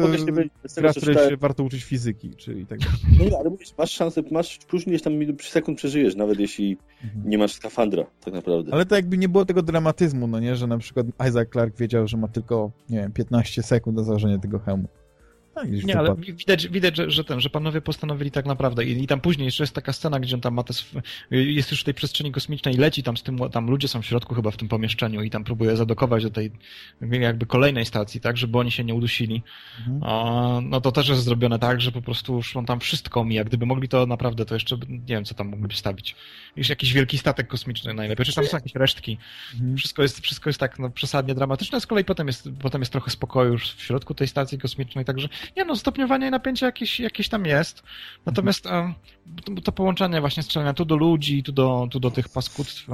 S1: gra, której się warto uczyć fizyki, czyli tak
S3: No nie, ale mówisz, masz szansę, masz później tam przy sekund przeżyjesz, nawet jeśli mhm. nie masz skafandra, tak naprawdę.
S1: Ale to jakby nie było tego dramatyzmu, no nie, że na przykład Isaac Clarke wiedział, że ma tylko, nie wiem, 15 sekund na założenie tego hełmu.
S2: Tak, nie, ale widać, widać że, że, ten, że panowie postanowili tak naprawdę i, i tam później jeszcze jest taka scena, gdzie on tam ma te, jest już w tej przestrzeni kosmicznej, leci tam z tym, tam ludzie są w środku chyba w tym pomieszczeniu i tam próbuje zadokować do tej jakby kolejnej stacji, tak, żeby oni się nie udusili. Mhm. A, no to też jest zrobione tak, że po prostu już on tam wszystko mi, jak gdyby mogli to naprawdę, to jeszcze nie wiem, co tam mogliby stawić. Już jakiś wielki statek kosmiczny najlepiej, czy tam są jakieś resztki. Mhm. Wszystko jest, wszystko jest tak no, przesadnie dramatyczne, z kolei potem jest, potem jest trochę spokoju już w środku tej stacji kosmicznej, także nie no, stopniowanie napięcia jakieś, jakieś tam jest. Natomiast mhm. to, to, połączenie właśnie strzelania tu do ludzi, tu do, tu do tych paskudstw.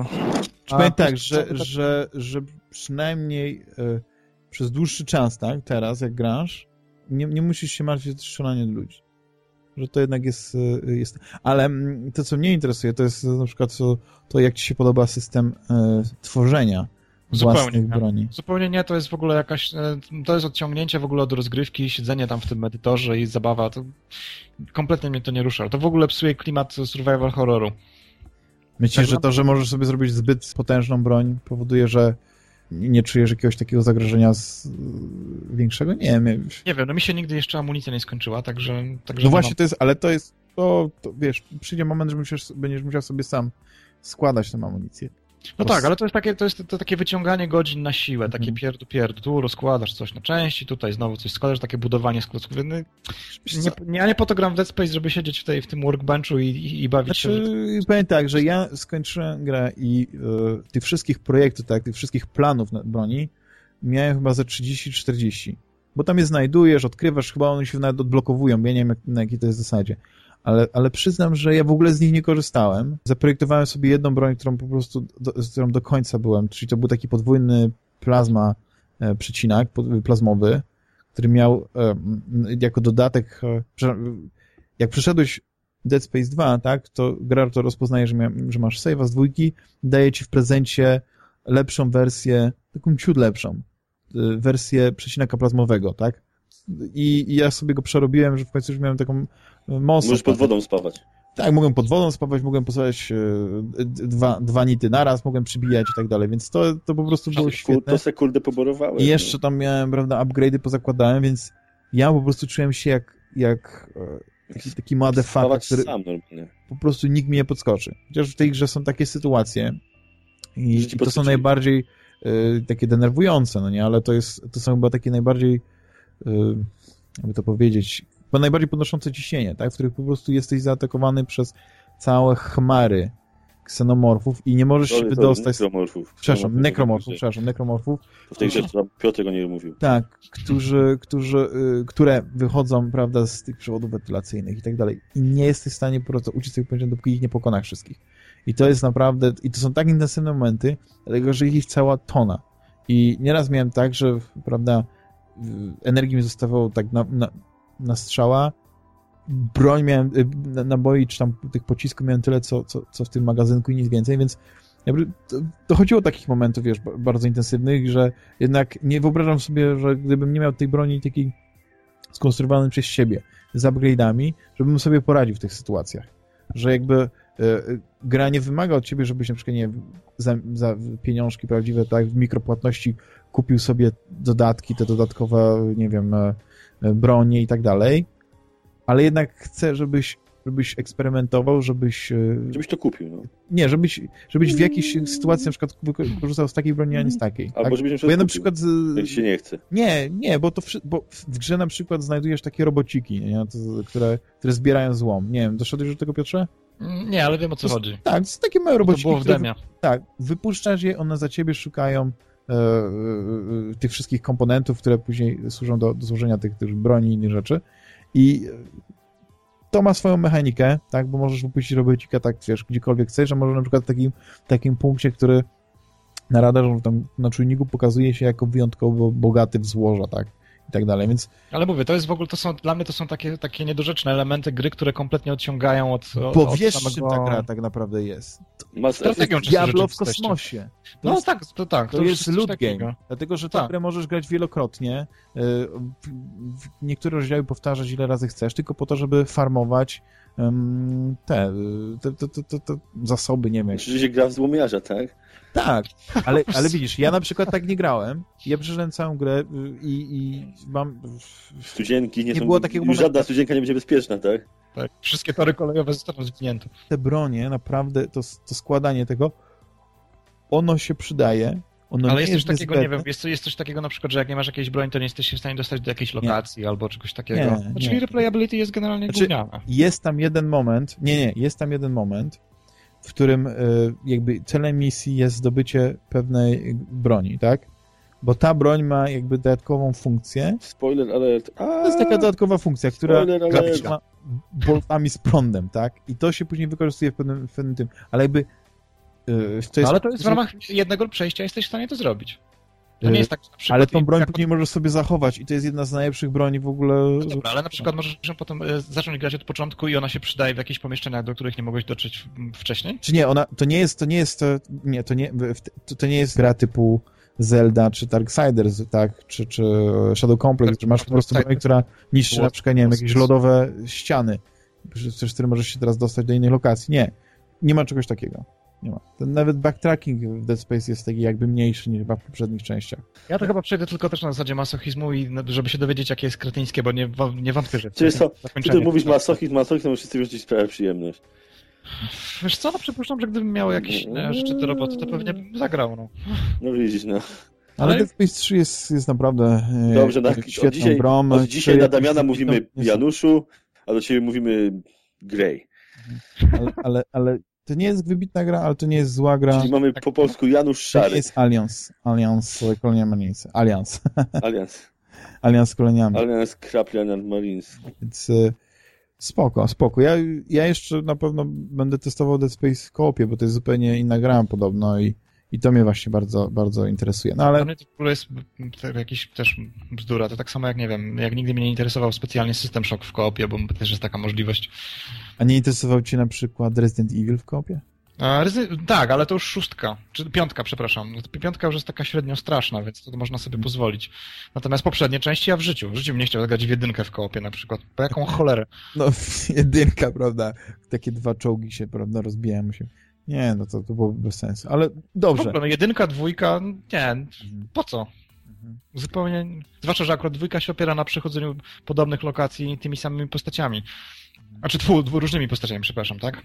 S1: Powiem tak, że, tak... Że, że przynajmniej y, przez dłuższy czas, tak, teraz jak grasz, nie, nie musisz się martwić o strzelanie do ludzi. Że to jednak jest, y, jest... Ale mm, to, co mnie interesuje, to jest na przykład to, to jak ci się podoba system y, tworzenia Zupełnie nie. broni.
S2: Zupełnie nie, to jest w ogóle jakaś, e, to jest odciągnięcie w ogóle od rozgrywki, siedzenie tam w tym edytorze i zabawa, to kompletnie mnie to nie rusza. To w ogóle psuje klimat survival horroru.
S1: Myślisz, że to, że możesz sobie zrobić zbyt potężną broń powoduje, że nie czujesz jakiegoś takiego zagrożenia z... większego? Nie wiem.
S2: Nie wiem, no mi się nigdy jeszcze amunicja nie skończyła, także... także
S1: no właśnie, to jest, ale to jest, to, to wiesz, przyjdzie moment, że musisz, będziesz musiał sobie sam składać tę amunicję.
S2: No tak, ale to jest takie, to jest to takie wyciąganie godzin na siłę, takie mm. pierdu, pierdu. Tu rozkładasz coś na części, tutaj znowu coś składasz, takie budowanie z klocków. No, nie, ja nie po to gram w Dead Space, żeby siedzieć w, tej, w tym workbenchu i, i, i bawić znaczy,
S1: się. Że... Powiem tak, że ja skończyłem grę i y, tych wszystkich projektów, tak, tych wszystkich planów broni miałem chyba za 30-40. Bo tam je znajdujesz, odkrywasz, chyba one się nawet odblokowują, ja nie wiem jak, na jakiej to jest zasadzie ale, ale przyznam, że ja w ogóle z nich nie korzystałem. Zaprojektowałem sobie jedną broń, którą po prostu, do, z którą do końca byłem, czyli to był taki podwójny plazma e, przycinak plazmowy, który miał e, jako dodatek, e, jak przeszedłeś Dead Space 2, tak, to gra to rozpoznaje, że, mia, że masz save'a z dwójki, daje ci w prezencie lepszą wersję, taką ciut lepszą, e, wersję przecinaka plazmowego, tak? I, I ja sobie go przerobiłem, że w końcu już miałem taką
S3: most. Możesz pod wodą spawać.
S1: Tak, mogłem pod wodą spawać, mogłem postawić e, dwa, dwa nity naraz, mogłem przybijać i tak dalej, więc to, to po prostu było świetne.
S3: To sekundę poborowałem.
S1: I jeszcze no. tam miałem, prawda, upgrade'y pozakładałem, więc ja po prostu czułem się jak, jak e, taki, taki motherfucker, który
S3: sam normalnie.
S1: po prostu nikt mnie nie podskoczy. Chociaż w tej grze są takie sytuacje i, i to są najbardziej y, takie denerwujące, no nie, ale to jest, to są chyba takie najbardziej y, jakby to powiedzieć, bo najbardziej podnoszące ciśnienie, tak? w których po prostu jesteś zaatakowany przez całe chmary ksenomorfów i nie możesz się wydostać...
S3: Nekromorfów.
S1: Przepraszam, nekromorfów, przepraszam, nekromorfów.
S3: To w tej grze Piotr tego nie mówił.
S1: Tak, którzy, którzy, y, które wychodzą, prawda, z tych przewodów wentylacyjnych i tak dalej. I nie jesteś w stanie po prostu uciec tych pojęcia, dopóki ich nie pokonasz wszystkich. I to jest naprawdę, i to są tak intensywne momenty, dlatego, że ich jest cała tona. I nieraz miałem tak, że, prawda, energii mi zostawało tak na, na na strzała. Broń miałem, y, naboi czy tam tych pocisków miałem tyle, co, co, co w tym magazynku i nic więcej, więc dochodziło do takich momentów, wiesz, bardzo intensywnych, że jednak nie wyobrażam sobie, że gdybym nie miał tej broni takiej skonstruowanej przez siebie, z upgrade'ami, żebym sobie poradził w tych sytuacjach. Że jakby y, y, gra nie wymaga od ciebie, żebyś na przykład nie za, za pieniążki prawdziwe, tak, w mikropłatności kupił sobie dodatki, te dodatkowe, nie wiem, e, bronie i tak dalej, ale jednak chcę, żebyś, żebyś eksperymentował, żebyś... E,
S3: żebyś to kupił, no.
S1: Nie, żebyś, żebyś w jakiejś sytuacji na przykład korzystał z takiej broni, a nie z takiej.
S3: Albo tak? żebyś
S1: bo ja na przykład...
S3: Jak się nie chce.
S1: Nie, nie, bo, to w, bo w grze na przykład znajdujesz takie robociki, nie? To, które, które zbierają złom. Nie wiem, doszedłeś do tego, Piotrze?
S2: Nie, ale wiem o co to chodzi.
S1: Tak, to są takie małe robociki.
S2: To było w demia.
S1: tak, wypuszczasz je, one za ciebie szukają tych wszystkich komponentów, które później służą do, do złożenia tych, tych broni i innych rzeczy. I to ma swoją mechanikę, tak, bo możesz wypuścić robocika tak, wiesz, gdziekolwiek chcesz, a może na przykład w takim, takim punkcie, który na radarze, tam na czujniku pokazuje się jako wyjątkowo bogaty w złoża, tak i tak dalej, więc...
S2: Ale mówię, to jest w ogóle, to są, dla mnie to są takie, takie niedorzeczne elementy gry, które kompletnie odciągają od,
S1: Bo
S2: od
S1: wiesz, samego... czym ta gra tak naprawdę jest.
S2: Strategią
S1: Diablo w kosmosie.
S2: To no jest, tak, to tak.
S1: To, to jest loot game, dlatego, że tę tak. grę możesz grać wielokrotnie, y, niektóre rozdziały powtarzać ile razy chcesz, tylko po to, żeby farmować te, te, te, te, te zasoby, nie wiem.
S3: Czyli się gra w złomiarza, tak?
S1: Tak, ale, ale widzisz, ja na przykład tak nie grałem. Ja przeszedłem całą grę y, i, i mam...
S3: Studzienki nie, nie są... Było takiego momentu... Żadna studzienka nie będzie bezpieczna, tak?
S2: Tak, wszystkie tory kolejowe zostaną zwinięte.
S1: Te bronie, naprawdę, to, to składanie tego, ono się przydaje, ono
S2: Ale jest coś takiego, nie wiem, jest, jest coś takiego na przykład, że jak nie masz jakiejś broni, to nie jesteś w stanie dostać do jakiejś lokacji nie. albo czegoś takiego. Nie, znaczy nie. replayability jest generalnie znaczy, gówniana.
S1: Jest tam jeden moment, nie, nie, jest tam jeden moment, w którym y, jakby celem misji jest zdobycie pewnej broni, tak? Bo ta broń ma jakby dodatkową funkcję.
S3: Spoiler alert.
S1: A, to jest taka dodatkowa funkcja, która ma boltami z prądem, tak? I to się później wykorzystuje w pewnym, w pewnym tym. Ale jakby
S2: Y, to jest, no, ale to jest w ramach jednego przejścia jesteś w stanie to zrobić. To nie y, jest tak,
S1: ale tą broń jak... później możesz sobie zachować i to jest jedna z najlepszych broni w ogóle.
S2: No dobra, ale na przykład możesz potem y, zacząć grać od początku i ona się przydaje w jakichś pomieszczeniach, do których nie mogłeś dotrzeć wcześniej?
S1: Czy nie, ona, to nie jest, to nie jest, nie, to nie, to, to nie jest gra typu Zelda czy Darksiders, tak, czy, czy Shadow Complex, że masz po prostu broń, która niszczy na przykład, nie wiem, jakieś lodowe ściany, przez które możesz się teraz dostać do innej lokacji. Nie, nie ma czegoś takiego. Nie ma. Ten nawet backtracking w Dead Space jest taki jakby mniejszy niż w poprzednich częściach.
S2: Ja to chyba przejdę tylko też na zasadzie masochizmu i żeby się dowiedzieć, jakie jest kretyńskie, bo nie, nie wątpię, że...
S3: Czyli co, ty mówisz masochizm, masochizm, to wszyscy wziąć sprawę przyjemność.
S2: Wiesz co, no przypuszczam, że gdybym miał jakieś e, szczyty roboty, to pewnie bym zagrał, no.
S3: No widzisz, no.
S1: Ale Dead Space 3 jest, jest naprawdę e, Dobrze, na, świetną
S3: od dzisiaj,
S1: brom.
S3: Od dzisiaj na Damiana mówimy Januszu, a do ciebie mówimy Grey.
S1: Ale, ale, ale to nie jest wybitna gra, ale to nie jest zła gra.
S3: Czyli mamy po polsku Janusz Szary. To
S1: jest Alliance. Alliance Colonial Marines. Alliance.
S3: Alliance.
S1: Alliance Koloniami.
S3: Alliance Kraplian Marines.
S1: Więc y, spoko, spoko. Ja, ja jeszcze na pewno będę testował Dead Space w bo to jest zupełnie inna gra podobno i i to mnie właśnie bardzo, bardzo interesuje. No ale...
S2: To w ogóle jest jakiś też bzdura. To tak samo jak, nie wiem, jak nigdy mnie nie interesował specjalnie System Shock w koopie, bo też jest taka możliwość.
S1: A nie interesował cię na przykład Resident Evil w koopie?
S2: tak, ale to już szóstka, czy piątka, przepraszam. Piątka już jest taka średnio straszna, więc to można sobie pozwolić. Natomiast poprzednie części ja w życiu, w życiu bym nie chciał grać w jedynkę w koopie na przykład. Po jaką cholerę?
S1: No, jedynka, prawda? Takie dwa czołgi się, prawda, rozbijają się. Nie, no to, to było bez sensu, ale dobrze.
S2: No, jedynka, dwójka, nie, mhm. po co? Mhm. Zupełnie, zwłaszcza, że akurat dwójka się opiera na przechodzeniu podobnych lokacji tymi samymi postaciami. Znaczy dwu, dwu różnymi postaciami, przepraszam, tak?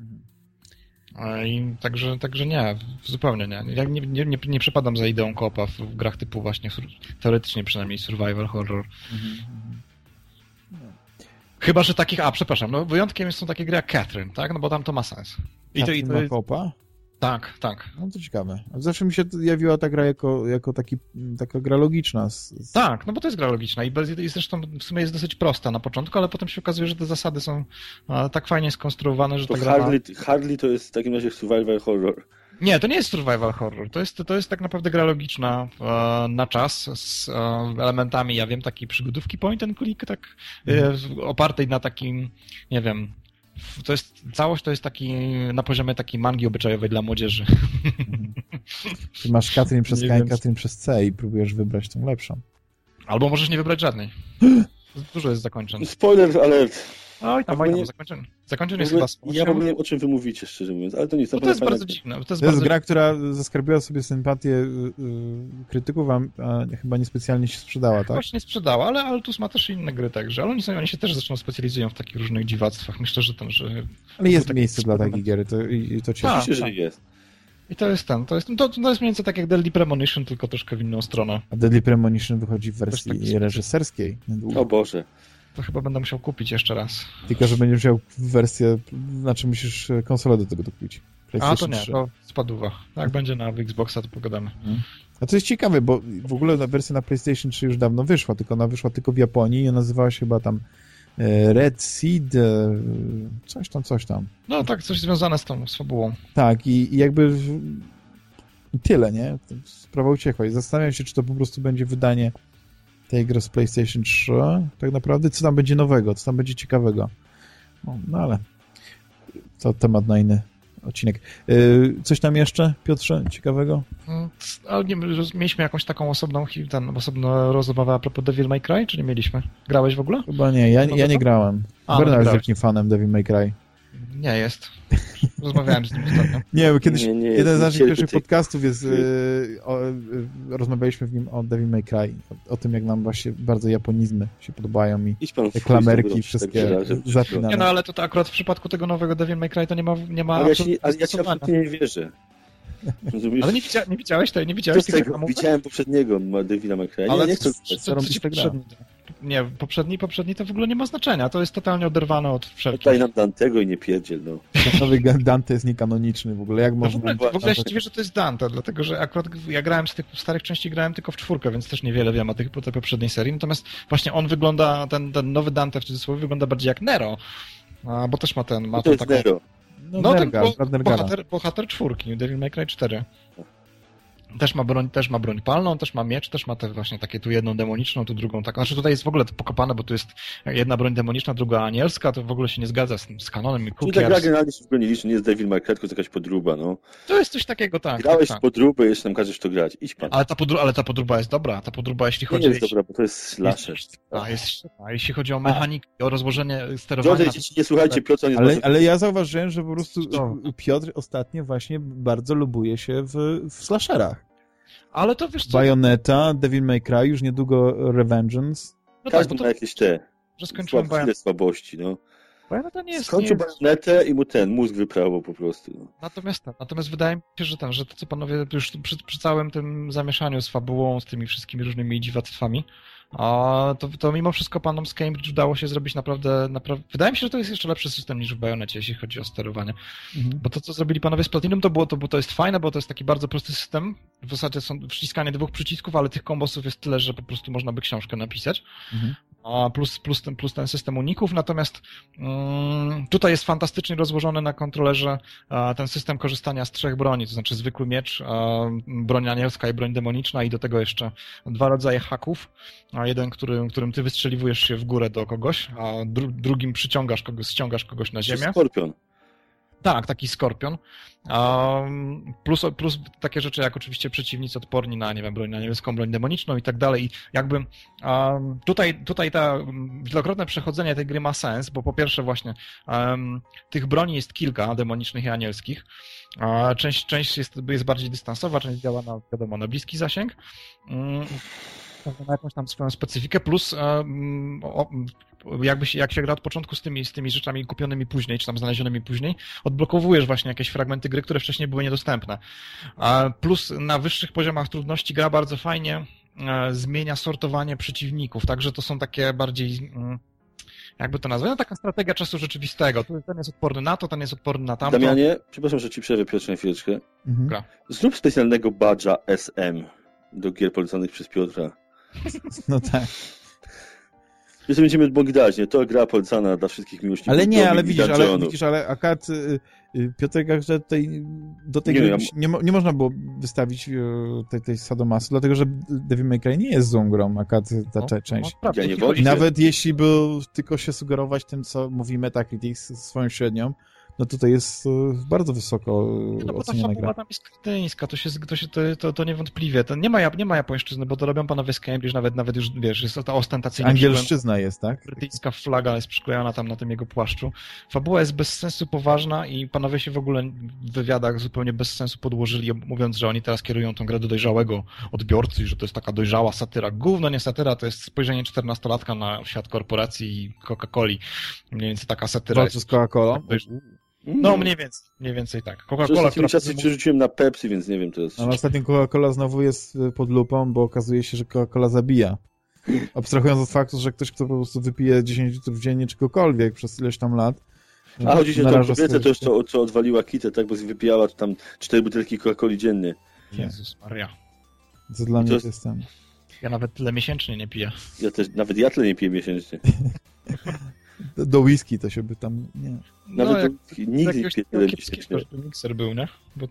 S2: Mhm. I także, także nie, zupełnie nie. Ja nie, nie, nie, nie przepadam za ideą kopa w grach typu właśnie, teoretycznie przynajmniej survival horror. Mhm. Chyba, że takich, a przepraszam, no wyjątkiem są takie gry jak Catherine, tak? No bo tam to ma sens.
S1: I to, i to jest... kopa?
S2: Tak, tak.
S1: No to ciekawe. Zawsze mi się jawiła ta gra jako, jako taki, taka gra logiczna. Z...
S2: Tak, no bo to jest gra logiczna i, bez, i zresztą w sumie jest dosyć prosta na początku, ale potem się okazuje, że te zasady są a, tak fajnie skonstruowane, że
S3: to
S2: ta gra...
S3: Hardly, hardly to jest w takim razie survival horror.
S2: Nie, to nie jest survival horror. To jest, to jest tak naprawdę gra logiczna e, na czas z e, elementami, ja wiem, takiej przygodówki point and click, tak e, opartej na takim, nie wiem, to jest, całość to jest taki, na poziomie takiej mangi obyczajowej dla młodzieży.
S1: Ty masz Katrin przez K i Katrin przez C i próbujesz wybrać tą lepszą.
S2: Albo możesz nie wybrać żadnej. Dużo jest zakończeń.
S3: Spoiler alert.
S2: Oj, tam fajnie, nie... zakończenie. Zakończenie jest chyba
S3: Ja w ogóle nie wiem, o czym wy mówicie, szczerze mówiąc, ale to nic.
S2: No to jest bardzo dziwne. To jest, to
S1: jest
S2: bardzo...
S1: gra, która zaskarbiła sobie sympatię yy, krytyków, a, a, chyba niespecjalnie się sprzedała, tak?
S2: Właśnie sprzedała, ale Altus ma też inne gry także, ale oni, oni się też zresztą specjalizują w takich różnych dziwactwach. Myślę, że ten, że...
S1: Ale jest miejsce dla takich gier, to, i, to cieszy
S3: tak, się, że tak. jest.
S2: I to jest ten, to jest, to, to jest mniej więcej tak jak Deadly Premonition, tylko troszkę w inną stronę.
S1: A Deadly Premonition wychodzi w wersji tak reżyserskiej.
S3: O Boże.
S2: To chyba będę musiał kupić jeszcze raz.
S1: Tylko, że będziesz musiał wersję, znaczy musisz konsolę do tego dokupić.
S2: A to nie, 3. to spadła. Jak będzie na Xboxa, to pogadamy. Hmm.
S1: A to jest ciekawe, bo w ogóle wersja na PlayStation 3 już dawno wyszła, tylko ona wyszła tylko w Japonii i nazywała się chyba tam e, Red Seed, e, coś tam, coś tam.
S2: No tak, coś związane z tą z fabułą.
S1: Tak, i, i jakby i tyle, nie? Sprawa uciekła i zastanawiam się, czy to po prostu będzie wydanie tej gry z PlayStation 3, tak naprawdę, co tam będzie nowego, co tam będzie ciekawego. No, no ale to temat na inny odcinek. Yy, coś tam jeszcze, Piotrze, ciekawego?
S2: Mm, ale nie, mieliśmy jakąś taką osobną, ten, osobną rozmowę a propos Devil May Cry, czy nie mieliśmy? Grałeś w ogóle?
S1: Chyba nie, ja, ja nie grałem. Bernard jest wielkim fanem Devil May Cry.
S2: Nie jest. Rozmawiałem z nim ostatnio.
S1: Nie, bo kiedyś nie, nie jeden z naszych pierwszych podcastów jest, yy, o, yy, rozmawialiśmy w nim o Devil May Cry, o, o, tym, jak nam właśnie bardzo japonizmy się podobają i klamerki wszystkie zapinane.
S2: Nie, no ale to, to akurat w przypadku tego nowego Devil May Cry to nie ma, nie ma
S3: ale ja, się, ale ja ci absolutnie nie wierzę.
S2: Ale nie, widzia, nie widziałeś tej, nie widziałeś
S3: tego, Widziałem poprzedniego Devila May Cry.
S2: Ale
S3: nie, nie chcę...
S2: Co, co, co, nie, poprzedni, poprzedni to w ogóle nie ma znaczenia. To jest totalnie oderwane od wszelkich.
S3: Daj nam Dantego i nie pierdziel, no.
S1: Nowy Dante jest niekanoniczny w ogóle. Jak można...
S2: No w ogóle, w ogóle ja się dziwię, że to jest Dante, dlatego że akurat ja grałem z tych starych części, grałem tylko w czwórkę, więc też niewiele wiem o tych, tej poprzedniej serii. Natomiast właśnie on wygląda, ten, ten nowy Dante w cudzysłowie wygląda bardziej jak Nero. A, bo też ma ten... Ma
S3: to jest taką... Nero.
S2: No, no Nergal, ten bo, bohater, bohater czwórki, Devil May Cry 4. Też ma broń, też ma broń palną, też ma miecz, też ma te właśnie takie tu jedną demoniczną, tu drugą taką. Znaczy tutaj jest w ogóle to pokopane, bo tu jest jedna broń demoniczna, druga anielska, to w ogóle się nie zgadza z, z kanonem i
S3: Czyli tak gra generalnie się w nie liczy, nie jest Devil May Cry, tylko jest jakaś podruba, no.
S2: To jest coś takiego, tak.
S3: Grałeś
S2: tak, tak.
S3: podróbę, jeszcze nam każesz to grać. Idź pan.
S2: Ale ta, podru ale ta podruba jest dobra, ta podruba jeśli chodzi...
S3: Nie jest dobra, bo to jest slasher.
S2: A, jest, a jeśli chodzi o mechanikę, o rozłożenie sterowania...
S3: Piotr, nie słuchajcie, Piotr nie
S1: ale, ale ja zauważyłem, że po prostu Piotr ostatnio właśnie bardzo lubuje się w, w slasherach.
S2: Ale to wiesz co...
S1: Bayonetta, Devil May Cry, już niedługo Revengeance.
S3: No Każdy tak, ma jakieś te że skończyłem słabości, no. Bajoneta nie jest... Skończył bajonetę i mu ten mózg wyprawał po prostu. No.
S2: Natomiast, natomiast wydaje mi się, że ten, że to co panowie już przy, przy całym tym zamieszaniu z fabułą, z tymi wszystkimi różnymi dziwactwami, a to, to mimo wszystko panom z Cambridge udało się zrobić naprawdę, naprawdę... Wydaje mi się, że to jest jeszcze lepszy system niż w Bajonecie, jeśli chodzi o sterowanie. Mhm. Bo to, co zrobili panowie z Platinum, to było to, bo to jest fajne, bo to jest taki bardzo prosty system. W zasadzie są przyciskanie dwóch przycisków, ale tych kombosów jest tyle, że po prostu można by książkę napisać. Mhm plus, plus, ten, plus ten system uników, natomiast um, tutaj jest fantastycznie rozłożony na kontrolerze uh, ten system korzystania z trzech broni, to znaczy zwykły miecz, uh, broń anielska i broń demoniczna i do tego jeszcze dwa rodzaje haków, a jeden, który, którym ty wystrzeliwujesz się w górę do kogoś, a dru drugim przyciągasz kogoś, ściągasz kogoś na ziemię.
S3: Skorpion.
S2: Tak, taki skorpion. Um, plus, plus takie rzeczy jak oczywiście przeciwnicy odporni na, nie wiem, broń na niebieską, broń demoniczną i tak dalej. I jakby um, tutaj, tutaj ta wielokrotne przechodzenie tej gry ma sens, bo po pierwsze właśnie um, tych broni jest kilka, demonicznych i anielskich. Część, część jest, jest bardziej dystansowa, część działa na, wiadomo, na bliski zasięg. Na jakąś tam swoją specyfikę, plus jakby się, jak się gra od początku z tymi, z tymi rzeczami kupionymi później, czy tam znalezionymi później, odblokowujesz właśnie jakieś fragmenty gry, które wcześniej były niedostępne. Plus na wyższych poziomach trudności gra bardzo fajnie e, zmienia sortowanie przeciwników, także to są takie bardziej mm, jakby to nazwać, no taka strategia czasu rzeczywistego. Ten jest odporny na to, ten jest odporny na tamto.
S3: Damianie, przepraszam, że ci przerwę na chwileczkę. Mhm. Zrób specjalnego badża SM do gier polecanych przez Piotra.
S1: No tak.
S3: Więc będziemy mogli dać, nie? To gra polecana dla wszystkich miłośników.
S1: Ale nie, ale widzisz, ale widzisz, ale akad y, y, Piotrek, że tej, do tej nie, gry ja... nie, nie, można było wystawić y, tej, tej sadomasy, dlatego że Devil May Cry nie jest złą grą, akad ta no, część. No, ja nie Nawet jeśli był tylko się sugerować tym, co mówi Metacritic swoją średnią, no tutaj jest e, bardzo wysoko no, oceniana gra.
S2: tam jest kretyńska, to, się, to, się, to, to, to niewątpliwie. To nie, ma, nie ma japońszczyzny, bo to robią panowie z Cambridge, nawet, nawet już, wiesz, jest to ostentacyjna...
S1: Angielszczyzna jest, tak?
S2: Brytyjska flaga jest przyklejona tam na tym jego płaszczu. Fabuła jest bez sensu poważna i panowie się w ogóle w wywiadach zupełnie bez sensu podłożyli, mówiąc, że oni teraz kierują tą grę do dojrzałego odbiorcy i że to jest taka dojrzała satyra. Gówno nie satyra, to jest spojrzenie czternastolatka na świat korporacji i Coca-Coli. Mniej więcej taka satyra.
S1: Walczy z Coca-Colą?
S2: No, mm. mniej więcej, mniej więcej tak.
S3: Coca-Cola, która... czasy przerzuciłem na Pepsi, więc nie wiem, to jest...
S1: A ostatnim Coca-Cola znowu jest y, pod lupą, bo okazuje się, że Coca-Cola zabija. Abstrahując od faktu, że ktoś, kto po prostu wypije 10 litrów dziennie czegokolwiek przez ileś tam lat...
S3: A chodzi się o tą kobietę też, co, co odwaliła kitę, tak, bo wypijała tam 4 butelki Coca-Coli dziennie.
S2: Jezus Maria.
S1: Co dla mnie to jest ten...
S2: Ja nawet tyle miesięcznie nie piję.
S3: Ja też, nawet ja tyle nie piję miesięcznie.
S1: do whisky to się by tam, nie.
S3: Nawet no, do nigdy nie
S2: mikser był, nie? Bo...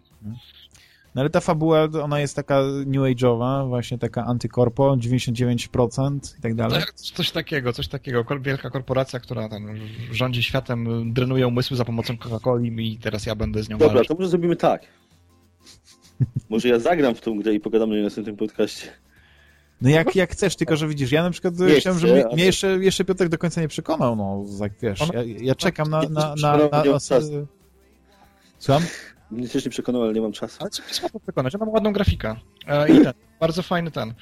S1: No ale ta fabuła, ona jest taka new age'owa, właśnie taka antykorpo, 99% i tak dalej.
S2: Tak, coś takiego, coś takiego. Wielka korporacja, która tam rządzi światem, drenuje umysły za pomocą Coca-Coli i teraz ja będę z nią
S3: Dobra, walczyć. to może zrobimy tak. Może ja zagram w tą grę i pogadamy na następnym podcaście.
S1: No jak, jak chcesz, tylko że widzisz, ja na przykład nie chciałem, żeby mnie, mnie jeszcze, jeszcze Piotrek do końca nie przekonał, no, jak wiesz, ja, ja czekam na... na, na, na, na, na Słucham?
S3: Mnie też nie przekonał, ale nie mam czasu.
S2: Ale co jest przekonać? Ja mam ładną grafikę. E, I ten, bardzo fajny ten,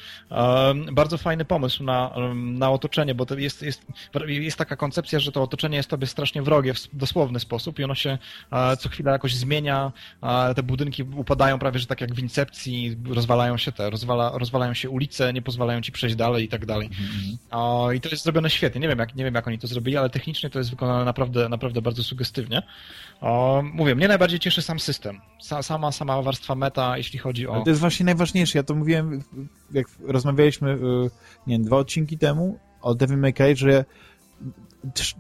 S2: bardzo fajny pomysł na, na otoczenie, bo to jest, jest, jest taka koncepcja, że to otoczenie jest tobie strasznie wrogie w dosłowny sposób i ono się e, co chwilę jakoś zmienia, te budynki upadają prawie, że tak jak w Incepcji, rozwalają się te, rozwala, rozwalają się ulice, nie pozwalają ci przejść dalej i tak dalej. Mhm. I to jest zrobione świetnie. Nie wiem, jak, nie wiem, jak oni to zrobili, ale technicznie to jest wykonane naprawdę, naprawdę bardzo sugestywnie. Mówię, mnie najbardziej cieszy sam system. Sama, sama warstwa meta, jeśli chodzi o...
S1: To jest właśnie najważniejsze. Ja to mówiłem jak rozmawialiśmy, y, nie wiem, dwa odcinki temu o Devil May Cry, że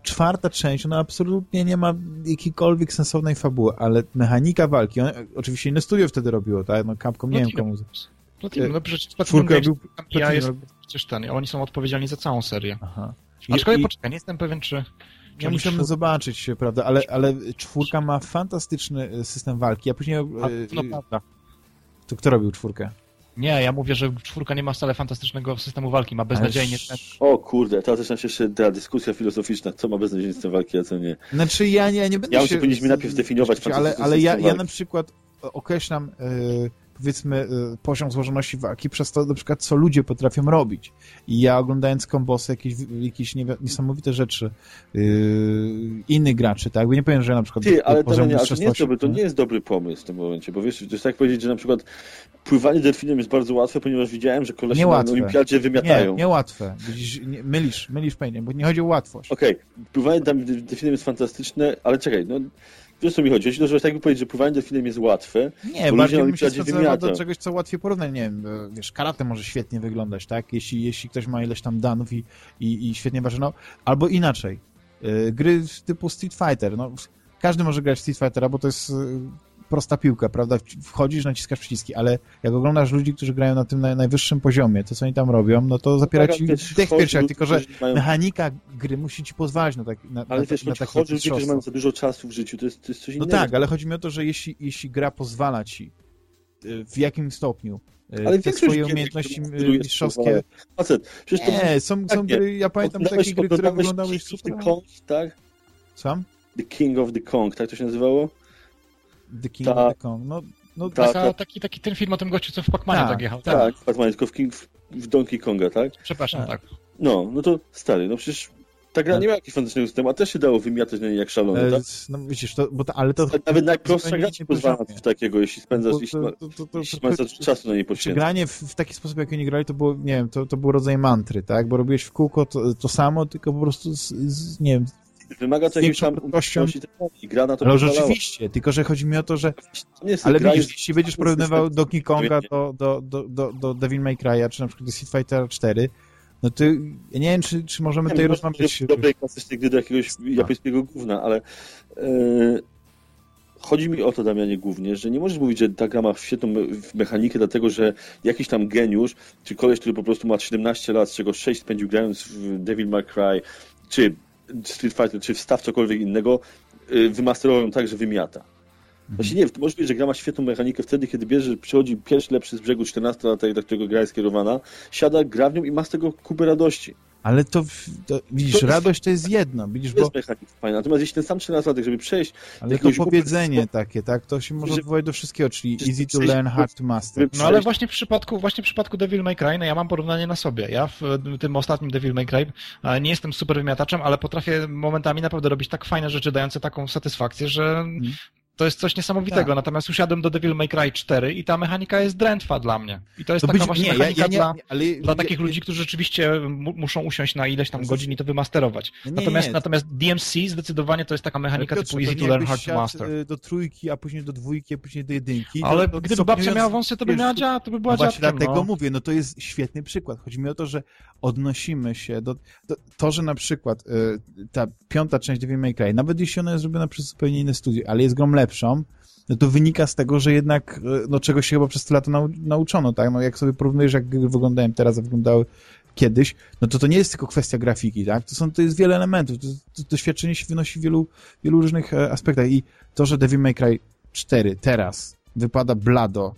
S1: czwarta część, ona absolutnie nie ma jakiejkolwiek sensownej fabuły, ale mechanika walki, on, oczywiście inne studio wtedy robiło, tak? No Capcom, nie wiem komu.
S2: Platinum, no przecież Platinum był, ja jest przecież ten, oni są odpowiedzialni za całą serię. Aha. Aczkolwiek, I, poczekaj, nie jestem pewien, czy...
S1: Ja czwór... zobaczyć, prawda, ale, ale czwórka ma fantastyczny y, system walki, a później... A, no y, prawda. To kto robił czwórkę?
S2: Nie, ja mówię, że czwórka nie ma wcale fantastycznego systemu walki, ma beznadziejnie...
S3: O kurde, teraz zaczyna się jeszcze ta dyskusja filozoficzna, co ma beznadziejnie system walki, a co nie.
S1: Znaczy ja nie, nie będę
S3: ja się... Ja powinniśmy najpierw zdefiniować
S1: Ale, ale ja, ja na przykład określam... Yy powiedzmy poziom złożoności walki przez to na przykład, co ludzie potrafią robić. I ja oglądając kombosy, jakieś, jakieś niesamowite rzeczy yy, innych graczy, tak? Bo nie powiem, że na przykład...
S3: Ty, ale to, nie, ale to, nie jest dobry, to nie jest dobry pomysł w tym momencie, bo wiesz, to jest tak powiedzieć, że na przykład pływanie delfinem jest bardzo łatwe, ponieważ widziałem, że kolesie na olimpiadzie wymiatają.
S1: Nie, nie łatwe. Widzisz, nie, mylisz, mylisz pewnie, bo nie chodzi o łatwość.
S3: Okej, okay. pływanie delfinem jest fantastyczne, ale czekaj, no Wiesz co mi chodzi? Jeśli to, tak by powiedzieć, że pływanie delfinem jest łatwe,
S1: nie, bardziej bym się do czegoś, co łatwiej porównać. Nie wiem, wiesz, karate może świetnie wyglądać, tak? Jeśli, jeśli ktoś ma ileś tam danów i, i, i świetnie waży, no, albo inaczej. Yy, gry typu Street Fighter, no, każdy może grać w Street Fightera, bo to jest prosta piłka, prawda? Wchodzisz, naciskasz przyciski, ale jak oglądasz ludzi, którzy grają na tym najwyższym poziomie, to co oni tam robią, no to zapiera no, ci dech w piersiach, tylko że mają... mechanika gry musi ci pozwalać na, tak, na,
S3: ale na, wiesz, na, no, takie chodzi ludzie, którzy mają za dużo czasu w życiu, to jest, to jest coś no
S1: innego. No tak, ale chodzi mi o to, że jeśli, jeśli gra pozwala ci y, w jakim stopniu y,
S3: ale
S1: te swoje umiejętności y, mistrzowskie... Facet, to... Nie, są, są gry, ja pamiętam takie gry, które wyglądały super.
S3: The Kong, tak?
S1: Sam?
S3: The King of the Kong, tak to się nazywało?
S1: The King ta, of the Kong. No, no
S2: ta, taka, ta, taki, taki ten film o tym gościu, co w Pac-Manie tak jechał.
S3: Tak, tak w Pac-Manie, tylko w, King, w, w Donkey Konga, tak?
S2: Przepraszam, tak. tak.
S3: No, no to stary, no przecież ta gra tak. nie ma jakiegoś fantastycznego systemu, a też się dało wymiatać na niej jak szalony, e, tak?
S1: No widzisz, to, bo to, ale to...
S3: Nawet najprostsza gra ci pozwala w takiego, jeśli spędzasz, to, jeśli, to, to, to, jeśli masz czasu na niej poświęcić.
S1: Granie w, w, taki sposób, jak oni grali, to było, nie wiem, to, to był rodzaj mantry, tak? Bo robiłeś w kółko to, to samo, tylko po prostu, z, z, nie wiem,
S3: Wymaga to jakiejś tam umiejętności
S1: i gra na to Ale rzeczywiście, tylko że chodzi mi o to, że... Ale widzisz, jeśli będziesz porównywał Donkey Konga do, do, do, do, do Devil May Cry'a, czy na przykład do Street Fighter 4, no to ja nie wiem, czy, czy możemy tutaj rozmawiać...
S3: dobrej klasycznej gry do jakiegoś tak. japońskiego gówna, ale... Yy... Chodzi mi o to, Damianie, głównie, że nie możesz mówić, że ta gra ma świetną mechanikę, dlatego że jakiś tam geniusz, czy koleś, który po prostu ma 17 lat, z czego 6 spędził grając w Devil May Cry, czy Street Fighter, czy wstaw cokolwiek innego, y, wymasterował tak, że wymiata. Właśnie nie wiem, to może być, że gra ma świetną mechanikę wtedy, kiedy bierze, przychodzi pierwszy lepszy z brzegu 14 lat, do którego gra jest skierowana, siada, gra w nią i ma z tego kupę radości.
S1: Ale to, to widzisz, to radość to jest jedno, widzisz,
S3: to jest bo... mechanika fajna. Natomiast jeśli ten sam 13 lat, żeby przejść...
S1: Ale to powiedzenie takie, tak? To się może odwołać do wszystkiego, czyli easy to learn, hard to master.
S2: No ale właśnie w przypadku, właśnie w przypadku Devil May Cry, no ja mam porównanie na sobie. Ja w tym ostatnim Devil May Cry nie jestem super wymiataczem, ale potrafię momentami naprawdę robić tak fajne rzeczy, dające taką satysfakcję, że hmm. To jest coś niesamowitego. Tak. Natomiast usiadłem do Devil May Cry 4 i ta mechanika jest drętwa dla mnie. I to jest to taka być, właśnie nie, mechanika ja, ja nie, dla, ale, dla takich ludzi, którzy rzeczywiście muszą usiąść na ileś tam godzin i to wymasterować. Nie, natomiast, natomiast DMC zdecydowanie to jest taka mechanika Piotrze, typu easy to learn, hard to master.
S1: Y, do trójki, a później do dwójki, a później do jedynki.
S2: Ale to, gdyby babcia miała wąsy, to by miała dzia, to by była no
S1: dziadkiem. Właśnie dlatego no. mówię, no to jest świetny przykład. Chodzi mi o to, że odnosimy się do... do to, że na przykład y, ta piąta część Devil May Cry, nawet jeśli ona jest zrobiona przez zupełnie inne studio, ale jest grom lepszą, no to wynika z tego, że jednak e, no, czegoś się chyba przez te lata nau nauczono, tak? No jak sobie porównujesz, jak gry wyglądają teraz, a wyglądały kiedyś, no to to nie jest tylko kwestia grafiki, tak? To, są, to jest wiele elementów, to, to doświadczenie się wynosi w wielu, wielu różnych e, aspektach i to, że Devil May Cry 4 teraz wypada blado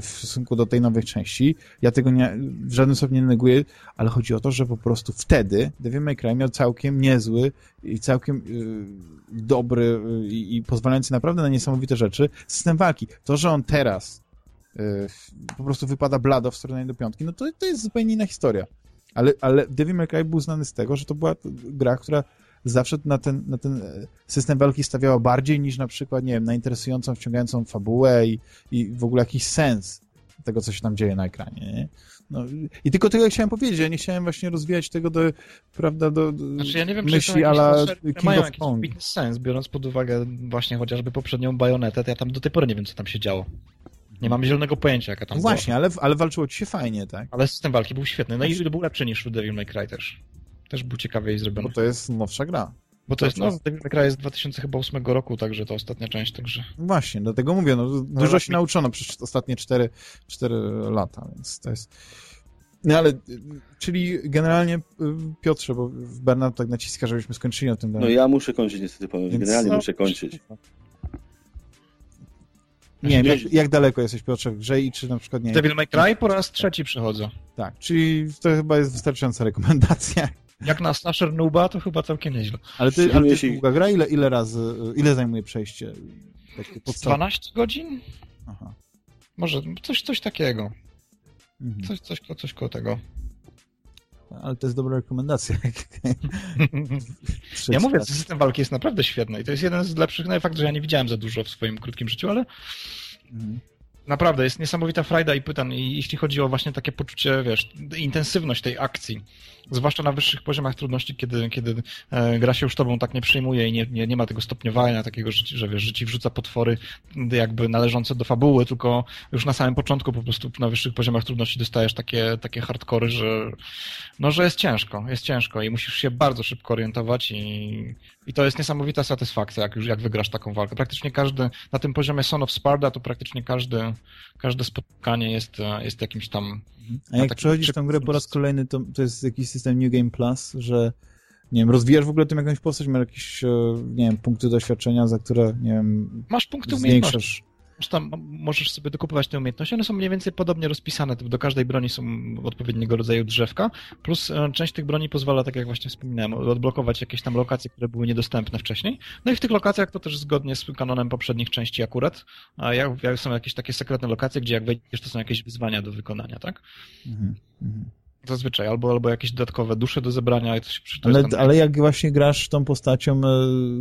S1: w stosunku do tej nowej części. Ja tego nie, w żadnym stopniu nie neguję, ale chodzi o to, że po prostu wtedy Devil May Cry miał całkiem niezły i całkiem y, dobry y, i pozwalający naprawdę na niesamowite rzeczy system walki. To, że on teraz y, po prostu wypada blado w stronę do piątki, no to, to jest zupełnie inna historia. Ale, ale Devil May Cry był znany z tego, że to była gra, która zawsze na ten, na ten e, system walki stawiała bardziej niż na przykład, nie wiem, na interesującą, wciągającą fabułę i, i w ogóle jakiś sens tego, co się tam dzieje na ekranie, nie? No, I tylko tego chciałem powiedzieć, ja nie chciałem właśnie rozwijać tego do, prawda, do,
S2: znaczy, ja nie wiem, myśli ala King mają jakiś Kong. sens, biorąc pod uwagę właśnie chociażby poprzednią bajonetę, to ja tam do tej pory nie wiem, co tam się działo. Nie mam zielonego pojęcia, jaka tam
S1: no Właśnie, ale, ale walczyło ci się fajnie, tak?
S2: Ale system walki był świetny, no i był lepszy niż w Devil May Cry też. Też był ciekawiej zrobiony.
S1: Bo to jest nowsza gra.
S2: Bo to jest, no, ta gra jest z 2008 roku, także to ostatnia część, także...
S1: Właśnie, dlatego mówię, no, dużo się nauczono przez ostatnie 4, 4 lata, więc to jest... No ale, czyli generalnie, y, Piotrze, bo Bernard tak naciska, żebyśmy skończyli o tym.
S3: No ja muszę kończyć niestety, panu. Generalnie no, muszę kończyć.
S1: Nie wiem, jak, jak, daleko jesteś, Piotrze, w grze i czy na przykład nie...
S2: Devil May Cry po raz trzeci przechodzę.
S1: Tak, czyli to chyba jest wystarczająca rekomendacja.
S2: Jak na slasher nuba, to chyba całkiem nieźle.
S1: Ale ty, ale ty długa gra? Ile, ile razy, ile zajmuje przejście?
S2: 12 godzin? Aha. Może coś, coś takiego. Mhm. Coś, coś, coś koło tego.
S1: Ale to jest dobra rekomendacja.
S2: ja mówię, system walki jest naprawdę świetny i to jest jeden z lepszych, no fakt, że ja nie widziałem za dużo w swoim krótkim życiu, ale mhm naprawdę jest niesamowita frajda i pytan, i jeśli chodzi o właśnie takie poczucie, wiesz, intensywność tej akcji, zwłaszcza na wyższych poziomach trudności, kiedy, kiedy e, gra się już tobą tak nie przyjmuje i nie, nie, nie ma tego stopniowania takiego, że, że wiesz, że ci wrzuca potwory jakby należące do fabuły, tylko już na samym początku po prostu na wyższych poziomach trudności dostajesz takie, takie hardkory, że no, że jest ciężko, jest ciężko i musisz się bardzo szybko orientować i, i to jest niesamowita satysfakcja, jak już jak wygrasz taką walkę. Praktycznie każdy, na tym poziomie Son of Sparta, to praktycznie każdy, każde spotkanie jest, jest jakimś tam...
S1: A jak przechodzisz tę grę po raz kolejny, to, to jest jakiś system New Game Plus, że nie wiem, rozwijasz w ogóle tym jakąś postać, masz jakieś, e, nie wiem, punkty doświadczenia, za które, nie wiem,
S2: Masz punkty umiejętności tam możesz sobie dokupować te umiejętności, one są mniej więcej podobnie rozpisane, do każdej broni są odpowiedniego rodzaju drzewka, plus e, część tych broni pozwala, tak jak właśnie wspominałem, odblokować jakieś tam lokacje, które były niedostępne wcześniej. No i w tych lokacjach to też zgodnie z kanonem poprzednich części akurat, a jak, są jakieś takie sekretne lokacje, gdzie jak wejdziesz, to są jakieś wyzwania do wykonania, tak? Mhm. mhm. Zazwyczaj, albo, albo jakieś dodatkowe dusze do zebrania. To się,
S1: to ale, tam... ale jak właśnie grasz tą postacią e,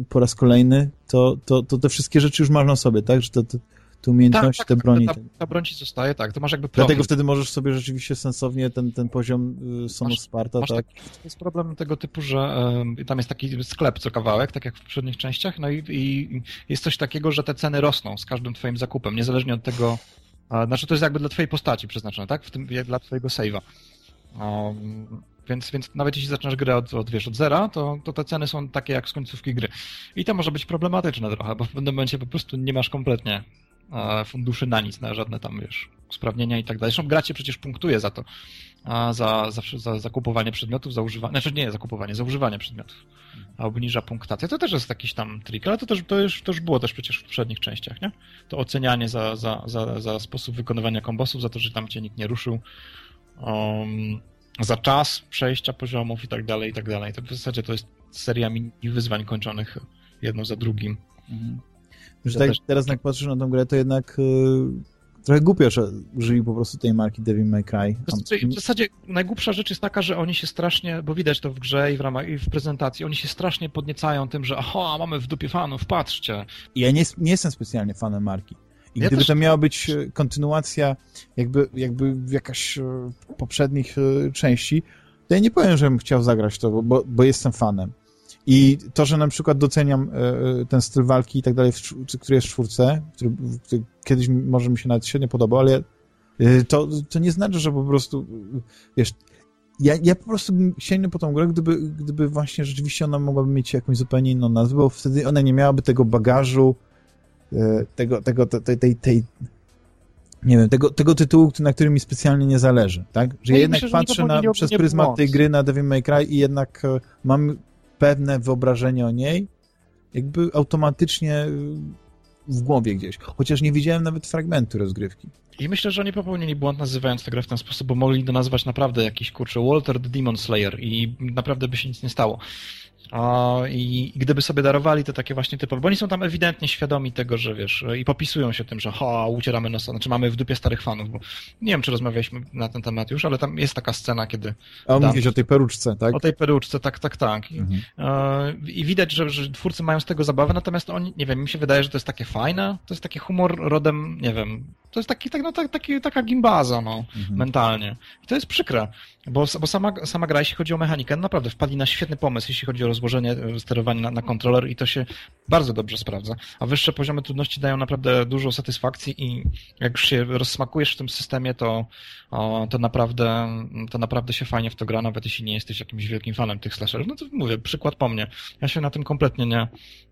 S1: po raz kolejny, to, to, to te wszystkie rzeczy już masz na sobie, tak? Że to, to te umiejętności, tak, tak, te broni.
S2: Ta, ta broń ci zostaje, tak, to masz jakby
S1: problem. Dlatego wtedy możesz sobie rzeczywiście sensownie ten, ten poziom y, Sonu Sparta, masz tak? Taki,
S2: jest problem tego typu, że y, tam jest taki sklep co kawałek, tak jak w poprzednich częściach, no i, i, jest coś takiego, że te ceny rosną z każdym twoim zakupem, niezależnie od tego, a, znaczy to jest jakby dla twojej postaci przeznaczone, tak? W tym, dla twojego save'a. Um, więc, więc nawet jeśli zaczynasz grę od, od, wiesz, od zera, to, to te ceny są takie jak z końcówki gry. I to może być problematyczne trochę, bo w pewnym momencie po prostu nie masz kompletnie funduszy na nic, na żadne tam, wiesz, usprawnienia i tak dalej. Zresztą gracie przecież punktuje za to, za, za, za zakupowanie przedmiotów, za używanie, znaczy nie zakupowanie, za używanie przedmiotów, a obniża punktację. To też jest jakiś tam trik, ale to też, to już, to już było też przecież w poprzednich częściach, nie? To ocenianie za, za, za, za sposób wykonywania kombosów, za to, że tam cię nikt nie ruszył, um, za czas przejścia poziomów i tak dalej, i tak dalej. To w zasadzie to jest seria mini wyzwań kończonych jedno za drugim. Mhm.
S1: Że tak, też... teraz jak patrzysz na tą grę, to jednak yy, trochę głupio, że użyli po prostu tej marki Devil May Cry.
S2: W zasadzie najgłupsza rzecz jest taka, że oni się strasznie, bo widać to w grze i w ramach i w prezentacji, oni się strasznie podniecają tym, że aha, mamy w dupie fanów, patrzcie.
S1: Ja nie, nie jestem specjalnie fanem marki. I ja gdyby też... to miała być e, kontynuacja jakby, jakby jakaś e, poprzednich części, to ja nie powiem, że bym chciał zagrać to, bo, bo jestem fanem. I to, że na przykład doceniam e, e, ten styl walki i tak dalej, który jest w czwórce, który, który kiedyś może mi się nawet średnio podobał, ale e, to, to nie znaczy, że po prostu, wiesz, ja, ja po prostu bym sięgnął po tą grę, gdyby, gdyby właśnie rzeczywiście ona mogłaby mieć jakąś zupełnie inną nazwę, bo wtedy ona nie miałaby tego bagażu, tego, tego, tej, tej, tej nie wiem, tego, tego tytułu, na którym mi specjalnie nie zależy, tak? Że ja jednak myślę, patrzę na, przez pryzmat tej gry na Devil May Cry i jednak mam pewne wyobrażenie o niej, jakby automatycznie w głowie gdzieś. Chociaż nie widziałem nawet fragmentu rozgrywki.
S2: I myślę, że oni popełnili błąd nazywając tę grę w ten sposób, bo mogli to nazwać naprawdę jakiś, kurczę, Walter the Demon Slayer i naprawdę by się nic nie stało. I gdyby sobie darowali te takie właśnie typowe, bo oni są tam ewidentnie świadomi tego, że wiesz, i popisują się tym, że ha, ucieramy nos, znaczy mamy w dupie starych fanów, bo nie wiem, czy rozmawialiśmy na ten temat już, ale tam jest taka scena, kiedy...
S1: A mówisz o tej peruczce, tak?
S2: O tej peruczce, tak, tak, tak. I, mhm. E, i widać, że, że twórcy mają z tego zabawę, natomiast oni, nie wiem, mi się wydaje, że to jest takie fajne, to jest taki humor rodem, nie wiem, to jest taki, tak, no, tak, taki, taka gimbaza, no, mhm. mentalnie. I to jest przykre. Bo, bo sama, sama gra, jeśli chodzi o mechanikę, no naprawdę wpadli na świetny pomysł, jeśli chodzi o rozłożenie e, sterowania na, na kontroler i to się bardzo dobrze sprawdza. A wyższe poziomy trudności dają naprawdę dużo satysfakcji i jak już się rozsmakujesz w tym systemie, to, o, to, naprawdę, to naprawdę się fajnie w to gra, nawet jeśli nie jesteś jakimś wielkim fanem tych slasherów. No to mówię, przykład po mnie. Ja się na tym kompletnie nie,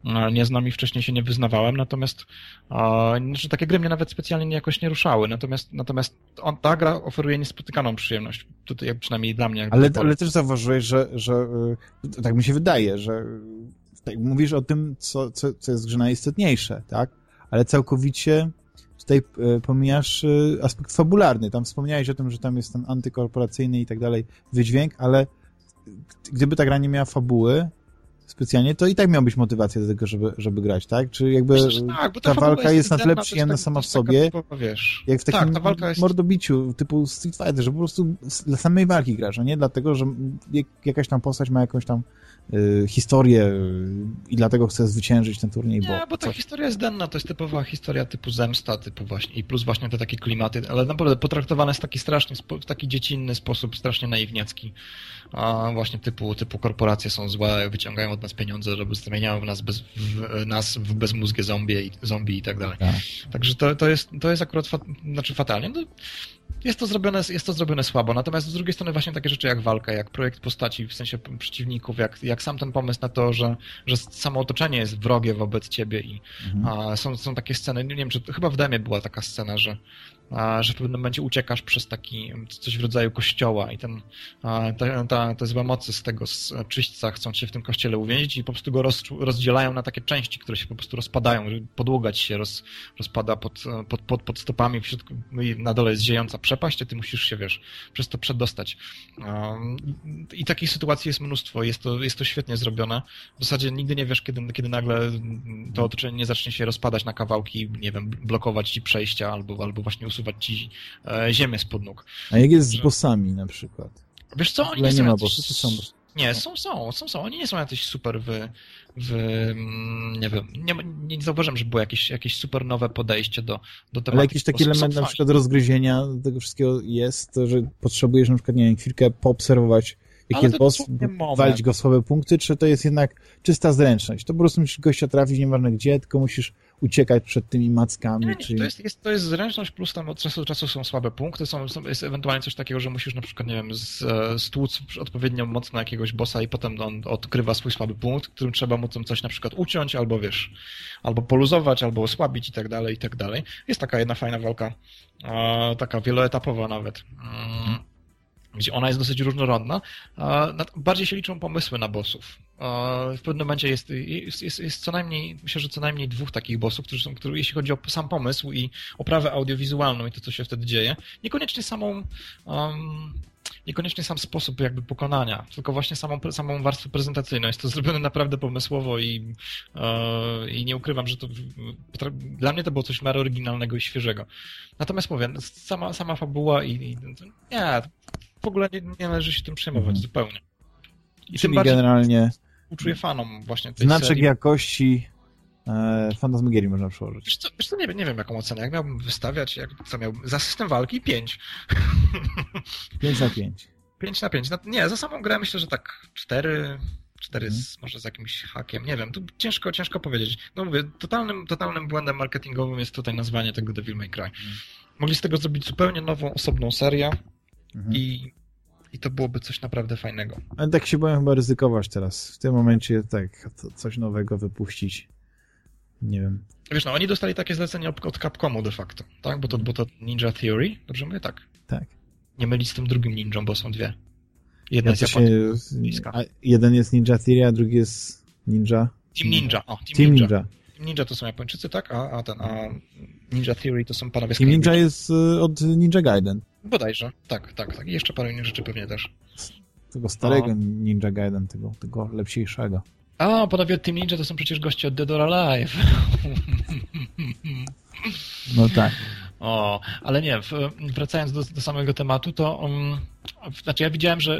S2: e, nie znam i wcześniej się nie wyznawałem, natomiast o, znaczy, takie gry mnie nawet specjalnie nie jakoś nie ruszały, natomiast, natomiast on, ta gra oferuje niespotykaną przyjemność. Tutaj przynajmniej dla mnie.
S1: Ale, ale też zauważyłeś, że, że y, tak mi się wydaje, że tak, mówisz o tym, co, co, co jest grze najistotniejsze, tak? Ale całkowicie tutaj y, pomijasz y, aspekt fabularny. Tam wspomniałeś o tym, że tam jest ten antykorporacyjny i tak dalej wydźwięk, ale gdyby ta gra nie miała fabuły, specjalnie, to i tak miałbyś motywację do tego, żeby, żeby grać, tak? Czy jakby tak, ta, walka jest, jest na tyle przyjemna tak, sama w sobie, typowa, wiesz, jak w takim tak, jest... mordobiciu typu Street Fighter, że po prostu dla samej walki grasz, a nie dlatego, że jakaś tam postać ma jakąś tam historię y, i dlatego chce zwyciężyć ten turniej,
S2: nie,
S1: bo...
S2: bo ta co? historia jest denna, to jest typowa historia typu zemsta, typu właśnie, i plus właśnie te takie klimaty, ale naprawdę potraktowane w taki strasznie, w taki dziecinny sposób, strasznie naiwniacki, a właśnie typu, typu korporacje są złe, wyciągają od nas pieniądze, żeby zmieniały nas, bez, w, nas w bezmózgie zombie, zombie i tak dalej. Tak. Także to, to, jest, to jest akurat fa znaczy fatalnie. No, jest to, zrobione, jest to zrobione słabo. Natomiast z drugiej strony właśnie takie rzeczy jak walka, jak projekt postaci, w sensie przeciwników, jak, jak sam ten pomysł na to, że, że samo otoczenie jest wrogie wobec ciebie i mhm. a, są, są takie sceny, nie wiem, czy chyba w Demie była taka scena, że że w pewnym momencie uciekasz przez taki coś w rodzaju kościoła i ten, ta, ta, te złe mocy z tego z czyśćca chcą cię w tym kościele uwięzić i po prostu go roz, rozdzielają na takie części, które się po prostu rozpadają, podłoga ci się roz, rozpada pod, pod, pod, pod stopami, w środku, na dole jest ziejąca przepaść, a ty musisz się, wiesz, przez to przedostać. I takich sytuacji jest mnóstwo, jest to, jest to świetnie zrobione. W zasadzie nigdy nie wiesz, kiedy, kiedy nagle to otoczenie nie zacznie się rozpadać na kawałki, nie wiem, blokować ci przejścia albo, albo właśnie usuwać usuwać ci e, ziemię spod nóg.
S1: A jak jest z bossami na przykład?
S2: Wiesz co, oni nie, nie ma bossów, to są Nie, są, są, są, są. Oni nie są jacyś super w, w mm, nie wiem, nie, nie zauważyłem, że było jakieś, jakieś super nowe podejście do, do tematu.
S1: Ale jakiś taki element na przykład rozgryzienia tego wszystkiego jest, to, że potrzebujesz na przykład, nie wiem, chwilkę poobserwować jak jest boss, walić go w słabe punkty, czy to jest jednak czysta zręczność? To po prostu musisz gościa trafić, nieważne gdzie, tylko musisz uciekać przed tymi mackami. Nie, czy...
S2: to, jest, jest, to jest zręczność, plus tam od czasu do czasu są słabe punkty, są, jest ewentualnie coś takiego, że musisz na przykład, nie wiem, z, e, stłuc odpowiednio mocno jakiegoś bossa i potem on odkrywa swój słaby punkt, którym trzeba mu tam coś na przykład uciąć, albo wiesz, albo poluzować, albo osłabić i tak dalej, i tak dalej. Jest taka jedna fajna walka, taka wieloetapowa nawet. Gdzie ona jest dosyć różnorodna. Bardziej się liczą pomysły na bossów. W pewnym momencie jest, jest, jest, jest co najmniej, myślę, że co najmniej dwóch takich bossów, którzy są, którzy, jeśli chodzi o sam pomysł i oprawę audiowizualną i to, co się wtedy dzieje, niekoniecznie samą um, niekoniecznie sam sposób jakby pokonania, tylko właśnie samą, samą warstwę prezentacyjną. Jest to zrobione naprawdę pomysłowo i, yy, i nie ukrywam, że to dla mnie to było coś w miarę oryginalnego i świeżego. Natomiast mówię, sama, sama fabuła i, i nie, w ogóle nie, nie należy się tym przejmować mhm. zupełnie.
S1: I Czyli tym bardziej generalnie
S2: uczuję fanom właśnie tej
S1: Znaczek
S2: serii.
S1: jakości e, Fantasmagierii można przełożyć.
S2: Wiesz co, wiesz co nie, nie wiem jaką ocenę. Jak miałbym wystawiać, jak, co miałbym, za system walki 5.
S1: 5 na 5.
S2: 5 na 5. No, nie, za samą grę myślę, że tak 4, 4 hmm. z, może z jakimś hakiem, nie wiem, tu ciężko, ciężko powiedzieć. No mówię, totalnym, totalnym błędem marketingowym jest tutaj nazwanie tego Devil May Cry. Hmm. Mogli z tego zrobić zupełnie nową, osobną serię, Mhm. I, I to byłoby coś naprawdę fajnego.
S1: Ale tak się boję chyba ryzykować teraz. W tym momencie tak, coś nowego wypuścić. Nie wiem.
S2: Wiesz, no oni dostali takie zlecenie od Capcomu de facto, tak? Bo to, bo to Ninja Theory, dobrze mówię? Tak.
S1: Tak.
S2: Nie mylić z tym drugim ninją, bo są dwie. Jedna ja
S1: jest japońska. Jeden jest Ninja Theory, a drugi jest Ninja...
S2: Team Ninja. O,
S1: Team, Team Ninja. Ninja.
S2: Ninja to są Japończycy, tak? A, a ten, a Ninja Theory to są panowie z
S1: Team Ninja jest y, od Ninja Gaiden.
S2: Bodajże, tak, tak, tak. I jeszcze parę innych rzeczy pewnie też.
S1: Tego starego o. Ninja Gaiden, tego, tego lepsiejszego.
S2: A, panowie Team Ninja to są przecież goście od Dead or Alive.
S1: No tak.
S2: O, ale nie, wracając do, do samego tematu, to um, znaczy ja widziałem, że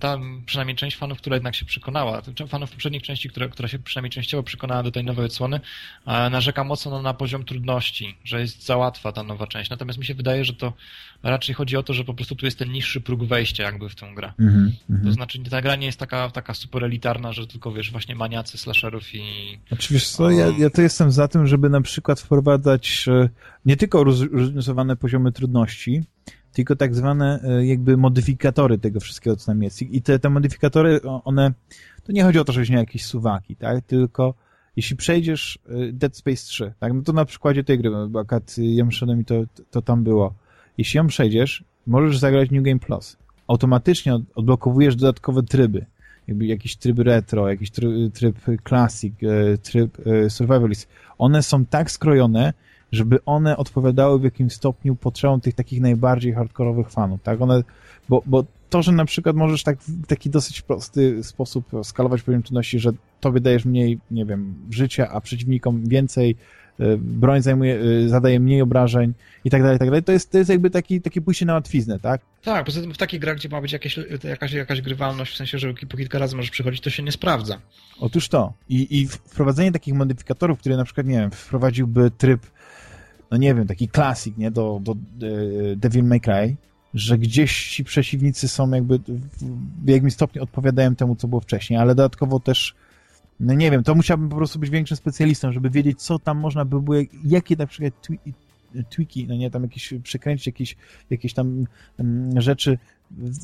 S2: ta przynajmniej część fanów, która jednak się przekonała, fanów poprzednich części, która, która się przynajmniej częściowo przekonała do tej nowej odsłony, narzeka mocno na poziom trudności, że jest za łatwa ta nowa część. Natomiast mi się wydaje, że to raczej chodzi o to, że po prostu tu jest ten niższy próg wejścia jakby w tę grę. Mm -hmm. To znaczy ta gra nie jest taka, taka super elitarna, że tylko wiesz, właśnie maniacy slasherów i...
S1: Znaczy wiesz co, ja, ja to jestem za tym, żeby na przykład wprowadzać e, nie tylko różnicowane poziomy trudności, tylko tak zwane e, jakby modyfikatory tego wszystkiego, co tam jest. I te, te modyfikatory, one, to nie chodzi o to, żebyś miał jakieś suwaki, tak? Tylko jeśli przejdziesz e, Dead Space 3, tak? No to na przykładzie tej gry, bo akurat ją szedłem i to, to tam było. Jeśli ją przejdziesz, możesz zagrać New Game Plus. Automatycznie odblokowujesz dodatkowe tryby. Jakby jakiś tryb retro, jakiś tryb, tryb classic, e, tryb survivalist. One są tak skrojone, żeby one odpowiadały w jakimś stopniu potrzebom tych takich najbardziej hardkorowych fanów, tak? One, bo, bo to, że na przykład możesz tak w taki dosyć prosty sposób skalować poziom trudności, że tobie dajesz mniej, nie wiem, życia, a przeciwnikom więcej, y, broń zajmuje, y, zadaje mniej obrażeń i tak dalej, i tak dalej. To jest, to jest jakby taki, takie pójście na łatwiznę, tak?
S2: Tak, poza tym w takich grach, gdzie ma być jakieś, jakaś, jakaś grywalność, w sensie, że po kilka razy możesz przychodzić, to się nie sprawdza.
S1: Otóż to. I, i wprowadzenie takich modyfikatorów, które na przykład, nie wiem, wprowadziłby tryb, no nie wiem, taki klasik, nie, do, do e, Devil May Cry, że gdzieś ci przeciwnicy są jakby w jakimś stopniu odpowiadają temu, co było wcześniej, ale dodatkowo też no nie wiem, to musiałbym po prostu być większym specjalistą, żeby wiedzieć, co tam można by było, jakie na przykład tweaki, no nie, tam jakieś przekręcić jakieś, jakieś tam um, rzeczy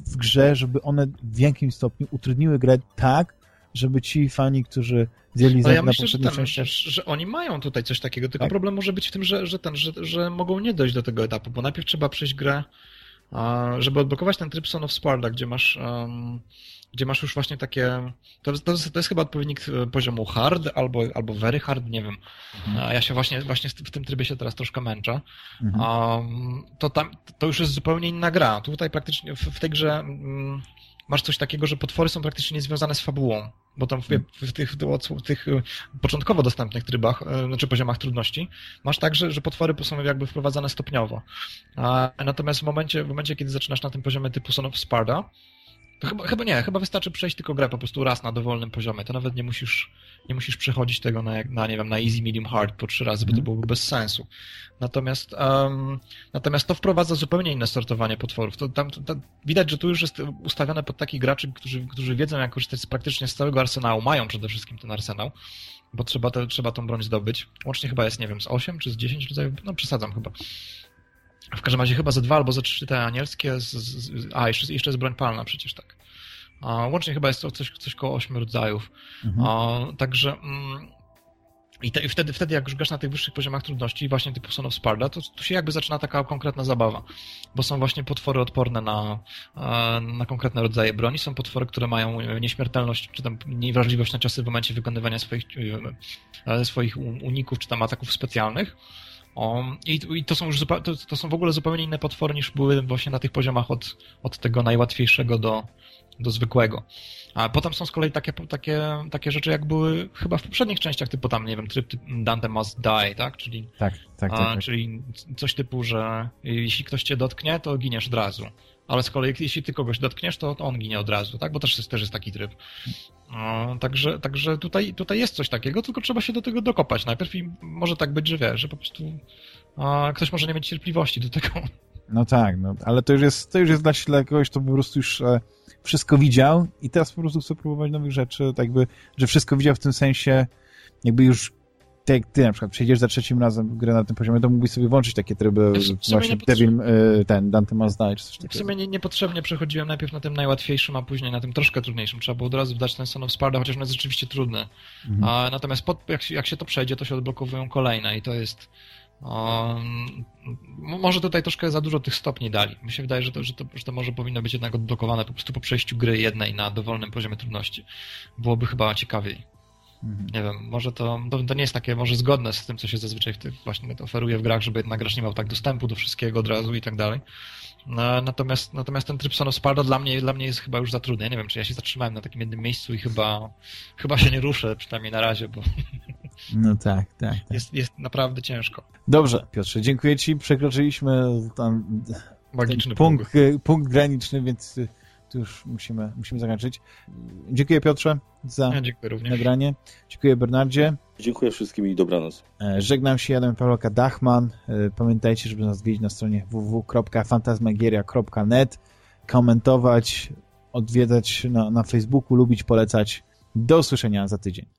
S1: w grze, żeby one w jakimś stopniu utrudniły grę tak, żeby ci fani, którzy zjeli
S2: za ja na myślę, że, ten, że, że, oni mają tutaj coś takiego, tylko tak? problem może być w tym, że, że, ten, że, że mogą nie dojść do tego etapu, bo najpierw trzeba przejść grę, żeby odblokować ten tryb Son of Sparta, gdzie masz um, gdzie masz już właśnie takie. To, to, jest, to jest chyba odpowiednik e, poziomu hard albo, albo very hard, nie wiem. Mhm. Ja się właśnie, właśnie w tym trybie się teraz troszkę męczę. Mhm. Um, to, tam, to już jest zupełnie inna gra. Tutaj praktycznie w, w tej grze um, masz coś takiego, że potwory są praktycznie niezwiązane z fabułą. Bo tam w, w, tych, w tych e, początkowo dostępnych trybach, e, znaczy poziomach trudności, masz tak, że, że potwory są jakby wprowadzane stopniowo. A, natomiast w momencie, w momencie, kiedy zaczynasz na tym poziomie typu Son of Sparta, to chyba, chyba nie, chyba wystarczy przejść tylko grę po prostu raz na dowolnym poziomie. To nawet nie musisz, nie musisz przechodzić tego na, na nie wiem, na easy, medium, hard po trzy razy, bo to mhm. byłoby bez sensu. Natomiast, um, natomiast to wprowadza zupełnie inne sortowanie potworów. To, tam, to, widać, że tu już jest ustawione pod takich graczy, którzy, którzy wiedzą, jak korzystać praktycznie z całego arsenału. Mają przede wszystkim ten arsenał, bo trzeba, te, trzeba tą broń zdobyć. Łącznie chyba jest, nie wiem, z 8 czy z 10 rodzajów, no przesadzam chyba. W każdym razie chyba ze dwa albo ze trzy te anielskie, z, z, a jeszcze, jeszcze jest broń palna przecież, tak. A, łącznie chyba jest to coś, coś koło ośmiu rodzajów. Mhm. A, także mm, i, te, i, wtedy, wtedy, jak już grasz na tych wyższych poziomach trudności, właśnie typu Son of Sparta, to tu się jakby zaczyna taka konkretna zabawa, bo są właśnie potwory odporne na, e, na konkretne rodzaje broni, są potwory, które mają nieśmiertelność, czy tam niewrażliwość na ciosy w momencie wykonywania swoich, e, swoich uników, czy tam ataków specjalnych. O, i, I, to są już to, to, są w ogóle zupełnie inne potwory niż były właśnie na tych poziomach od, od tego najłatwiejszego do, do zwykłego. A potem są z kolei takie, takie, takie rzeczy, jak były chyba w poprzednich częściach, typu tam, nie wiem, tryb Dante must die, tak? Czyli,
S1: tak, tak, tak, tak.
S2: Czyli coś typu, że jeśli ktoś cię dotknie, to giniesz od razu. Ale z kolei, jeśli ty kogoś dotkniesz, to, to on ginie od razu, tak? Bo też jest, też jest taki tryb. No, także także tutaj, tutaj jest coś takiego, tylko trzeba się do tego dokopać najpierw i może tak być, że wiesz, że po prostu a, ktoś może nie mieć cierpliwości do tego.
S1: No tak, no, ale to już jest, to już jest dla, kogoś, kto po prostu już e, wszystko widział i teraz po prostu chce próbować nowych rzeczy, tak jakby, że wszystko widział w tym sensie, jakby już tak jak ty na przykład przejdziesz za trzecim razem grę na tym poziomie, to mógłbyś sobie włączyć takie tryby właśnie Devil, e, ten Dante Must Die, czy coś takiego.
S2: W sumie nie, niepotrzebnie przechodziłem najpierw na tym najłatwiejszym, a później na tym troszkę trudniejszym. Trzeba było od razu wdać ten Son of Sparta, chociaż on jest rzeczywiście trudny. Mhm. A, natomiast pod, jak, jak się to przejdzie, to się odblokowują kolejne i to jest Um, może tutaj troszkę za dużo tych stopni dali. Mi się wydaje, że to, że to, że to może powinno być jednak odblokowane po prostu po przejściu gry jednej na dowolnym poziomie trudności. Byłoby chyba ciekawiej. Mhm. Nie wiem, może to, to, to, nie jest takie może zgodne z tym, co się zazwyczaj w tych właśnie oferuje w grach, żeby jednak gracz nie miał tak dostępu do wszystkiego od razu i tak dalej. No, natomiast, natomiast ten tryb Son of Sparta dla mnie, dla mnie jest chyba już za trudny. Ja nie wiem, czy ja się zatrzymałem na takim jednym miejscu i chyba, chyba się nie ruszę, przynajmniej na razie, bo
S1: no tak, tak. tak.
S2: Jest, jest naprawdę ciężko.
S1: Dobrze, Piotrze, dziękuję Ci. Przekroczyliśmy tam Magiczny punkt, punkt graniczny, więc tu już musimy, musimy zakończyć. Dziękuję Piotrze za ja dziękuję nagranie. Dziękuję Bernardzie.
S3: Dziękuję wszystkim i dobranoc.
S1: E, żegnam się, Adam Pawloka Dachman. E, pamiętajcie, żeby nas odwiedzić na stronie www.fantasmagieria.net komentować, odwiedzać na, na Facebooku, lubić, polecać. Do usłyszenia za tydzień.